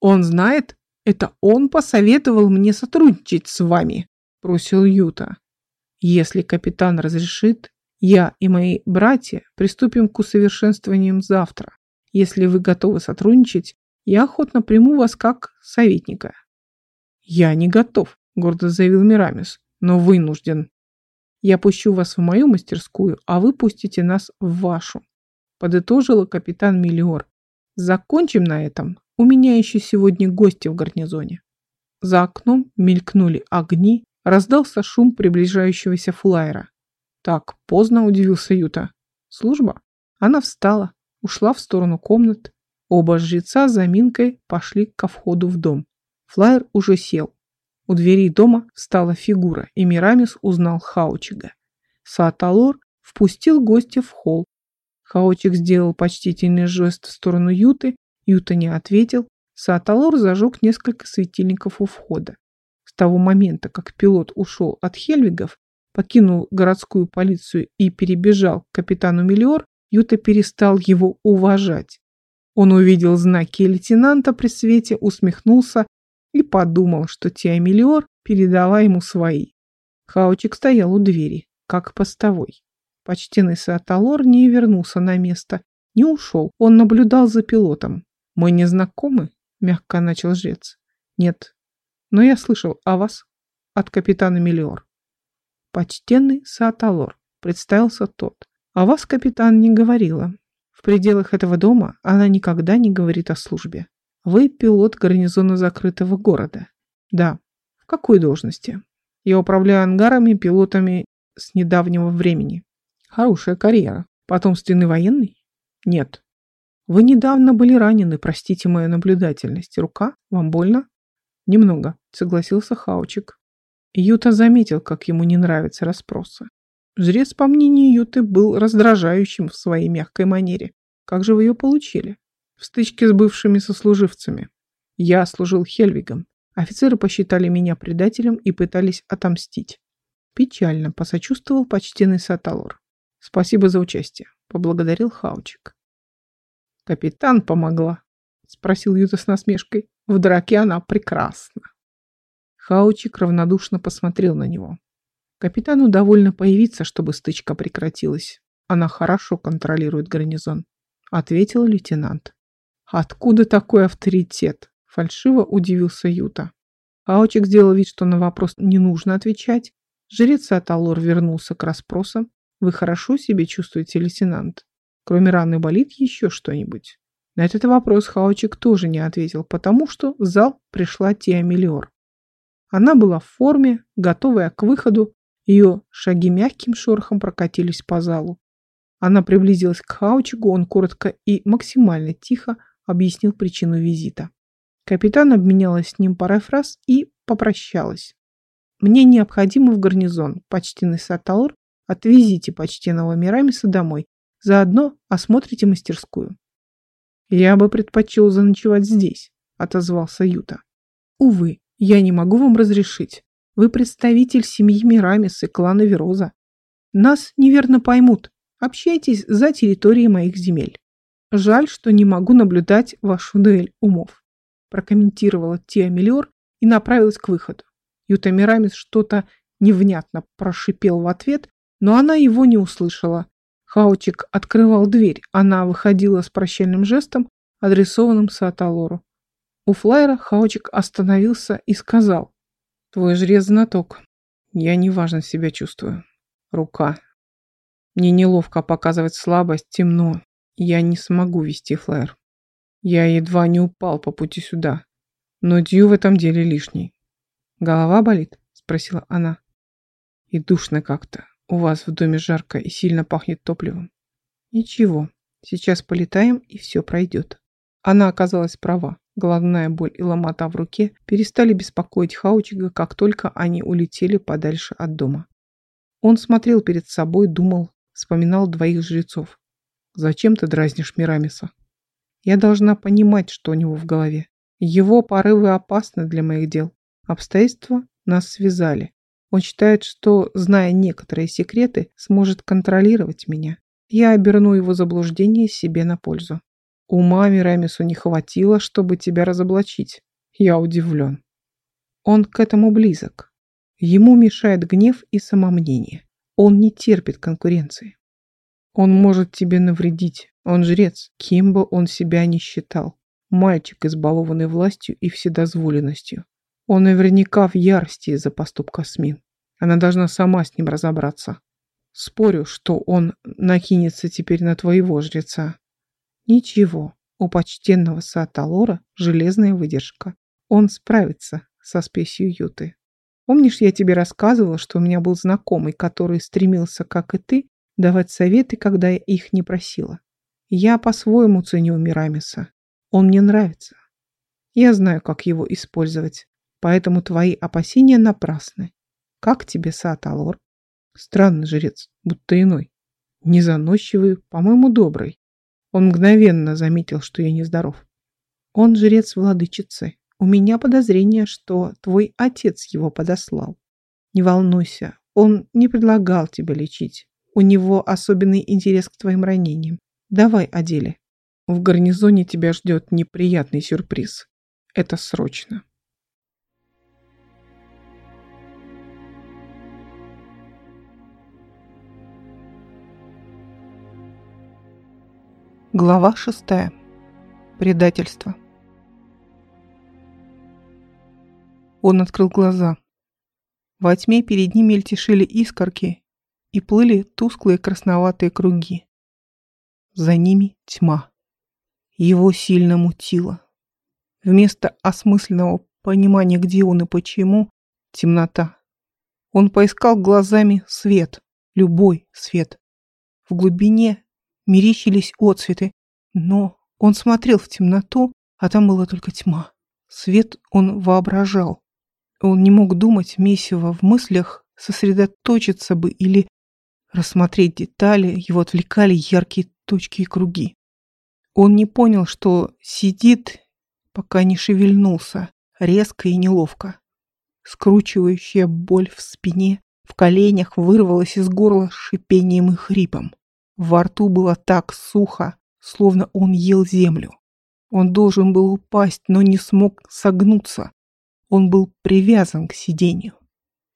Он знает? Это он посоветовал мне сотрудничать с вами, просил Юта. Если капитан разрешит, я и мои братья приступим к усовершенствованиям завтра. Если вы готовы сотрудничать, я охотно приму вас как советника. Я не готов, гордо заявил Мирамис, но вынужден. Я пущу вас в мою мастерскую, а вы пустите нас в вашу. Подытожила капитан Миллиор. Закончим на этом. У меня еще сегодня гости в гарнизоне. За окном мелькнули огни, раздался шум приближающегося флайера. Так, поздно удивился Юта. Служба? Она встала, ушла в сторону комнат. Оба жреца за Минкой пошли ко входу в дом. Флайер уже сел. У дверей дома встала фигура, и Мирамис узнал Хаучига. Сааталор впустил гостя в холл. Хаучик сделал почтительный жест в сторону Юты, Юта не ответил. Сааталор зажег несколько светильников у входа. С того момента, как пилот ушел от Хельвигов, покинул городскую полицию и перебежал к капитану Миллиор, Юта перестал его уважать. Он увидел знаки лейтенанта при свете, усмехнулся и подумал, что Тиамелиор передала ему свои. Хаучик стоял у двери, как постовой. Почтенный Сааталор не вернулся на место, не ушел, он наблюдал за пилотом. «Мы не знакомы?» — мягко начал жрец. «Нет, но я слышал о вас от капитана Мелиор». «Почтенный Сааталор», — представился тот. «О вас капитан не говорила. В пределах этого дома она никогда не говорит о службе. Вы пилот гарнизона закрытого города. Да. В какой должности? Я управляю ангарами, пилотами с недавнего времени. Хорошая карьера. Потомственный военный? Нет. Вы недавно были ранены, простите мою наблюдательность. Рука? Вам больно? Немного, согласился Хаучик. Юта заметил, как ему не нравятся расспросы. Жрец, по мнению Юты, был раздражающим в своей мягкой манере. Как же вы ее получили? в стычке с бывшими сослуживцами. Я служил Хельвигом. Офицеры посчитали меня предателем и пытались отомстить. Печально посочувствовал почтенный Саталор. Спасибо за участие, поблагодарил Хаучик. Капитан помогла, спросил Юта с насмешкой. В драке она прекрасна. Хаучик равнодушно посмотрел на него. Капитану довольно появиться, чтобы стычка прекратилась. Она хорошо контролирует гарнизон, ответил лейтенант. «Откуда такой авторитет?» – фальшиво удивился Юта. Аучик сделал вид, что на вопрос не нужно отвечать. Жрец Аталор вернулся к расспросам. «Вы хорошо себя чувствуете, лейтенант? Кроме раны болит еще что-нибудь?» На этот вопрос Хаучик тоже не ответил, потому что в зал пришла Тиамелиор. Она была в форме, готовая к выходу. Ее шаги мягким шорохом прокатились по залу. Она приблизилась к Хаучику, он коротко и максимально тихо объяснил причину визита. Капитан обменялась с ним парой фраз и попрощалась. «Мне необходимо в гарнизон, почтенный Саталор, отвезите почтенного Мирамиса домой, заодно осмотрите мастерскую». «Я бы предпочел заночевать здесь», — отозвался Юта. «Увы, я не могу вам разрешить. Вы представитель семьи Мирамис и клана Вероза. Нас неверно поймут. Общайтесь за территорией моих земель». Жаль, что не могу наблюдать вашу дуэль умов. Прокомментировала Тия Миллиор и направилась к выходу. Юта Мирамис что-то невнятно прошипел в ответ, но она его не услышала. Хаучик открывал дверь. Она выходила с прощальным жестом, адресованным Сааталору. У флайера Хаучик остановился и сказал. «Твой жрец знаток. Я неважно себя чувствую. Рука. Мне неловко показывать слабость, темно. Я не смогу вести флайер. Я едва не упал по пути сюда. Но Дью в этом деле лишний. Голова болит? Спросила она. И душно как-то. У вас в доме жарко и сильно пахнет топливом. Ничего, сейчас полетаем и все пройдет. Она оказалась права. Головная боль и ломота в руке перестали беспокоить Хаучига, как только они улетели подальше от дома. Он смотрел перед собой, думал, вспоминал двоих жрецов. Зачем ты дразнишь Мирамиса? Я должна понимать, что у него в голове. Его порывы опасны для моих дел. Обстоятельства нас связали. Он считает, что, зная некоторые секреты, сможет контролировать меня. Я оберну его заблуждение себе на пользу. Ума Мирамису не хватило, чтобы тебя разоблачить. Я удивлен. Он к этому близок. Ему мешает гнев и самомнение. Он не терпит конкуренции. Он может тебе навредить. Он жрец, кем бы он себя ни считал. Мальчик, избалованный властью и вседозволенностью. Он наверняка в ярости из-за поступка Смин. Она должна сама с ним разобраться. Спорю, что он накинется теперь на твоего жреца. Ничего, у почтенного Сааталора железная выдержка. Он справится со спесью Юты. Помнишь, я тебе рассказывала, что у меня был знакомый, который стремился, как и ты, давать советы, когда я их не просила. Я по-своему ценю Мирамиса. Он мне нравится. Я знаю, как его использовать, поэтому твои опасения напрасны. Как тебе Сааталор? Странный жрец, будто иной. Незаносчивый, по-моему, добрый. Он мгновенно заметил, что я нездоров. Он жрец владычицы. У меня подозрение, что твой отец его подослал. Не волнуйся, он не предлагал тебя лечить. У него особенный интерес к твоим ранениям. Давай о. В гарнизоне тебя ждет неприятный сюрприз. Это срочно. Глава шестая. Предательство. Он открыл глаза. Во тьме перед ним мельтешили искорки и плыли тусклые красноватые круги. За ними тьма. Его сильно мутило. Вместо осмысленного понимания, где он и почему, темнота. Он поискал глазами свет, любой свет. В глубине мерещились отцветы, но он смотрел в темноту, а там была только тьма. Свет он воображал. Он не мог думать месиво в мыслях, сосредоточиться бы или рассмотреть детали, его отвлекали яркие точки и круги. Он не понял, что сидит, пока не шевельнулся, резко и неловко. Скручивающая боль в спине, в коленях вырвалась из горла шипением и хрипом. Во рту было так сухо, словно он ел землю. Он должен был упасть, но не смог согнуться. Он был привязан к сиденью.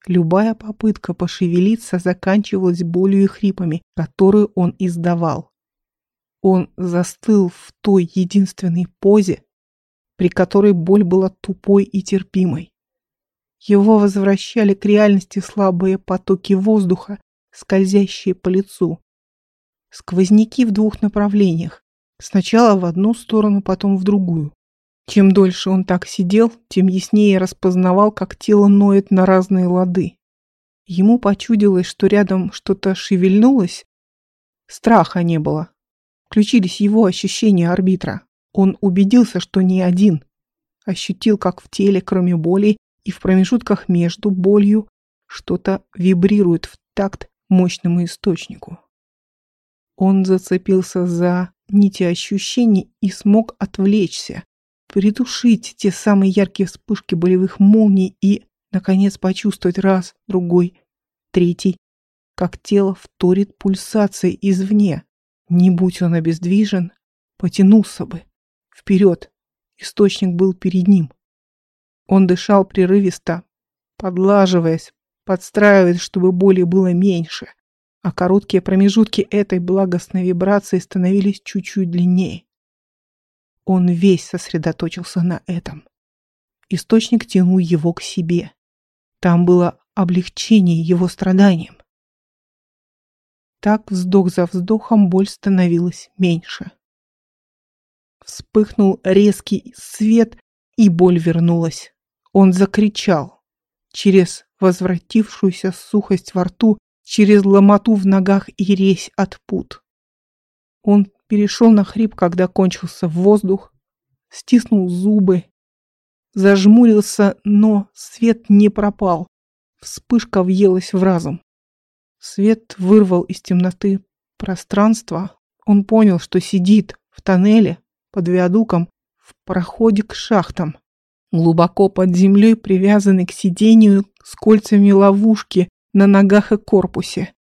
Любая попытка пошевелиться заканчивалась болью и хрипами, которую он издавал. Он застыл в той единственной позе, при которой боль была тупой и терпимой. Его возвращали к реальности слабые потоки воздуха, скользящие по лицу. Сквозняки в двух направлениях. Сначала в одну сторону, потом в другую. Чем дольше он так сидел, тем яснее распознавал, как тело ноет на разные лады. Ему почудилось, что рядом что-то шевельнулось. Страха не было, Включились его ощущения арбитра. Он убедился, что не один. Ощутил, как в теле, кроме боли, и в промежутках между болью что-то вибрирует в такт мощному источнику. Он зацепился за нити ощущений и смог отвлечься, притушить те самые яркие вспышки болевых молний и, наконец, почувствовать раз, другой, третий, как тело вторит пульсацией извне, не будь он обездвижен, потянулся бы. Вперед. Источник был перед ним. Он дышал прерывисто, подлаживаясь, подстраиваясь, чтобы боли было меньше, а короткие промежутки этой благостной вибрации становились чуть-чуть длиннее. Он весь сосредоточился на этом. Источник тянул его к себе. Там было облегчение его страданиям. Так вздох за вздохом боль становилась меньше. Вспыхнул резкий свет, и боль вернулась. Он закричал. Через возвратившуюся сухость во рту, через ломоту в ногах и резь от пут. Он перешел на хрип, когда кончился воздух, стиснул зубы, зажмурился, но свет не пропал. Вспышка въелась в разум. Свет вырвал из темноты пространство. Он понял, что сидит в тоннеле под виадуком в проходе к шахтам. Глубоко под землей, привязанный к сидению с кольцами ловушки на ногах и корпусе.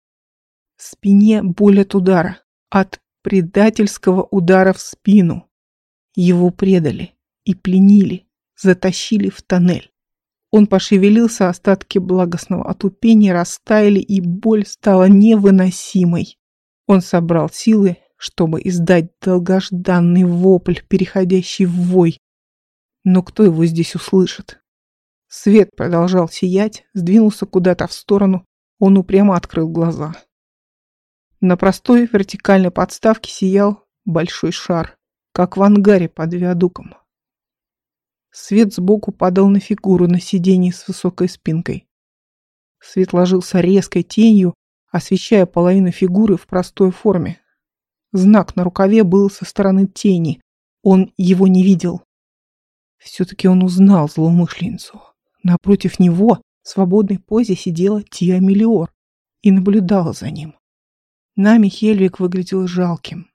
В спине боль от удара, от предательского удара в спину. Его предали и пленили, затащили в тоннель. Он пошевелился, остатки благостного отупения растаяли, и боль стала невыносимой. Он собрал силы, чтобы издать долгожданный вопль, переходящий в вой. Но кто его здесь услышит? Свет продолжал сиять, сдвинулся куда-то в сторону. Он упрямо открыл глаза. На простой вертикальной подставке сиял большой шар, как в ангаре под виадуком. Свет сбоку падал на фигуру на сиденье с высокой спинкой. Свет ложился резкой тенью, освещая половину фигуры в простой форме. Знак на рукаве был со стороны тени. Он его не видел. Все-таки он узнал злоумышленницу. Напротив него в свободной позе сидела Тия Мелиор и наблюдала за ним. Нами Хельвик выглядел жалким.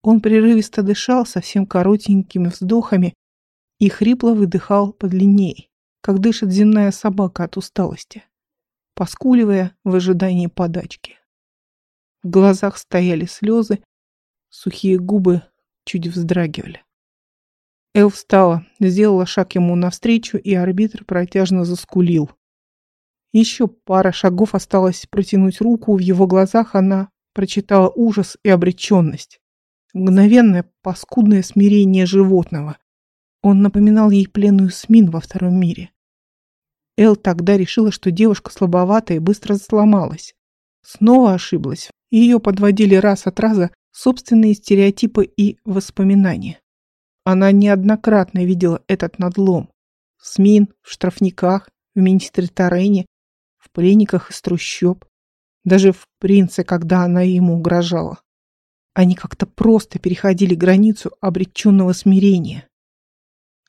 Он прерывисто дышал совсем коротенькими вздохами и хрипло выдыхал подлиннее, как дышит земная собака от усталости, поскуливая в ожидании подачки. В глазах стояли слезы, сухие губы чуть вздрагивали. Эл встала, сделала шаг ему навстречу, и арбитр протяжно заскулил. Еще пара шагов осталось протянуть руку, в его глазах она прочитала ужас и обреченность. Мгновенное паскудное смирение животного. Он напоминал ей пленную Смин во втором мире. Эл тогда решила, что девушка слабоватая и быстро сломалась. Снова ошиблась. Ее подводили раз от раза собственные стереотипы и воспоминания. Она неоднократно видела этот надлом. В СМИН, в штрафниках, в министре Торене, в пленниках из трущоб. Даже в принце, когда она ему угрожала. Они как-то просто переходили границу обреченного смирения.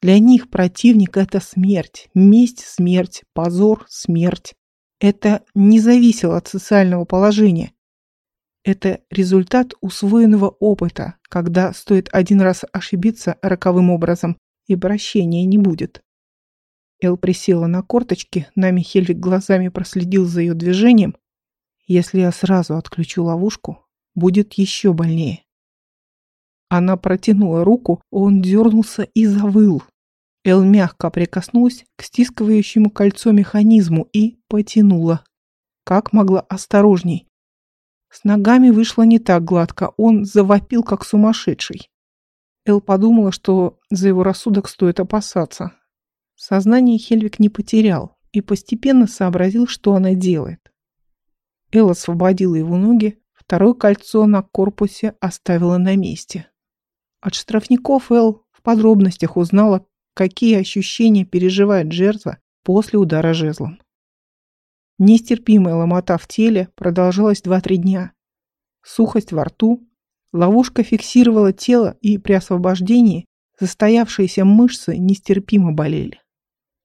Для них противник – это смерть, месть – смерть, позор – смерть. Это не зависело от социального положения. Это результат усвоенного опыта, когда стоит один раз ошибиться роковым образом, и прощения не будет. Эл присела на корточки, нами Хельвик глазами проследил за ее движением. Если я сразу отключу ловушку, будет еще больнее. Она протянула руку, он дернулся и завыл. Эл мягко прикоснулась к стискивающему кольцо механизму и потянула. Как могла осторожней, с ногами вышло не так гладко, он завопил, как сумасшедший. Эл подумала, что за его рассудок стоит опасаться. Сознание Хельвик не потерял и постепенно сообразил, что она делает. Эл освободила его ноги, второе кольцо на корпусе оставила на месте. От штрафников Эл в подробностях узнала, какие ощущения переживает жертва после удара жезлом. Нестерпимая ломота в теле продолжалась 2-3 дня. Сухость во рту, ловушка фиксировала тело, и при освобождении застоявшиеся мышцы нестерпимо болели.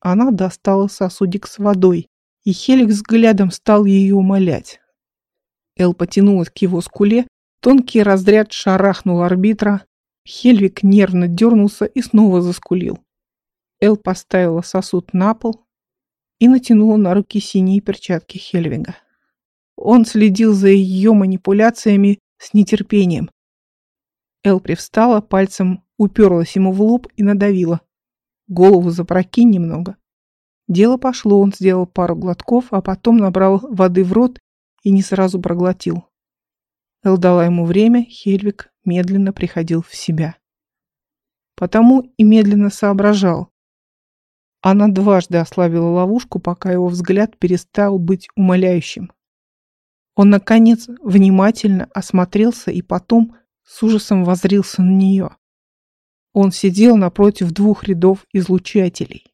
Она достала сосудик с водой, и Хелик взглядом стал ее умолять. Эл потянулась к его скуле, тонкий разряд шарахнул арбитра, Хельвик нервно дернулся и снова заскулил. Эл поставила сосуд на пол, и натянула на руки синие перчатки Хельвига. Он следил за ее манипуляциями с нетерпением. Эл привстала, пальцем уперлась ему в лоб и надавила. Голову запрокинь немного. Дело пошло, он сделал пару глотков, а потом набрал воды в рот и не сразу проглотил. Эл дала ему время, Хельвик медленно приходил в себя. Потому и медленно соображал, она дважды ослабила ловушку, пока его взгляд перестал быть умоляющим. Он, наконец, внимательно осмотрелся и потом с ужасом возрился на нее. Он сидел напротив двух рядов излучателей.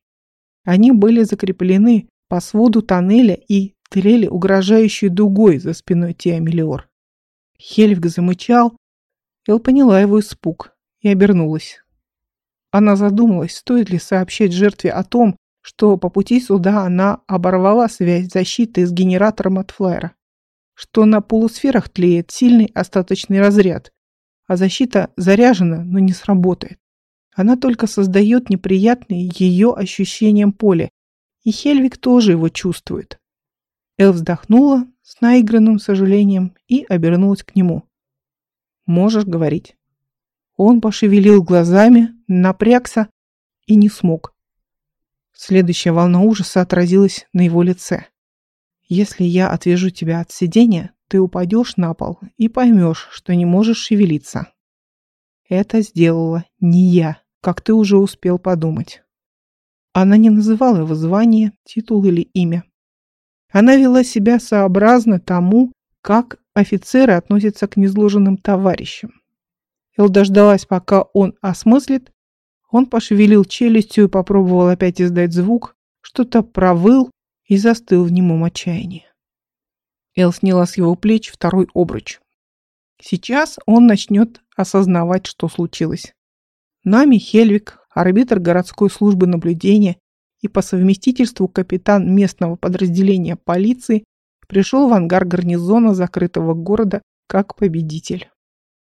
Они были закреплены по своду тоннеля и трели угрожающей дугой за спиной Теомелиор. Хельвик замычал, Эл поняла его испуг и обернулась. Она задумалась, стоит ли сообщать жертве о том, что по пути сюда она оборвала связь защиты с генератором от флайера, что на полусферах тлеет сильный остаточный разряд, а защита заряжена, но не сработает. Она только создает неприятные ее ощущением поля, и Хельвик тоже его чувствует. Эл вздохнула с наигранным сожалением и обернулась к нему. «Можешь говорить». Он пошевелил глазами, напрягся и не смог. Следующая волна ужаса отразилась на его лице. «Если я отвяжу тебя от сидения, ты упадешь на пол и поймешь, что не можешь шевелиться». Это сделала не я, как ты уже успел подумать. Она не называла его звание, титул или имя. Она вела себя сообразно тому, как офицеры относятся к незложенным товарищам. Эл дождалась, пока он осмыслит. Он пошевелил челюстью и попробовал опять издать звук, что-то провыл и застыл в немом отчаянии. Эл сняла с его плеч второй обруч. Сейчас он начнет осознавать, что случилось. Нами Хельвик, арбитр городской службы наблюдения и по совместительству капитан местного подразделения полиции, пришел в ангар гарнизона закрытого города как победитель.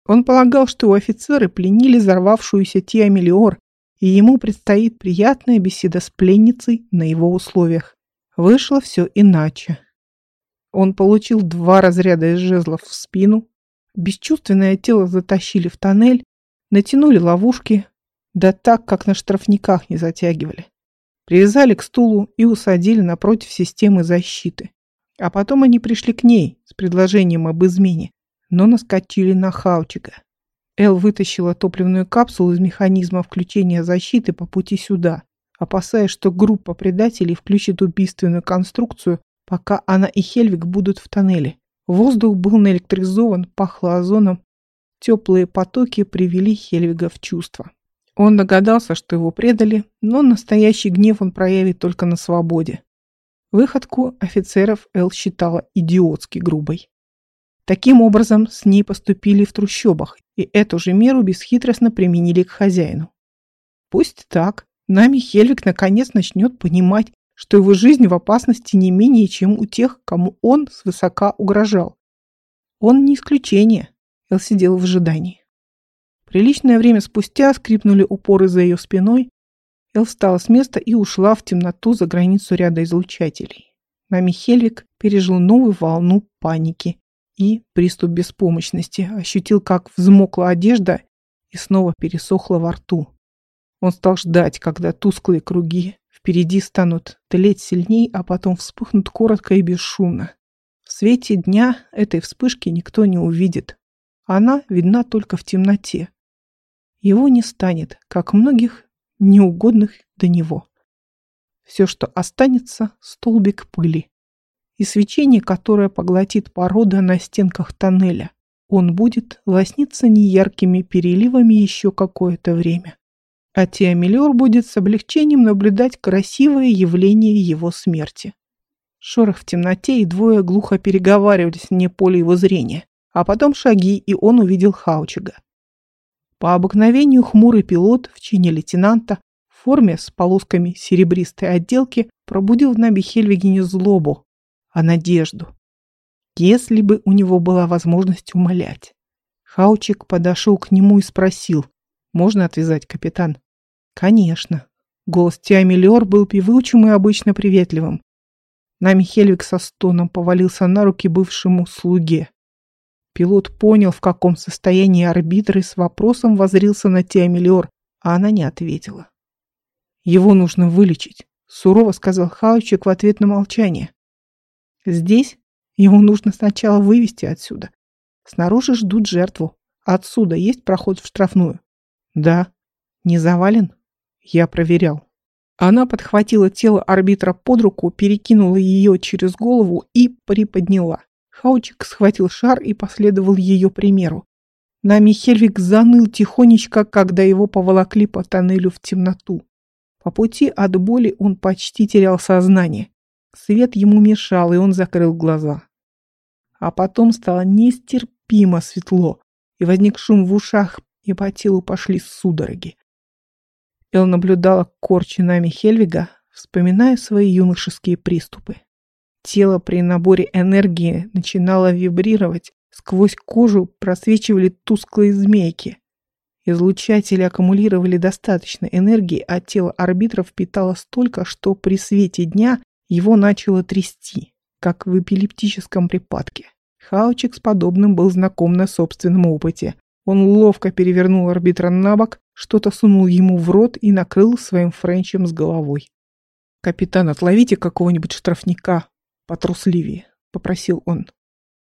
Он полагал, что у офицеры пленили взорвавшуюся Тиамелиор, и ему предстоит приятная беседа с пленницей на его условиях. Вышло все иначе. Он получил два разряда из жезлов в спину, бесчувственное тело затащили в тоннель, Натянули ловушки, да так, как на штрафниках не затягивали. Привязали к стулу и усадили напротив системы защиты. А потом они пришли к ней с предложением об измене, но наскочили на Хаучика. Эл вытащила топливную капсулу из механизма включения защиты по пути сюда, опасаясь, что группа предателей включит убийственную конструкцию, пока она и Хельвик будут в тоннеле. Воздух был наэлектризован, пахло озоном. Теплые потоки привели Хельвига в чувство. Он догадался, что его предали, но настоящий гнев он проявит только на свободе. Выходку офицеров Эл считала идиотски грубой. Таким образом, с ней поступили в трущобах, и эту же меру бесхитростно применили к хозяину. Пусть так, нами Хельвик наконец начнет понимать, что его жизнь в опасности не менее, чем у тех, кому он свысока угрожал. Он не исключение. Эл сидел в ожидании. Приличное время спустя скрипнули упоры за ее спиной. Эл встала с места и ушла в темноту за границу ряда излучателей. Нами Хельвик пережил новую волну паники и приступ беспомощности, ощутил, как взмокла одежда и снова пересохла во рту. Он стал ждать, когда тусклые круги впереди станут тлеть сильней, а потом вспыхнут коротко и бесшумно. В свете дня этой вспышки никто не увидит. Она видна только в темноте. Его не станет, как многих неугодных до него. Все, что останется, столбик пыли и свечение, которое поглотит порода на стенках тоннеля. Он будет лосниться неяркими переливами еще какое-то время. А Теомелиор будет с облегчением наблюдать красивое явление его смерти. Шорох в темноте и двое глухо переговаривались вне поля его зрения, а потом шаги, и он увидел Хаучига. По обыкновению хмурый пилот в чине лейтенанта в форме с полосками серебристой отделки пробудил в Наби Хельвигене злобу, а надежду. Если бы у него была возможность умолять. Хаучик подошел к нему и спросил, «Можно отвязать, капитан?» «Конечно». Голос Тиамелиор был певучим и обычно приветливым. Нами Хельвик со стоном повалился на руки бывшему слуге. Пилот понял, в каком состоянии арбитр и с вопросом возрился на Тиамелиор, а она не ответила. «Его нужно вылечить», — сурово сказал Хаучик в ответ на молчание. Здесь ему нужно сначала вывести отсюда. Снаружи ждут жертву. Отсюда есть проход в штрафную? Да. Не завален? Я проверял. Она подхватила тело арбитра под руку, перекинула ее через голову и приподняла. Хаучик схватил шар и последовал ее примеру. Нами Хельвик заныл тихонечко, когда его поволокли по тоннелю в темноту. По пути от боли он почти терял сознание. Свет ему мешал, и он закрыл глаза. А потом стало нестерпимо светло, и возник шум в ушах, и по телу пошли судороги. Эл наблюдала корчинами Хельвига, вспоминая свои юношеские приступы. Тело при наборе энергии начинало вибрировать, сквозь кожу просвечивали тусклые змейки. Излучатели аккумулировали достаточно энергии, а тело арбитра впитало столько, что при свете дня его начало трясти, как в эпилептическом припадке. Хаучик с подобным был знаком на собственном опыте. Он ловко перевернул арбитра на бок, что-то сунул ему в рот и накрыл своим френчем с головой. «Капитан, отловите какого-нибудь штрафника потрусливее», — попросил он.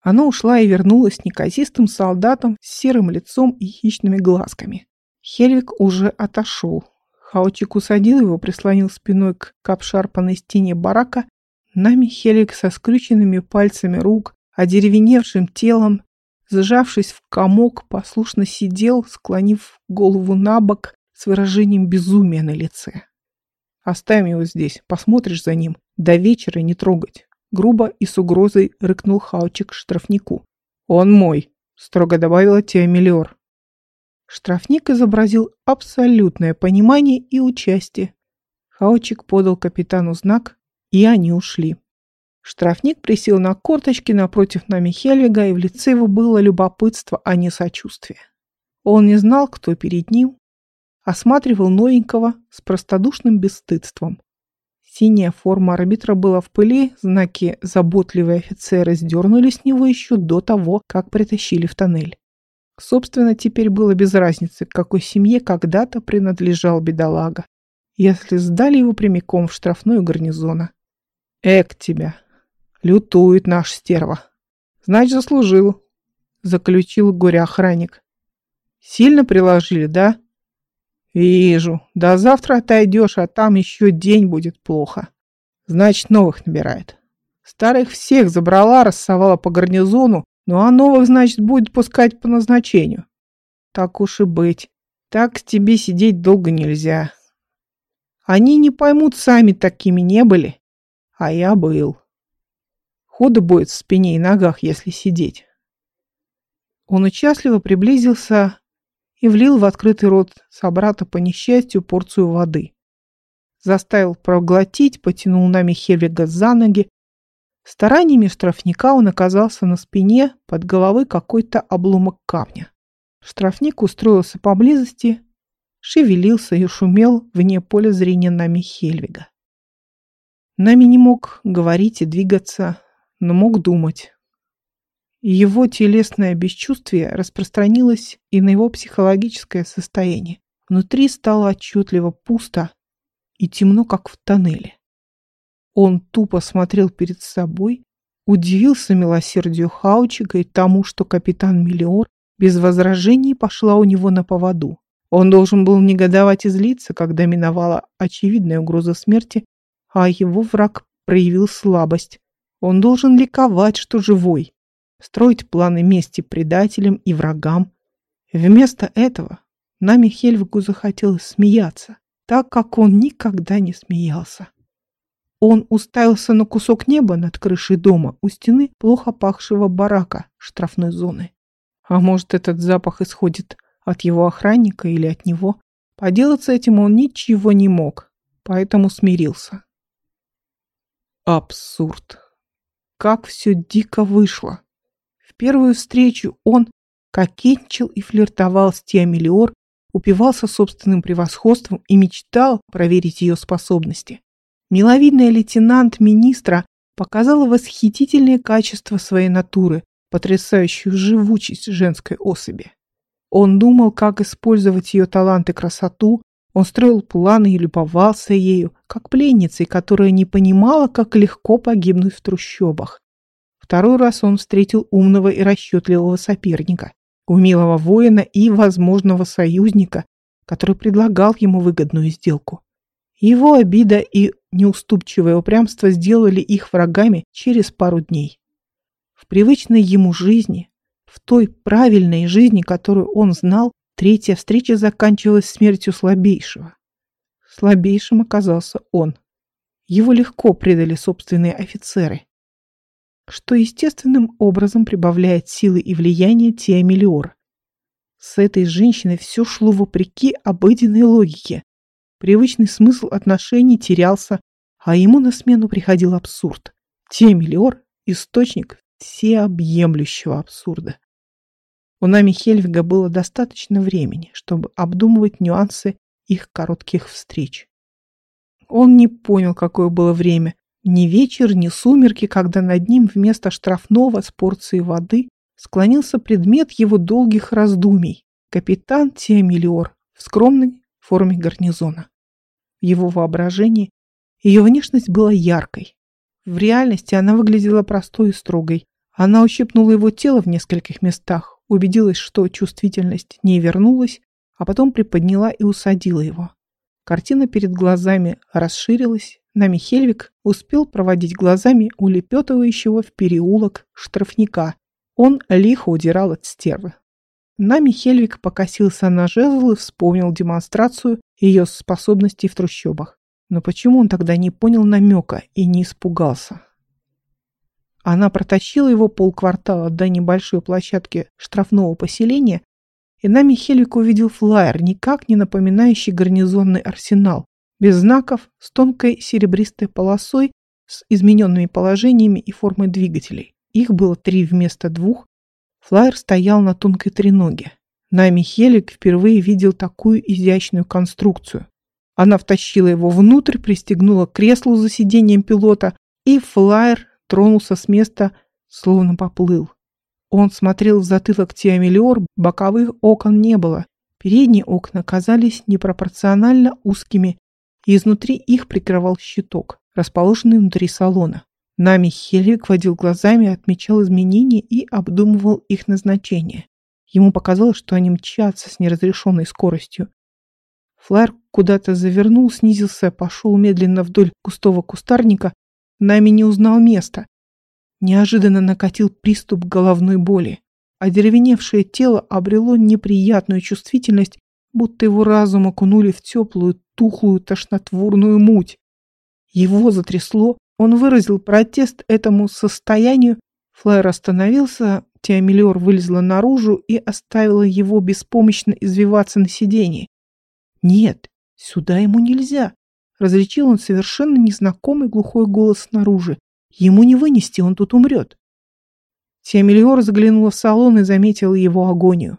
Она ушла и вернулась неказистым солдатом с серым лицом и хищными глазками. Хельвик уже отошел, Хаотик усадил его, прислонил спиной к обшарпанной стене барака. Нами Хелик со скрюченными пальцами рук, одеревеневшим телом, сжавшись в комок, послушно сидел, склонив голову на бок с выражением безумия на лице. «Оставим его здесь, посмотришь за ним. До вечера не трогать». Грубо и с угрозой рыкнул Хаучик штрафнику. «Он мой», — строго добавила Теомелиор. Штрафник изобразил абсолютное понимание и участие. Хаучик подал капитану знак, и они ушли. Штрафник присел на корточки напротив нами Хельвига, и в лице его было любопытство, а не сочувствие. Он не знал, кто перед ним, осматривал новенького с простодушным бесстыдством. Синяя форма арбитра была в пыли, знаки «заботливые офицеры» сдернули с него еще до того, как притащили в тоннель. Собственно, теперь было без разницы, к какой семье когда-то принадлежал бедолага, если сдали его прямиком в штрафную гарнизона. Эк тебя! Лютует наш стерва. Значит, заслужил, заключил горе-охранник. Сильно приложили, да? Вижу. До завтра отойдешь, а там еще день будет плохо. Значит, новых набирает. Старых всех забрала, рассовала по гарнизону, ну а новых, значит, будет пускать по назначению. Так уж и быть. Так тебе сидеть долго нельзя. Они не поймут, сами такими не были. А я был. Хода будет в спине и ногах, если сидеть. Он участливо приблизился и влил в открытый рот собрата по несчастью порцию воды. Заставил проглотить, потянул нами Хельвига за ноги, Стараниями штрафника он оказался на спине под головой какой-то обломок камня. Штрафник устроился поблизости, шевелился и шумел вне поля зрения нами Хельвига. Нами не мог говорить и двигаться, но мог думать. Его телесное бесчувствие распространилось и на его психологическое состояние. Внутри стало отчетливо пусто и темно, как в тоннеле. Он тупо смотрел перед собой, удивился милосердию Хаучика и тому, что капитан Миллиор без возражений пошла у него на поводу. Он должен был негодовать и злиться, когда миновала очевидная угроза смерти, а его враг проявил слабость. Он должен ликовать, что живой, строить планы мести предателям и врагам. Вместо этого нами Хельвигу захотелось смеяться, так как он никогда не смеялся. Он уставился на кусок неба над крышей дома у стены плохо пахшего барака штрафной зоны. А может, этот запах исходит от его охранника или от него? Поделать с этим он ничего не мог, поэтому смирился. Абсурд. Как все дико вышло. В первую встречу он кокетничал и флиртовал с Тиамелиор, упивался собственным превосходством и мечтал проверить ее способности. Миловидная лейтенант министра показала восхитительные качества своей натуры, потрясающую живучесть женской особи. Он думал, как использовать ее талант и красоту, он строил планы и любовался ею, как пленницей, которая не понимала, как легко погибнуть в трущобах. Второй раз он встретил умного и расчетливого соперника, умелого воина и возможного союзника, который предлагал ему выгодную сделку. Его обида и неуступчивое упрямство сделали их врагами через пару дней. В привычной ему жизни, в той правильной жизни, которую он знал, третья встреча заканчивалась смертью слабейшего. Слабейшим оказался он. Его легко предали собственные офицеры, что естественным образом прибавляет силы и влияние Тиамелиор. С этой женщиной все шло вопреки обыденной логике, Привычный смысл отношений терялся, а ему на смену приходил абсурд. Темелиор – источник всеобъемлющего абсурда. У нами Хельвига было достаточно времени, чтобы обдумывать нюансы их коротких встреч. Он не понял, какое было время. Ни вечер, ни сумерки, когда над ним вместо штрафного с порцией воды склонился предмет его долгих раздумий – капитан Тиамелиор в скромной форме гарнизона его воображении ее внешность была яркой. В реальности она выглядела простой и строгой. Она ущипнула его тело в нескольких местах, убедилась, что чувствительность не вернулась, а потом приподняла и усадила его. Картина перед глазами расширилась. Нами Хельвик успел проводить глазами улепетывающего в переулок штрафника. Он лихо удирал от стервы. Нами Хельвик покосился на жезл и вспомнил демонстрацию ее способностей в трущобах. Но почему он тогда не понял намека и не испугался? Она протащила его полквартала до небольшой площадки штрафного поселения, и нами Хельвик увидел флайер, никак не напоминающий гарнизонный арсенал, без знаков, с тонкой серебристой полосой, с измененными положениями и формой двигателей. Их было три вместо двух, Флайер стоял на тонкой треноге. Нами Хелик впервые видел такую изящную конструкцию. Она втащила его внутрь, пристегнула к креслу за сиденьем пилота, и флайер тронулся с места, словно поплыл. Он смотрел в затылок Тиамелиор, боковых окон не было. Передние окна казались непропорционально узкими, и изнутри их прикрывал щиток, расположенный внутри салона. Нами Хельвик водил глазами, отмечал изменения и обдумывал их назначение. Ему показалось, что они мчатся с неразрешенной скоростью. Флайер куда-то завернул, снизился, пошел медленно вдоль густого кустарника. Нами не узнал места. Неожиданно накатил приступ головной боли. Одеревеневшее тело обрело неприятную чувствительность, будто его разум окунули в теплую, тухлую, тошнотворную муть. Его затрясло, он выразил протест этому состоянию. Флайер остановился, Теомелиор вылезла наружу и оставила его беспомощно извиваться на сиденье. Нет, сюда ему нельзя. Различил он совершенно незнакомый глухой голос снаружи. Ему не вынести, он тут умрет. Теомелиор заглянула в салон и заметила его агонию.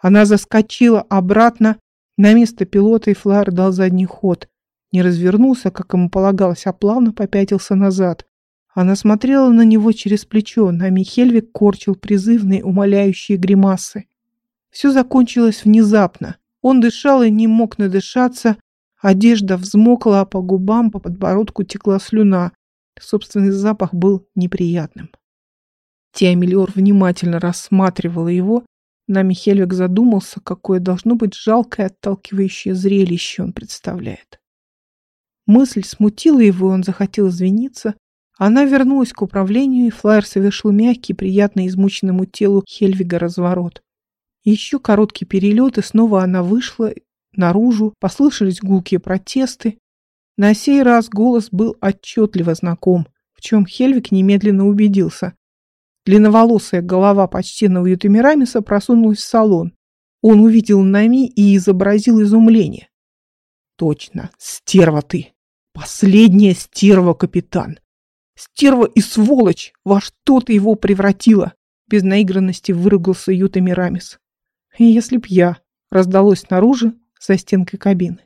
Она заскочила обратно на место пилота, и Флайер дал задний ход. Не развернулся, как ему полагалось, а плавно попятился назад. Она смотрела на него через плечо, на Михельвик корчил призывные, умоляющие гримасы. Все закончилось внезапно. Он дышал и не мог надышаться. Одежда взмокла, а по губам, по подбородку текла слюна. Собственный запах был неприятным. Тиамелиор внимательно рассматривала его. На Михельвик задумался, какое должно быть жалкое отталкивающее зрелище он представляет. Мысль смутила его, и он захотел извиниться. Она вернулась к управлению, и флайер совершил мягкий, приятно измученному телу Хельвига разворот. Еще короткий перелет, и снова она вышла наружу, послышались гулкие протесты. На сей раз голос был отчетливо знаком, в чем Хельвик немедленно убедился. Длинноволосая голова почтенного Ютамирамиса просунулась в салон. Он увидел Нами и изобразил изумление. «Точно, стерва ты! Последняя стерва, капитан! Стерва и сволочь! Во что ты его превратила?» Без наигранности выругался Юта Мирамис. «Если б я...» раздалось снаружи, за стенкой кабины.